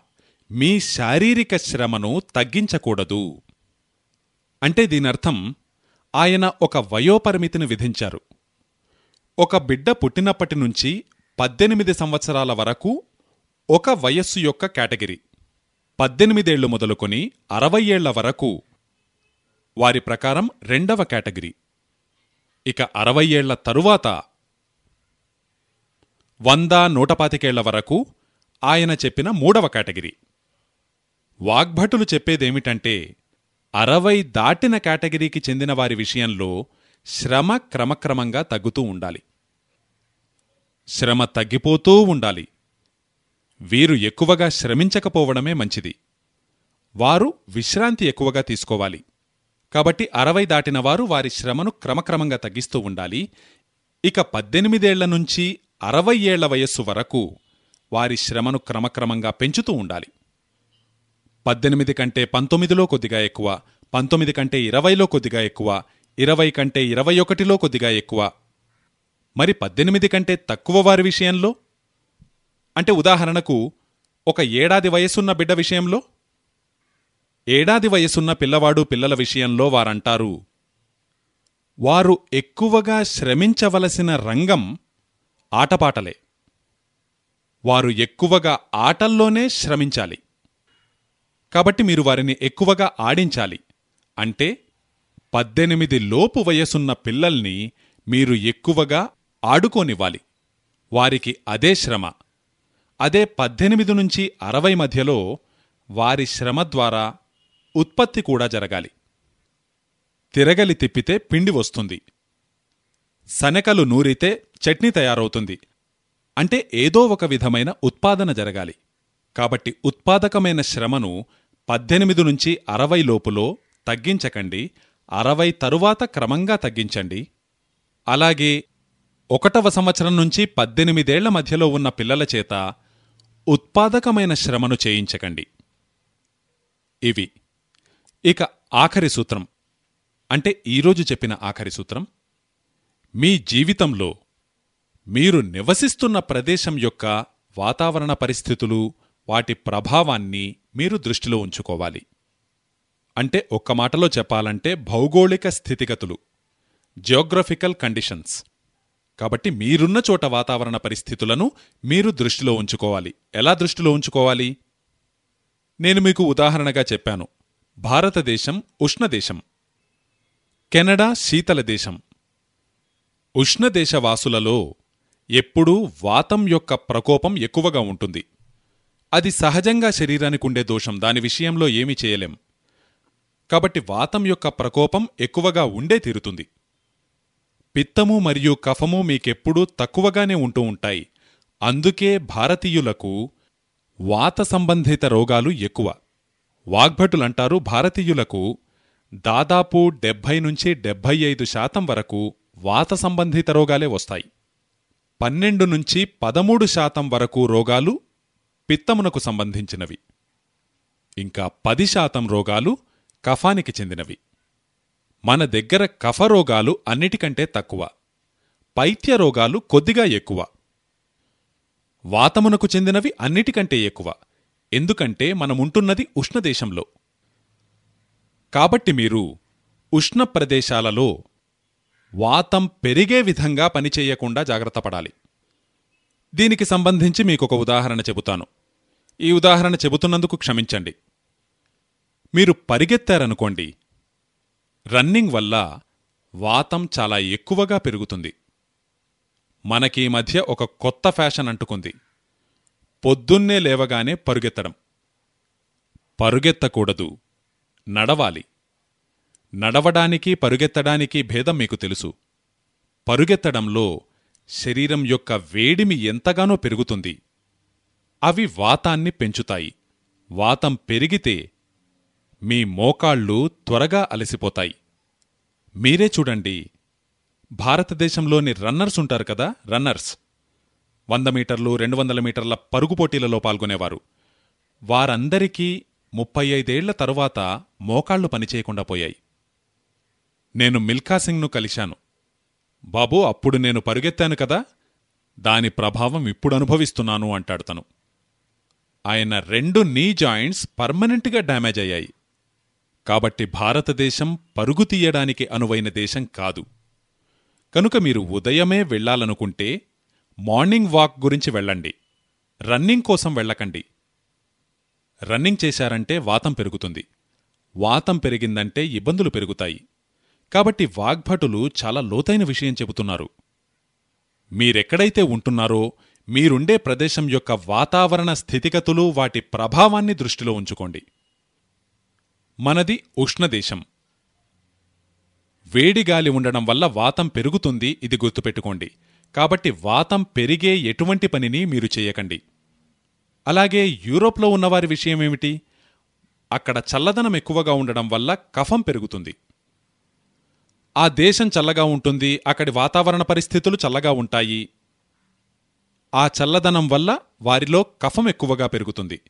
మీ శారీరక శ్రమను తగ్గించకూడదు. అంటే దీనర్థం ఆయన ఒక వయోపరిమితిని విధించారు. ఒక బిడ్డ పుట్టినప్పటి నుంచి పద్దెనిమిది సంవత్సరాల వరకు ఒక వయస్సు యొక్క కేటగిరీ. పద్దెనిమిదేళ్ళు మొదలుకొని అరవై ఏళ్ళ వరకు వారి ప్రకారం రెండవ కేటగిరీ. ఇక అరవై ఏళ్ళ తరువాత వంద నూట పాతికేళ్ళ వరకు ఆయన చెప్పిన మూడవ కేటగిరీ. వాగ్భటులు చెప్పేదేమిటంటే అరవై దాటిన కేటగిరీకి చెందిన వారి విషయంలో శ్రమ క్రమక్రమంగా తగ్గుతూ ఉండాలి. శ్రమ తగ్గిపోతూ ఉండాలి. వీరు ఎక్కువగా శ్రమించకపోవడమే మంచిది. వారు విశ్రాంతి ఎక్కువగా తీసుకోవాలి. కాబట్టి అరవై దాటిన వారు వారి శ్రమను క్రమక్రమంగా తగ్గిస్తూ ఉండాలి. ఇక పద్దెనిమిదేళ్ళ నుంచి అరవై ఏళ్ళ వయస్సు వరకు వారి శ్రమను క్రమక్రమంగా పెంచుతూ ఉండాలి. పద్దెనిమిది కంటే పంతొమ్మిదిలో కొద్దిగా ఎక్కువ పంతొమ్మిది కంటే ఇరవైలో కొద్దిగా ఎక్కువ ఇరవై కంటే ఇరవై ఒకటిలో కొద్దిగా ఎక్కువ. మరి పద్దెనిమిది కంటే తక్కువ వారి విషయంలో? అంటే ఉదాహరణకు ఒక ఏడాది వయసున్న బిడ్డ విషయంలో? ఏడాది వయసున్న పిల్లవాడు పిల్లల విషయంలో వారంటారు వారు ఎక్కువగా శ్రమించవలసిన రంగం ఆటపాటలే. వారు ఎక్కువగా ఆటల్లోనే శ్రమించాలి. కాబట్టి మీరు వారిని ఎక్కువగా ఆడించాలి. అంటే పద్దెనిమిది లోపు వయసున్న పిల్లల్ని మీరు ఎక్కువగా ఆడుకోనివ్వాలి. వారికి అదే శ్రమ. అదే పద్దెనిమిది నుంచి అరవై మధ్యలో వారి శ్రమ ద్వారా ఉత్పత్తి కూడా జరగాలి. తిరగలి తిప్పితే పిండి వస్తుంది. శనకలు నూరితే చట్నీ తయారవుతుంది. అంటే ఏదో ఒక విధమైన ఉత్పాదన జరగాలి. కాబట్టి ఉత్పాదకమైన శ్రమను పద్దెనిమిది నుంచి అరవై లోపులో తగ్గించకండి. అరవై తరువాత క్రమంగా తగ్గించండి. అలాగే ఒకటవ సంవత్సరం నుంచి పద్దెనిమిదేళ్ళ మధ్యలో ఉన్న పిల్లల చేత ఉత్పాదకమైన శ్రమను చేయించకండి. ఇవి. ఇక ఆఖరి సూత్రం. అంటే ఈరోజు చెప్పిన ఆఖరి సూత్రం. మీ జీవితంలో మీరు నివసిస్తున్న ప్రదేశం యొక్క వాతావరణ పరిస్థితులు వాటి ప్రభావాన్ని మీరు దృష్టిలో ఉంచుకోవాలి. అంటే ఒక్క మాటలో చెప్పాలంటే భౌగోళిక స్థితిగతులు జియోగ్రఫికల్ కండిషన్స్ కాబట్టి మీరున్న చోట వాతావరణ పరిస్థితులను మీరు దృష్టిలో ఉంచుకోవాలి. ఎలా దృష్టిలో ఉంచుకోవాలి? నేను మీకు ఉదాహరణగా చెప్పాను. భారతదేశం ఉష్ణదేశం కెనడా శీతల దేశం. ఉష్ణదేశవాసులలో ఎప్పుడూ వాతం యొక్క ప్రకోపం ఎక్కువగా ఉంటుంది. అది సహజంగా శరీరానికి ఉండే దోషం. దాని విషయంలో ఏమీ చేయలేం. కాబట్టి వాతం యొక్క ప్రకోపం ఎక్కువగా ఉండే తీరుతుంది. పిత్తము మరియు కఫము మీకెప్పుడూ తక్కువగానే ఉంటూ ఉంటాయి. అందుకే భారతీయులకు వాత సంబంధిత రోగాలు ఎక్కువ. వాగ్భటులంటారు భారతీయులకు దాదాపు డెబ్భై నుంచి డెబ్భై ఐదు శాతం వరకు వాత సంబంధిత రోగాలే వస్తాయి. పన్నెండు నుంచి పదమూడు శాతం వరకు రోగాలు పిత్తమునకు సంబంధించినవి. ఇంకా పది శాతం రోగాలు కఫానికి చెందినవి. మన దగ్గర కఫ రోగాలు అన్నిటికంటే తక్కువ. పైత్య రోగాలు కొద్దిగా ఎక్కువ. వాతమునకు చెందినవి అన్నిటికంటే ఎక్కువ. ఎందుకంటే మనముంటున్నది ఉష్ణదేశంలో. కాబట్టి మీరు ఉష్ణ ప్రదేశాలలో వాతం పెరిగే విధంగా పనిచేయకుండా జాగ్రత్త పడాలి. దీనికి సంబంధించి మీకొక ఉదాహరణ చెబుతాను. ఈ ఉదాహరణ చెబుతున్నందుకు క్షమించండి. మీరు పరిగెత్తారనుకోండి. రన్నింగ్ వల్ల వాతం చాలా ఎక్కువగా పెరుగుతుంది. మనకీ మధ్య ఒక కొత్త ఫ్యాషన్ అంటుకుంది. పొద్దున్నే లేవగానే పరుగెత్తడం. పరుగెత్తకూడదు. నడవాలి. నడవడానికి పరుగెత్తడానికి భేదం మీకు తెలుసు. పరుగెత్తడంలో శరీరం యొక్క వేడిమి ఎంతగానో పెరుగుతుంది. అవి వాతాన్ని పెంచుతాయి. వాతం పెరిగితే మీ మోకాళ్ళు త్వరగా అలసిపోతాయి. మీరే చూడండి. భారతదేశంలోని రన్నర్స్ ఉంటారు కదా? రన్నర్స్. వంద మీటర్లు రెండు వందల మీటర్ల పరుగు పోటీలలో పాల్గొనేవారు. వారందరికీ ముప్పై ఐదేళ్ళ తరువాత మోకాళ్ళు పనిచేయకుండా పోయాయి. నేను మిల్కా సింగ్ను కలిశాను. బాబూ అప్పుడు నేను పరుగెత్తాను కదా? దాని ప్రభావం ఇప్పుడు అనుభవిస్తున్నాను అంటాడు తను. ఆయన రెండు నీ జాయింట్స్ పర్మనెంట్గా డ్యామేజ్ అయ్యాయి. కాబట్టి భారతదేశం పరుగు తీయడానికి అనువైన దేశం కాదు. కనుక మీరు ఉదయమే వెళ్ళాలనుకుంటే మార్నింగ్ వాక్ గురించి వెళ్ళండి. రన్నింగ్ కోసం వెళ్ళకండి. రన్నింగ్ చేశారంటే వాతం పెరుగుతుంది. వాతం పెరిగిందంటే ఇబ్బందులు పెరుగుతాయి. కాబట్టి వాగ్భటులు చాలా లోతైన విషయం చెబుతున్నారు. మీరెక్కడైతే ఉంటున్నారో మీరుండే ప్రదేశం యొక్క వాతావరణ స్థితిగతులు వాటి ప్రభావాన్ని దృష్టిలో ఉంచుకోండి. మనది ఉష్ణదేశం వేడిగాలి ఉండడం వల్ల వాతం పెరుగుతుంది ఇది గుర్తుపెట్టుకోండి. కాబట్టి వాతం పెరిగే ఎటువంటి పనిని మీరు చేయకండి. అలాగే యూరోప్లో ఉన్నవారి విషయమేమిటి అక్కడ చల్లదనం ఎక్కువగా ఉండడం వల్ల కఫం పెరుగుతుంది. ఆ దేశం చల్లగా ఉంటుంది అక్కడి వాతావరణ పరిస్థితులు చల్లగా ఉంటాయి. ఆ చల్లదనం వల్ల వారిలో కఫం ఎక్కువగా పెరుగుతుంది.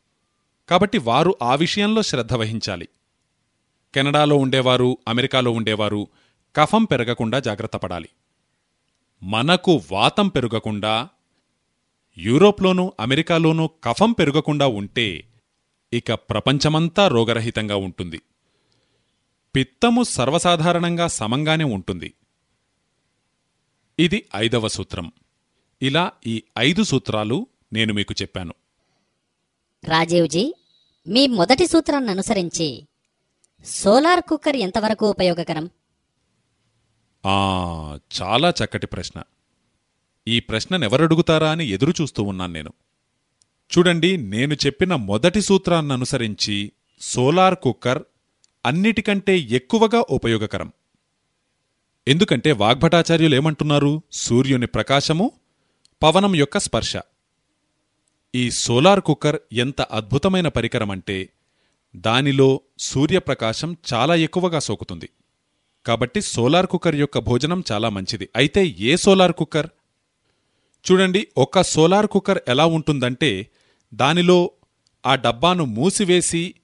కాబట్టి వారు ఆ విషయంలో శ్రద్ధ వహించాలి. కెనడాలో ఉండేవారు అమెరికాలో ఉండేవారు కఫం పెరగకుండా జాగ్రత్త పడాలి. మనకు వాతం పెరగకుండా యూరోప్లోనూ అమెరికాలోనూ కఫం పెరగకుండా ఉంటే ఇక ప్రపంచమంతా రోగరహితంగా ఉంటుంది. పిత్తము సర్వసాధారణంగా సమంగానే ఉంటుంది. ఇది ఐదవ సూత్రం. ఇలా ఈ ఐదు సూత్రాలు నేను మీకు చెప్పాను. రాజీవ్జీ మీ మొదటి సూత్రాన్ని అనుసరించి సోలార్ కుక్కర్ ఎంతవరకు ఉపయోగకరం? ఆ చాలా చక్కటి ప్రశ్న. ఈ ప్రశ్ననెవరడుగుతారా అని ఎదురు చూస్తూ ఉన్నాను నేను. చూడండి నేను చెప్పిన మొదటి సూత్రాన్ని అనుసరించి సోలార్ కుక్కర్ అన్నిటికంటే ఎక్కువగా ఉపయోగకరం. ఎందుకంటే వాగ్భటాచార్యులు ఏమంటున్నారు? సూర్యుని ప్రకాశము పవనం యొక్క స్పర్శ. ఈ సోలార్ కుక్కర్ ఎంత అద్భుతమైన పరికరమంటే దానిలో సూర్యప్రకాశం చాలా ఎక్కువగా సోకుతుంది. కాబట్టి సోలార్ కుక్కర్ యొక్క భోజనం చాలా మంచిది. అయితే ఏ సోలార్ కుక్కర్? చూడండి ఒక సోలార్ కుక్కర్ ఎలా ఉంటుందంటే దానిలో ఆ డబ్బాను మూసివేసి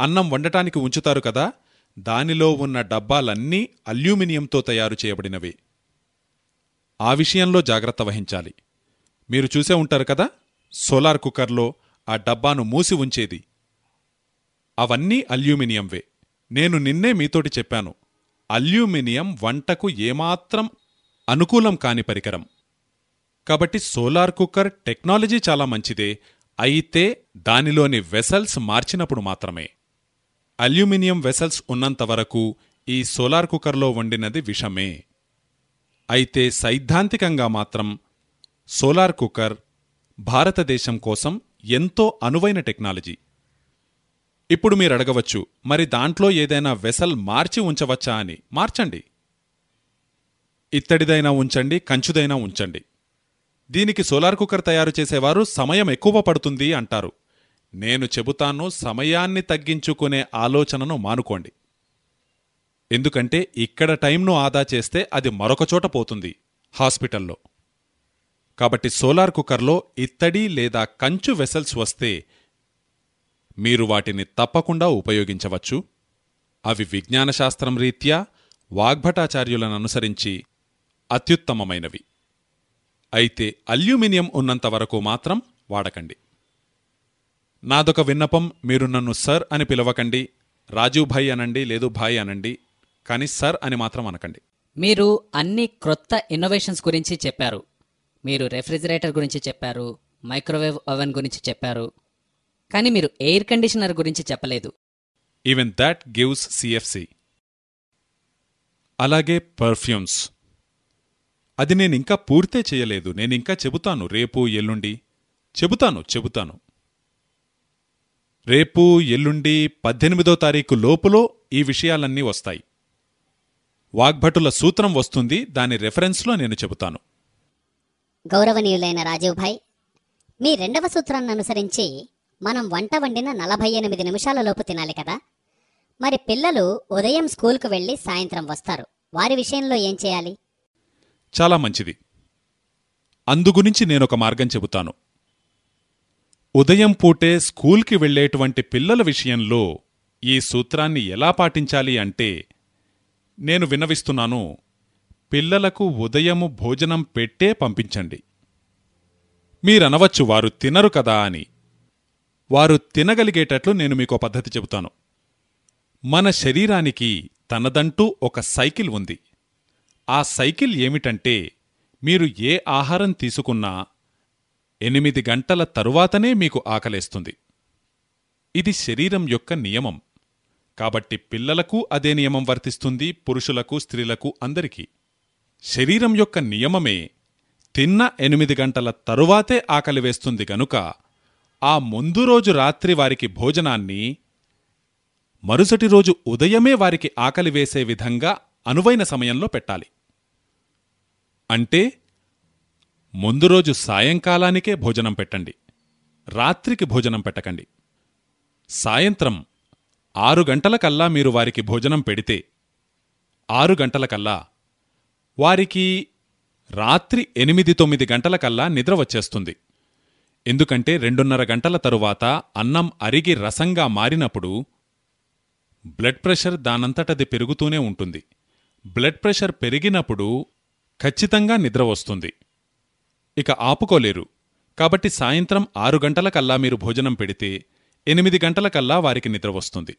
అన్నం వండటానికి ఉంచుతారు కదా దానిలో ఉన్న డబ్బాలన్నీ అల్యూమినియంతో తయారు చేయబడినవి. ఆ విషయంలో జాగ్రత్త వహించాలి. మీరు చూసే ఉంటారు కదా? సోలార్ కుక్కర్లో ఆ డబ్బాను మూసి ఉంచేది. అవన్నీ అల్యూమినియంవే. నేను నిన్నే మీతోటి చెప్పాను. అల్యూమినియం వంటకు ఏమాత్రం అనుకూలం కాని పరికరం. కాబట్టి సోలార్ కుక్కర్ టెక్నాలజీ చాలా మంచిదే. అయితే దానిలోని వెసల్స్ మార్చినప్పుడు మాత్రమే. అల్యూమినియం వెసల్స్ ఉన్నంతవరకు ఈ సోలార్ కుక్కర్లో వండినది విషమే. అయితే సైద్ధాంతికంగా మాత్రం సోలార్ కుక్కర్ భారతదేశం కోసం ఎంతో అనువైన టెక్నాలజీ. ఇప్పుడు మీరు అడగవచ్చు మరి దాంట్లో ఏదైనా వెసల్ మార్చి ఉంచవచ్చా అని. మార్చండి. ఇత్తడిదైనా ఉంచండి కంచుదైనా ఉంచండి. దీనికి సోలార్ కుక్కర్ తయారు చేసేవారు సమయం ఎక్కువ పడుతుంది అంటారు. నేను చెబుతాను సమయాన్ని తగ్గించుకునే ఆలోచనను మానుకోండి. ఎందుకంటే ఇక్కడ టైంను ఆదా చేస్తే అది మరొక చోట పోతుంది హాస్పిటల్లో. కాబట్టి సోలార్ కుక్కర్లో ఇత్తడి లేదా కంచు వెసల్స్ వస్తే మీరు వాటిని తప్పకుండా ఉపయోగించవచ్చు. అవి విజ్ఞానశాస్త్రం రీత్యా వాగ్భటాచార్యులను అనుసరించి అత్యుత్తమమైనవి. అయితే అల్యూమినియం ఉన్నంత వరకు మాత్రం వాడకండి. నాదొక విన్నపం మీరు నన్ను సర్ అని పిలవకండి రాజీవ్ భాయ్ అనండి లేదు భాయ్ అనండి కానీ సర్ అని మాత్రం అనకండి. మీరు అన్ని క్రొత్త ఇన్నోవేషన్స్ గురించి చెప్పారు. మీరు రెఫ్రిజిరేటర్ గురించి చెప్పారు మైక్రోవేవ్ ఓవెన్ గురించి చెప్పారు కానీ మీరు ఎయిర్ కండిషనర్ గురించి చెప్పలేదు. ఈవెన్ దాట్ గివ్స్ సిఎఫ్సి అలాగే పర్ఫ్యూమ్స్ అది నేనింకా పూర్తే చేయలేదు. నేనింకా చెబుతాను. రేపు ఎల్లుండి. చెబుతాను చెబుతాను. రేపు ఎల్లుండి పద్దెనిమిదో తారీఖు లోపులో ఈ విషయాలన్నీ వస్తాయి. వాగ్భటుల సూత్రం వస్తుంది. దాని రెఫరెన్స్లో నేను చెబుతాను. గౌరవనీయులైన రాజీవ్ భాయ్ మీ రెండవ సూత్రాన్ని అనుసరించి మనం వంట వండిన నలభై ఎనిమిది నిమిషాల లోపు తినాలి కదా? మరి పిల్లలు ఉదయం స్కూల్కు వెళ్ళి సాయంత్రం వస్తారు. వారి విషయంలో ఏం చేయాలి? చాలా మంచిది. అందుగురించి నేనొక మార్గం చెబుతాను. ఉదయం పూటే స్కూల్కి వెళ్ళేటువంటి పిల్లల విషయంలో ఈ సూత్రాన్ని ఎలా పాటించాలి అంటే నేను విన్నవిస్తున్నాను. పిల్లలకు ఉదయము భోజనం పెట్టే పంపించండి. మీరనవచ్చు వారు తినరు కదా అని. వారు తినగలిగేటట్లు నేను మీకో పద్ధతి చెబుతాను. మన శరీరానికి తనదంటూ ఒక సైకిల్ ఉంది. ఆ సైకిల్ ఏమిటంటే మీరు ఏ ఆహారం తీసుకున్నా ఎనిమిది గంటల తరువాతనే మీకు ఆకలేస్తుంది. ఇది శరీరం యొక్క నియమం. కాబట్టి పిల్లలకు అదే నియమం వర్తిస్తుంది పురుషులకు స్త్రీలకు అందరికీ. శరీరం యొక్క నియమమే తిన్న ఎనిమిది గంటల తరువాతే ఆకలి వేస్తుంది గనుక ఆ ముందు రోజు రాత్రి వారికి భోజనాన్ని మరుసటి రోజు ఉదయమే వారికి ఆకలి వేసే విధంగా అనువైన సమయంలో పెట్టాలి. అంటే ముందు రోజు సాయంకాలానికే భోజనం పెట్టండి. రాత్రికి భోజనం పెట్టకండి. సాయంత్రం ఆరు గంటలకల్లా మీరు వారికి భోజనం పెడితే ఆరు గంటలకల్లా వారికి రాత్రి ఎనిమిది తొమ్మిది గంటలకల్లా నిద్ర వచ్చేస్తుంది. ఎందుకంటే రెండున్నర గంటల తరువాత అన్నం అరిగి రసంగా మారినప్పుడు బ్లడ్ ప్రెషర్ దానంతటది పెరుగుతూనే ఉంటుంది. బ్లడ్ ప్రెషర్ పెరిగినప్పుడు ఖచ్చితంగా నిద్ర వస్తుంది. ఇక ఆపుకోలేరు. కాబట్టి సాయంత్రం ఆరు గంటలకల్లా మీరు భోజనం పెడితే ఎనిమిది గంటలకల్లా వారికి నిద్ర వస్తుంది.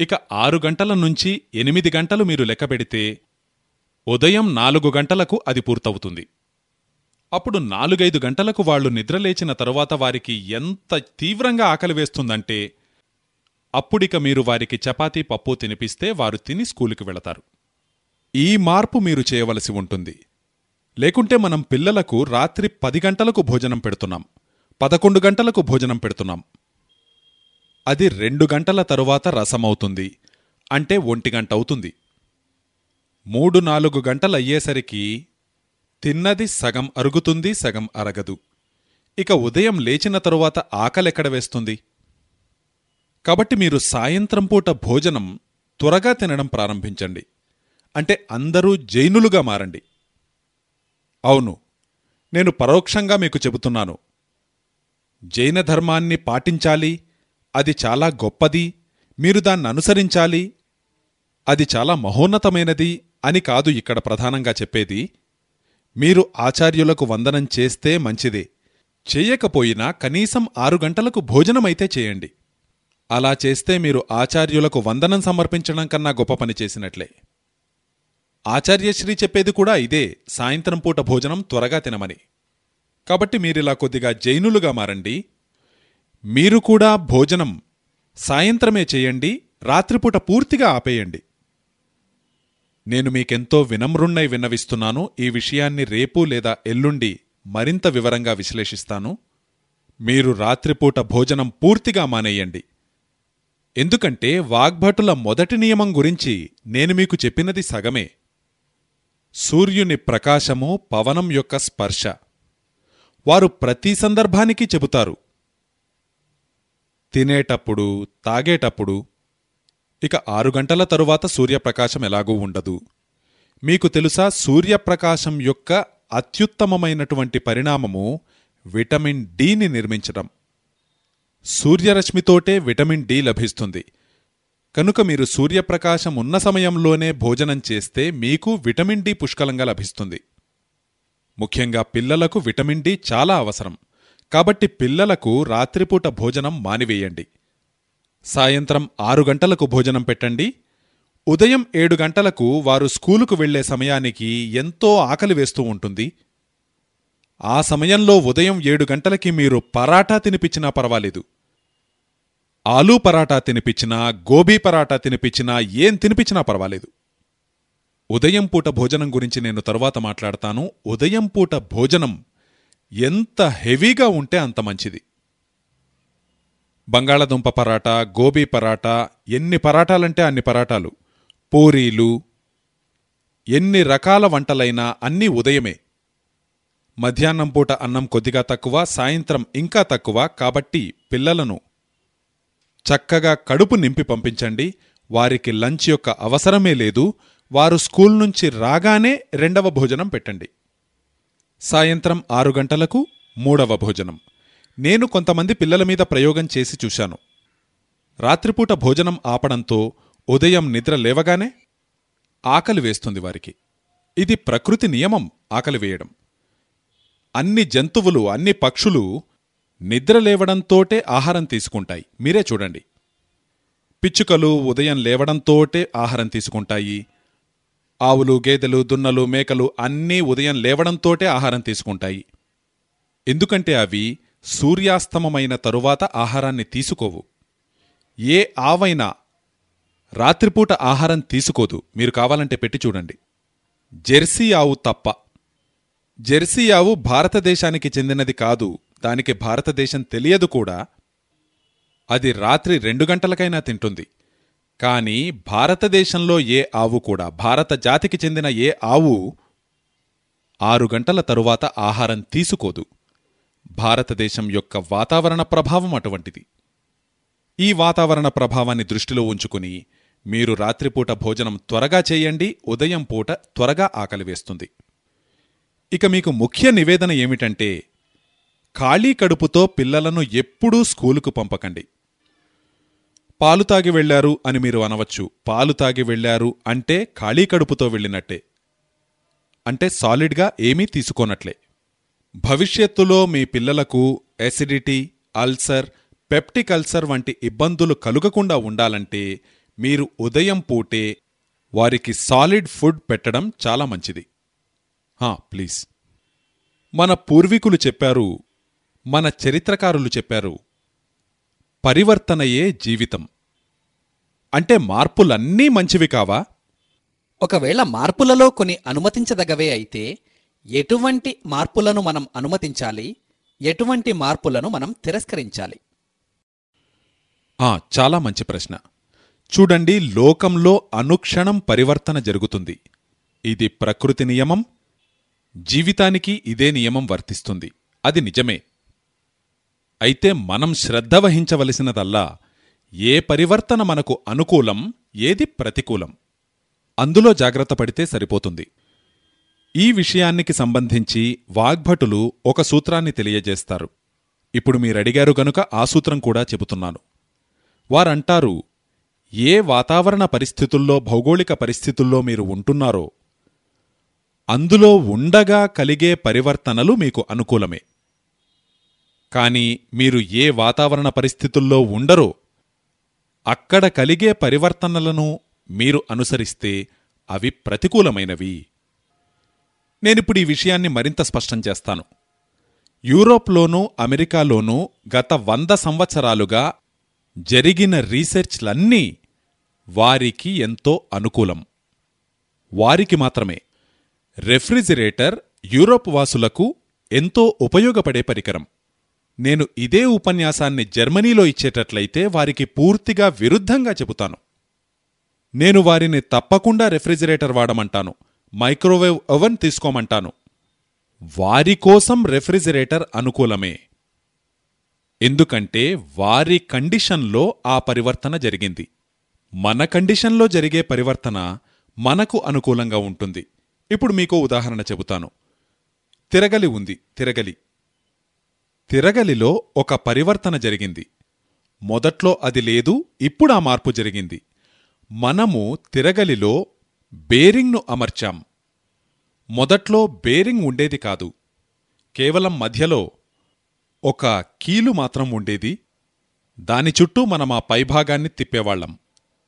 ఇక ఆరు గంటల నుంచి ఎనిమిది గంటలు మీరు లెక్క పెడితే ఉదయం నాలుగు గంటలకు అది పూర్తవుతుంది. అప్పుడు నాలుగైదు గంటలకు వాళ్ళు నిద్రలేచిన తరువాత వారికి ఎంత తీవ్రంగా ఆకలి వేస్తుందంటే అప్పుడిక మీరు వారికి చపాతీ పప్పు తినిపిస్తే వారు తిని స్కూలుకి వెళతారు. ఈ మార్పు మీరు చేయవలసి ఉంటుంది. లేకుంటే మనం పిల్లలకు రాత్రి పది గంటలకు భోజనం పెడుతున్నాం. పదకొండు గంటలకు భోజనం పెడుతున్నాం. అది రెండు గంటల తరువాత రసమవుతుంది. అంటే ఒంటి గంట అవుతుంది. మూడు నాలుగు గంటలయ్యేసరికి తిన్నది సగం అరుగుతుంది సగం అరగదు. ఇక ఉదయం లేచిన తరువాత ఆకలెక్కడ వేస్తుంది? కాబట్టి మీరు సాయంత్రం పూట భోజనం త్వరగా తినడం ప్రారంభించండి. అంటే అందరూ జైనులుగా మారండి. అవును నేను పరోక్షంగా మీకు చెబుతున్నాను. జైన ధర్మాన్ని పాటించాలి అది చాలా గొప్పది. మీరు దాన్ని అనుసరించాలి అది చాలా మహోన్నతమైనది. అని కాదు ఇక్కడ ప్రధానంగా చెప్పేది మీరు ఆచార్యులకు వందనం చేస్తే మంచిదే. చేయకపోయినా కనీసం ఆరు గంటలకు భోజనమైతే చేయండి. అలా చేస్తే మీరు ఆచార్యులకు వందనం సమర్పించడం కన్నా గొప్ప పని చేసినట్లే. ఆచార్యశ్రీ చెప్పేది కూడా ఇదే సాయంత్రం పూట భోజనం త్వరగా తినమని. కాబట్టి మీరిలా కొద్దిగా జైనులుగా మారండి. మీరు కూడా భోజనం సాయంత్రమే చేయండి రాత్రిపూట పూర్తిగా ఆపేయండి. నేను మీకెంతో వినమ్రుణ్ణై విన్నవిస్తున్నాను. ఈ విషయాన్ని రేపు లేదా ఎల్లుండి మరింత వివరంగా విశ్లేషిస్తాను. మీరు రాత్రిపూట భోజనం పూర్తిగా మానేయండి. ఎందుకంటే వాగ్భటుల మొదటి నియమం గురించి నేను మీకు చెప్పినది సగమే. సూర్యుని ప్రకాశము పవనం యొక్క స్పర్శ. వారు ప్రతి సందర్భానికి చెబుతారు. తినేటప్పుడు తాగేటప్పుడు ఇక ఆరు గంటల తరువాత సూర్యప్రకాశం ఎలాగూ ఉండదు. మీకు తెలుసా సూర్యప్రకాశం యొక్క అత్యుత్తమమైనటువంటి పరిణామము విటమిన్ డిని నిర్మించడం. సూర్యరశ్మితోటే విటమిన్ డి లభిస్తుంది. కనుక మీరు సూర్యప్రకాశం ఉన్న సమయంలోనే భోజనం చేస్తే మీకు విటమిన్ డి పుష్కలంగా లభిస్తుంది. ముఖ్యంగా పిల్లలకు విటమిన్ డి చాలా అవసరం. కాబట్టి పిల్లలకు రాత్రిపూట భోజనం మానివేయండి. సాయంత్రం ఆరు గంటలకు భోజనం పెట్టండి. ఉదయం ఏడు గంటలకు వారు స్కూలుకు వెళ్ళే సమయానికి ఎంతో ఆకలి వేస్తూ ఉంటుంది. ఆ సమయంలో ఉదయం ఏడు గంటలకి మీరు పరాటా తినిపించినా పర్వాలేదు. ఆలూ పరాటా తినిపించినా గోబీ పరాటా తినిపించినా ఏం తినిపించినా పర్వాలేదు. ఉదయం పూట భోజనం గురించి నేను తరువాత మాట్లాడతాను. ఉదయం పూట భోజనం ఎంత హెవీగా ఉంటే అంత మంచిది. బంగాళదుంప పరాటా గోబీ పరాటా ఎన్ని పరాటాలంటే అన్ని పరాటాలు. పూరీలు ఎన్ని రకాల వంటలైనా అన్నీ ఉదయమే. మధ్యాహ్నం పూట అన్నం కొద్దిగా తక్కువ సాయంత్రం ఇంకా తక్కువ కాబట్టి పిల్లలను చక్కగా కడుపు నింపి పంపించండి. వారికి లంచ్ యొక్క అవసరమే లేదు. వారు స్కూల్ నుంచి రాగానే రెండవ భోజనం పెట్టండి. సాయంత్రం ఆరు గంటలకు మూడవ భోజనం. నేను కొంతమంది పిల్లల మీద ప్రయోగం చేసి చూశాను. రాత్రిపూట భోజనం ఆపడంతో ఉదయం నిద్ర లేవగానే ఆకలి వేస్తుంది వారికి. ఇది ప్రకృతి నియమం ఆకలి వేయడం. అన్ని జంతువులు అన్ని పక్షులు నిద్ర లేవడంతోటే ఆహారం తీసుకుంటాయి. మీరే చూడండి. పిచ్చుకలు ఉదయం లేవడంతోటే ఆహారం తీసుకుంటాయి. ఆవులు గేదెలు దున్నలు మేకలు అన్నీ ఉదయం లేవడంతోటే ఆహారం తీసుకుంటాయి. ఎందుకంటే అవి సూర్యాస్తమమైన తరువాత ఆహారాన్ని తీసుకోవు. ఏ ఆవైనా రాత్రిపూట ఆహారం తీసుకోదు. మీరు కావాలంటే పెట్టి చూడండి. జెర్సీ ఆవు తప్ప. జెర్సీ ఆవు భారతదేశానికి చెందినది కాదు. దానికి భారతదేశం తెలియదు కూడా. అది రాత్రి రెండు గంటలకైనా తింటుంది. కాని భారతదేశంలో ఏ ఆవు కూడా భారత జాతికి చెందిన ఏ ఆవు ఆరు గంటల తరువాత ఆహారం తీసుకోదు. భారతదేశం యొక్క వాతావరణ ప్రభావం అటువంటిది. ఈ వాతావరణ ప్రభావాన్ని దృష్టిలో ఉంచుకుని మీరు రాత్రిపూట భోజనం త్వరగా చేయండి ఉదయం పూట త్వరగా ఆకలి వేస్తుంది. ఇక మీకు ముఖ్య నివేదన ఏమిటంటే ఖాళీ కడుపుతో పిల్లలను ఎప్పుడూ స్కూలుకు పంపకండి. పాలు తాగి వెళ్ళారు అని మీరు అనవచ్చు. పాలు తాగి వెళ్ళారు అంటే ఖాళీ కడుపుతో వెళ్ళినట్టే. అంటే సాలిడ్గా ఏమీ తీసుకోనట్లే. భవిష్యత్తులో మీ పిల్లలకు ఎసిడిటీ అల్సర్ పెప్టిక్ అల్సర్ వంటి ఇబ్బందులు కలుగకుండా ఉండాలంటే మీరు ఉదయం పూటే వారికి సాలిడ్ ఫుడ్ పెట్టడం చాలా మంచిది. హా, ప్లీజ్ మన పూర్వీకులు చెప్పారు మన చరిత్రకారులు చెప్పారు పరివర్తనయే జీవితం. అంటే మార్పులన్నీ మంచివి కావా? ఒకవేళ మార్పులలో కొన్ని అనుమతించదగవే అయితే ఎటువంటి మార్పులను మనం అనుమతించాలి? ఎటువంటి మార్పులను మనం తిరస్కరించాలి? ఆ, చాలా మంచి ప్రశ్న. చూడండి లోకంలో అనుక్షణం పరివర్తన జరుగుతుంది. ఇది ప్రకృతి నియమం జీవితానికి ఇదే నియమం వర్తిస్తుంది. అది నిజమే. అయితే మనం శ్రద్ధ వహించవలసినదల్లా ఏ పరివర్తన మనకు అనుకూలం ఏది ప్రతికూలం? అందులో జాగ్రత్త పడితే సరిపోతుంది. ఈ విషయానికి సంబంధించి వాగ్భటులు ఒక సూత్రాన్ని తెలియజేస్తారు. ఇప్పుడు మీరడిగారు గనుక ఆ సూత్రం కూడా చెబుతున్నాను. వారంటారు ఏ వాతావరణ పరిస్థితుల్లో భౌగోళిక పరిస్థితుల్లో మీరు ఉంటున్నారో అందులో ఉండగా కలిగే పరివర్తనలు మీకు అనుకూలమే. కాని మీరు ఏ వాతావరణ పరిస్థితుల్లో ఉండరో అక్కడ కలిగే పరివర్తనలను మీరు అనుసరిస్తే అవి ప్రతికూలమైనవి. నేనిప్పుడు ఈ విషయాన్ని మరింత స్పష్టం చేస్తాను. యూరోప్లోనూ అమెరికాలోనూ గత వంద సంవత్సరాలుగా జరిగిన రీసెర్చ్లన్నీ వారికి ఎంతో అనుకూలం. వారికి మాత్రమే. రెఫ్రిజిరేటర్ యూరోప్ వాసులకు ఎంతో ఉపయోగపడే పరికరం. నేను ఇదే ఉపన్యాసాన్ని జర్మనీలో ఇచ్చేటట్లయితే వారికి పూర్తిగా విరుద్ధంగా చెబుతాను. నేను వారిని తప్పకుండా రెఫ్రిజిరేటర్ వాడమంటాను. మైక్రోవేవ్ ఓవెన్ తీసుకోమంటాను. వారి కోసం రెఫ్రిజిరేటర్ అనుకూలమే. ఎందుకంటే వారి కండిషన్లో ఆ పరివర్తన జరిగింది. మన కండిషన్లో జరిగే పరివర్తన మనకు అనుకూలంగా ఉంటుంది. ఇప్పుడు మీకు ఉదాహరణ చెబుతాను. తిరగలి ఉంది తిరగలి. తిరగలిలో ఒక పరివర్తన జరిగింది. మొదట్లో అది లేదు ఇప్పుడు ఆ మార్పు జరిగింది. మనము తిరగలిలో బేరింగ్ను అమర్చాం. మొదట్లో బేరింగ్ ఉండేది కాదు. కేవలం మధ్యలో ఒక కీలు మాత్రం ఉండేది. దాని చుట్టూ మనం ఆ పైభాగాన్ని తిప్పేవాళ్ళం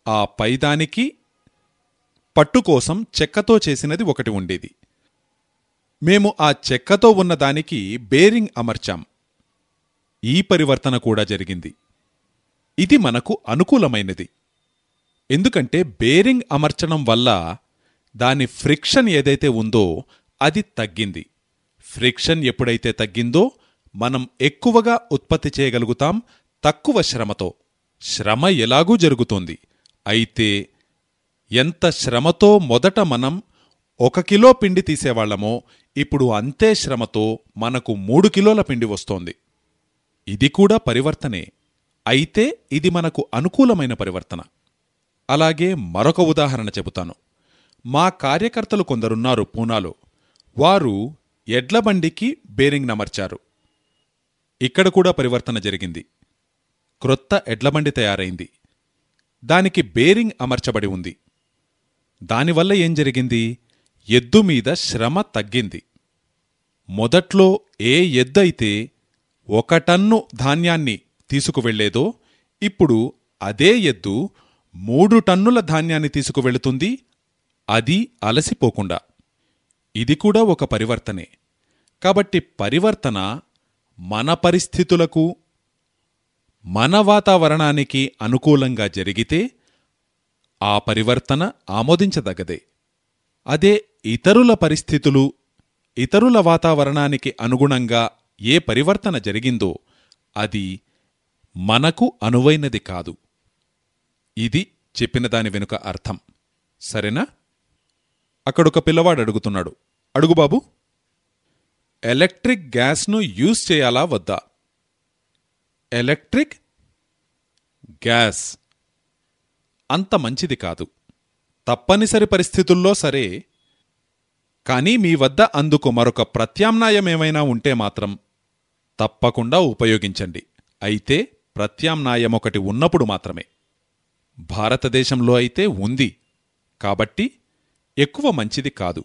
ఆ పైదానికి పట్టుకోసం చెక్కతో చేసినది ఒకటి ఉండేది. మేము ఆ చెక్కతో ఉన్న దానికి బేరింగ్ అమర్చాం. ఈ పరివర్తన కూడా జరిగింది. ఇది మనకు అనుకూలమైనది. ఎందుకంటే బేరింగ్ అమర్చడం వల్ల దాని ఫ్రిక్షన్ ఏదైతే ఉందో అది తగ్గింది. ఫ్రిక్షన్ ఎప్పుడైతే తగ్గిందో మనం ఎక్కువగా ఉత్పత్తి చేయగలుగుతాం తక్కువ శ్రమతో. శ్రమ ఎలాగూ జరుగుతోంది. అయితే ఎంత శ్రమతో మొదట మనం ఒక కిలో పిండి తీసేవాళ్ళమో ఇప్పుడు అంతే శ్రమతో మనకు మూడు కిలోల పిండి వస్తోంది. ఇది కూడా పరివర్తనే. అయితే ఇది మనకు అనుకూలమైన పరివర్తన. అలాగే మరొక ఉదాహరణ చెబుతాను. మా కార్యకర్తలు కొందరున్నారు పూనాలో. వారు ఎడ్లబండికి బేరింగ్ నమర్చారు. ఇక్కడ కూడా పరివర్తన జరిగింది. క్రొత్త ఎడ్లబండి తయారైంది. దానికి బేరింగ్ అమర్చబడి ఉంది. దానివల్ల ఏం జరిగింది? ఎద్దు మీద శ్రమ తగ్గింది. మొదట్లో ఏ ఎద్దైతే ఒక టన్ను ధాన్యాన్ని తీసుకువెళ్ళేదో ఇప్పుడు అదే ఎద్దు మూడు టన్నుల ధాన్యాన్ని తీసుకువెళుతుంది. అది అలసిపోకుండా. ఇది కూడా ఒక పరివర్తనే. కాబట్టి పరివర్తన మన పరిస్థితులకు మన వాతావరణానికి అనుకూలంగా జరిగితే ఆ పరివర్తన ఆమోదించదగదే. అదే ఇతరుల పరిస్థితులు ఇతరుల వాతావరణానికి అనుగుణంగా ఏ పరివర్తన జరిగిందో అది మనకు అనువైనది కాదు. ఇది చెప్పిన దాని వెనుక అర్థం. సరేనా? అక్కడొక పిల్లవాడు అడుగుతున్నాడు. అడుగు బాబు. ఎలక్ట్రిక్ గ్యాస్ను యూజ్ చేయాలా వద్దా? ఎలక్ట్రిక్ గ్యాస్ అంత మంచిది కాదు. తప్పనిసరి పరిస్థితుల్లో సరే. కానీ మీ వద్ద అందుకు మరొక ప్రత్యామ్నాయమేమైనా ఉంటే మాత్రం తప్పకుండా ఉపయోగించండి. అయితే ప్రత్యామ్నాయమొకటి ఉన్నప్పుడు మాత్రమే. భారతదేశంలో అయితే ఉంది. కాబట్టి ఎక్కువ మంచిది కాదు.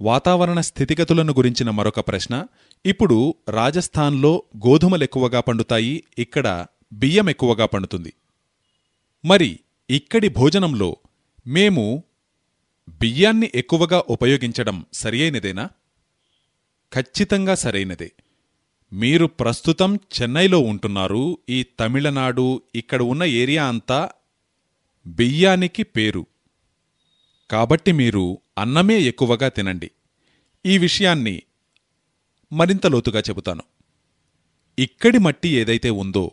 వాతావరణ స్థితిగతులను గురించిన మరొక ప్రశ్న. ఇప్పుడు రాజస్థాన్లో గోధుమలెక్కువగా పండుతాయి. ఇక్కడ బియ్యం ఎక్కువగా పండుతుంది. మరి ఇక్కడి భోజనంలో మేము బియ్యాన్ని ఎక్కువగా ఉపయోగించడం సరియైనదేనా? ఖచ్చితంగా సరైనదే. మీరు ప్రస్తుతం చెన్నైలో ఉంటున్నారు. ఈ తమిళనాడు ఇక్కడ ఉన్న ఏరియా అంతా బియ్యానికి పేరు. కాబట్టి మీరు అన్నమే ఎక్కువగా తినండి. ఈ విషయాన్ని మరింత లోతుగా చెబుతాను. ఇక్కడి మట్టి ఏదైతే ఉందో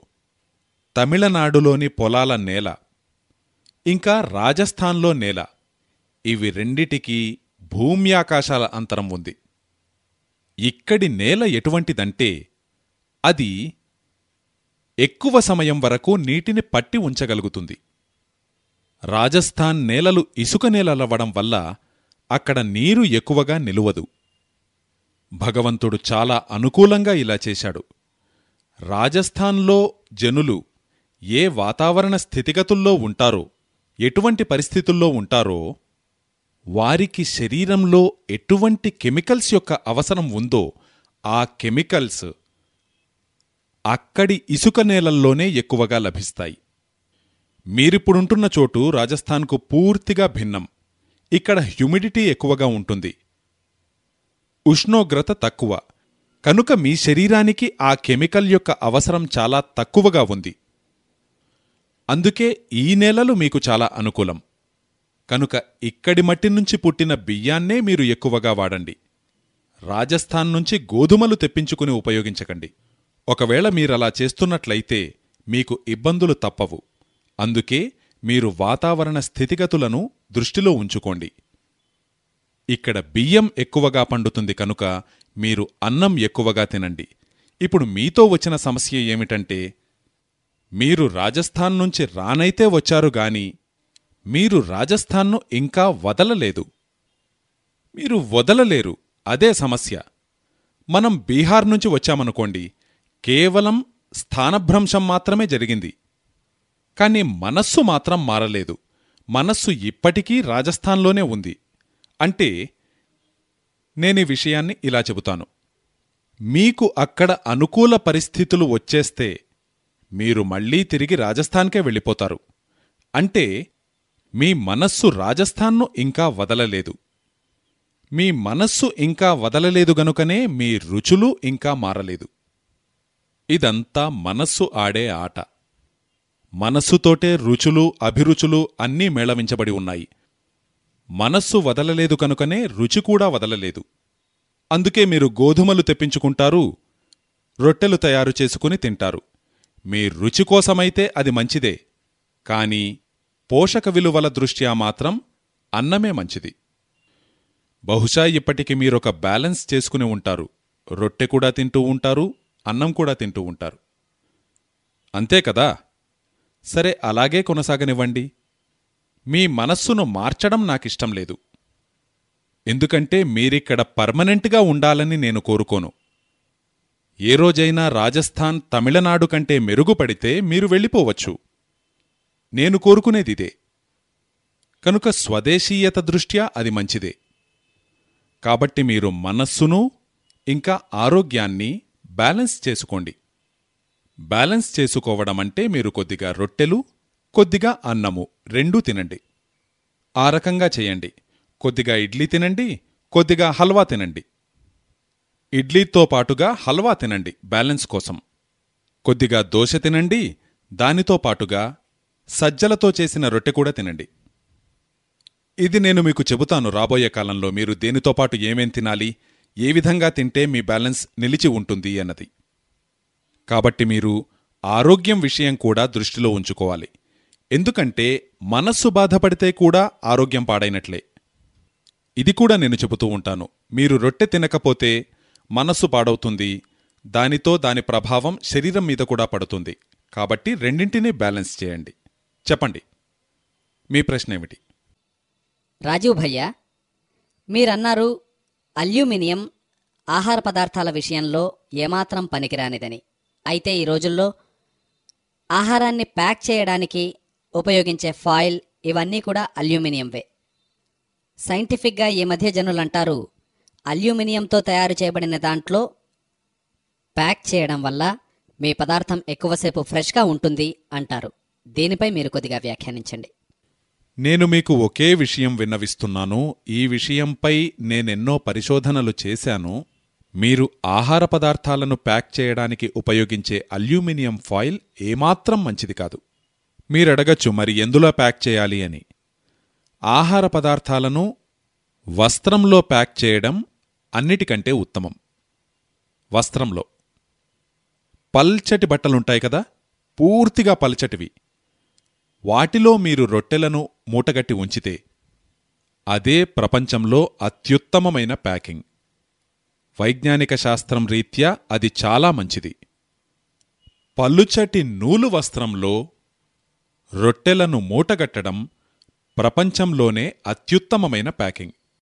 తమిళనాడులోని పొలాల నేల ఇంకా రాజస్థాన్లో నేల ఇవి రెండిటికీ భూమ్యాకాశాల అంతరం ఉంది. ఇక్కడి నేల ఎటువంటిదంటే అది ఎక్కువ సమయం వరకు నీటిని పట్టి ఉంచగలుగుతుంది. రాజస్థాన్ నేలలు ఇసుక నేలలవ్వడం వల్ల అక్కడ నీరు ఎక్కువగా నిలువదు. భగవంతుడు చాలా అనుకూలంగా ఇలా చేశాడు. రాజస్థాన్లో జనులు ఏ వాతావరణ స్థితిగతుల్లో ఉంటారో ఎటువంటి పరిస్థితుల్లో ఉంటారో వారికి శరీరంలో ఎటువంటి కెమికల్స్ యొక్క అవసరం ఉందో ఆ కెమికల్స్ అక్కడి ఇసుక నేలల్లోనే ఎక్కువగా లభిస్తాయి. మీరిప్పుడుంటున్న చోటు రాజస్థాన్కు పూర్తిగా భిన్నం. ఇక్కడ హ్యూమిడిటీ ఎక్కువగా ఉంటుంది. ఉష్ణోగ్రత తక్కువ. కనుక మీ శరీరానికి ఆ కెమికల్ యొక్క అవసరం చాలా తక్కువగా ఉంది. అందుకే ఈ నేలలు మీకు చాలా అనుకూలం. కనుక ఇక్కడి మట్టి నుంచి పుట్టిన బియ్యాన్నే మీరు ఎక్కువగా వాడండి. రాజస్థాన్ నుంచి గోధుమలు తెప్పించుకుని ఉపయోగించకండి. ఒకవేళ మీరలా చేస్తున్నట్లయితే మీకు ఇబ్బందులు తప్పవు. అందుకే మీరు వాతావరణ స్థితిగతులను దృష్టిలో ఉంచుకోండి. ఇక్కడ బియ్యం ఎక్కువగా పండుతుంది కనుక మీరు అన్నం ఎక్కువగా తినండి. ఇప్పుడు మీతో వచ్చిన సమస్య ఏమిటంటే మీరు రాజస్థాన్ నుంచి రానైతే వచ్చారు గాని మీరు రాజస్థాన్ను ఇంకా వదలలేదు. మీరు వదలలేరు. అదే సమస్య. మనం బీహార్ నుంచి వచ్చామనుకోండి కేవలం స్థానభ్రంశం మాత్రమే జరిగింది. కాని మనస్సు మాత్రం మారలేదు. మనస్సు ఇప్పటికీ రాజస్థాన్లోనే ఉంది. అంటే నేనీ విషయాన్ని ఇలా చెబుతాను. మీకు అక్కడ అనుకూల పరిస్థితులు వచ్చేస్తే మీరు మళ్ళీ తిరిగి రాజస్థాన్కే వెళ్ళిపోతారు. అంటే మీ మనస్సు రాజస్థాన్ను ఇంకా వదలలేదు. మీ మనస్సు ఇంకా వదలలేదు గనుకనే మీ రుచులు ఇంకా మారలేదు. ఇదంతా మనస్సు ఆడే ఆట. మనస్సుతోటే రుచులు అభిరుచులు అన్నీ మేళవించబడి ఉన్నాయి. మనస్సు వదలలేదు కనుకనే రుచి కూడా వదలలేదు. అందుకే మీరు గోధుమలు తెప్పించుకుంటారు రొట్టెలు తయారు చేసుకుని తింటారు. మీ రుచి కోసమైతే అది మంచిదే కాని పోషక విలువల దృష్ట్యా మాత్రం అన్నమే మంచిది. బహుశా ఇప్పటికి మీరొక బ్యాలెన్స్ చేసుకుని ఉంటారు. రొట్టె కూడా తింటూ ఉంటారు అన్నం కూడా తింటూ ఉంటారు. అంతే కదా? సరే అలాగే కొనసాగనివ్వండి. మీ మనస్సును మార్చడం నాకిష్టం లేదు. ఎందుకంటే మీరిక్కడ పర్మనెంట్గా ఉండాలని నేను కోరుకోను. ఏ రోజైనా రాజస్థాన్ తమిళనాడు కంటే మెరుగుపడితే మీరు వెళ్ళిపోవచ్చు. నేను కోరుకునేదిదే. కనుక స్వదేశీయత దృష్ట్యా అది మంచిదే. కాబట్టి మీరు మనస్సును ఇంకా ఆరోగ్యాన్ని బ్యాలెన్స్ చేసుకోండి. బ్యాలెన్స్ చేసుకోవడం అంటే మీరు కొద్దిగా రొట్టెలు కొద్దిగా అన్నము రెండూ తినండి. ఆ రకంగా చేయండి. కొద్దిగా ఇడ్లీ తినండి కొద్దిగా హల్వా తినండి. ఇడ్లీతో పాటుగా హల్వా తినండి బ్యాలెన్స్ కోసం. కొద్దిగా దోశ తినండి దానితో పాటుగా సజ్జలతో చేసిన రొట్టె కూడా తినండి. ఇది నేను మీకు చెబుతాను రాబోయే కాలంలో మీరు దేనితో పాటు ఏమేం తినాలి ఏ విధంగా తింటే మీ బ్యాలెన్స్ నిలిచి ఉంటుంది అన్నది. కాబట్టి మీరు ఆరోగ్యం విషయం కూడా దృష్టిలో ఉంచుకోవాలి. ఎందుకంటే మనస్సు బాధపడితే కూడా ఆరోగ్యం పాడైనట్లే. ఇది కూడా నేను చెబుతూ ఉంటాను. మీరు రొట్టె తినకపోతే మనస్సు పాడవుతుంది. దానితో దాని ప్రభావం శరీరం మీద కూడా పడుతుంది. కాబట్టి రెండింటినీ బ్యాలెన్స్ చేయండి. చెప్పండి. మీ ప్రశ్న ఏమిటి? రాజీవ్ భయ్య మీరన్నారు అల్యూమినియం ఆహార పదార్థాల విషయంలో ఏమాత్రం పనికిరానిదని. అయితే ఈ రోజుల్లో ఆహారాన్ని ప్యాక్ చేయడానికి ఉపయోగించే ఫాయిల్ ఇవన్నీ కూడా అల్యూమినియంవే. సైంటిఫిక్గా ఈ మధ్య జనులు అంటారు అల్యూమినియంతో తయారు చేయబడిన దాంట్లో ప్యాక్ చేయడం వల్ల మీ పదార్థం ఎక్కువసేపు ఫ్రెష్గా ఉంటుంది అంటారు. దీనిపై మీరు కొద్దిగా వ్యాఖ్యానించండి. నేను మీకు ఒకే విషయం విన్నవిస్తున్నాను. ఈ విషయంపై నేనెన్నో పరిశోధనలు చేశాను. మీరు ఆహార పదార్థాలను ప్యాక్ చేయడానికి ఉపయోగించే అల్యూమినియం ఫాయిల్ ఏమాత్రం మంచిది కాదు. మీరడగచ్చు మరి ఎందులో ప్యాక్ చేయాలి అని. ఆహార పదార్థాలను వస్త్రంలో ప్యాక్ చేయడం అన్నిటికంటే ఉత్తమం. వస్త్రంలో. పల్చటి బట్టలుంటాయి కదా పూర్తిగా పల్చటివి. వాటిలో మీరు రొట్టెలను మూటగట్టి ఉంచితే అదే ప్రపంచంలో అత్యుత్తమమైన ప్యాకింగ్. వైజ్ఞానిక శాస్త్రం రీత్యా అది చాలా మంచిది. పల్లుచటి నూలు వస్త్రంలో రొట్టెలను మూటగట్టడం ప్రపంచంలోనే అత్యుత్తమమైన ప్యాకింగ్.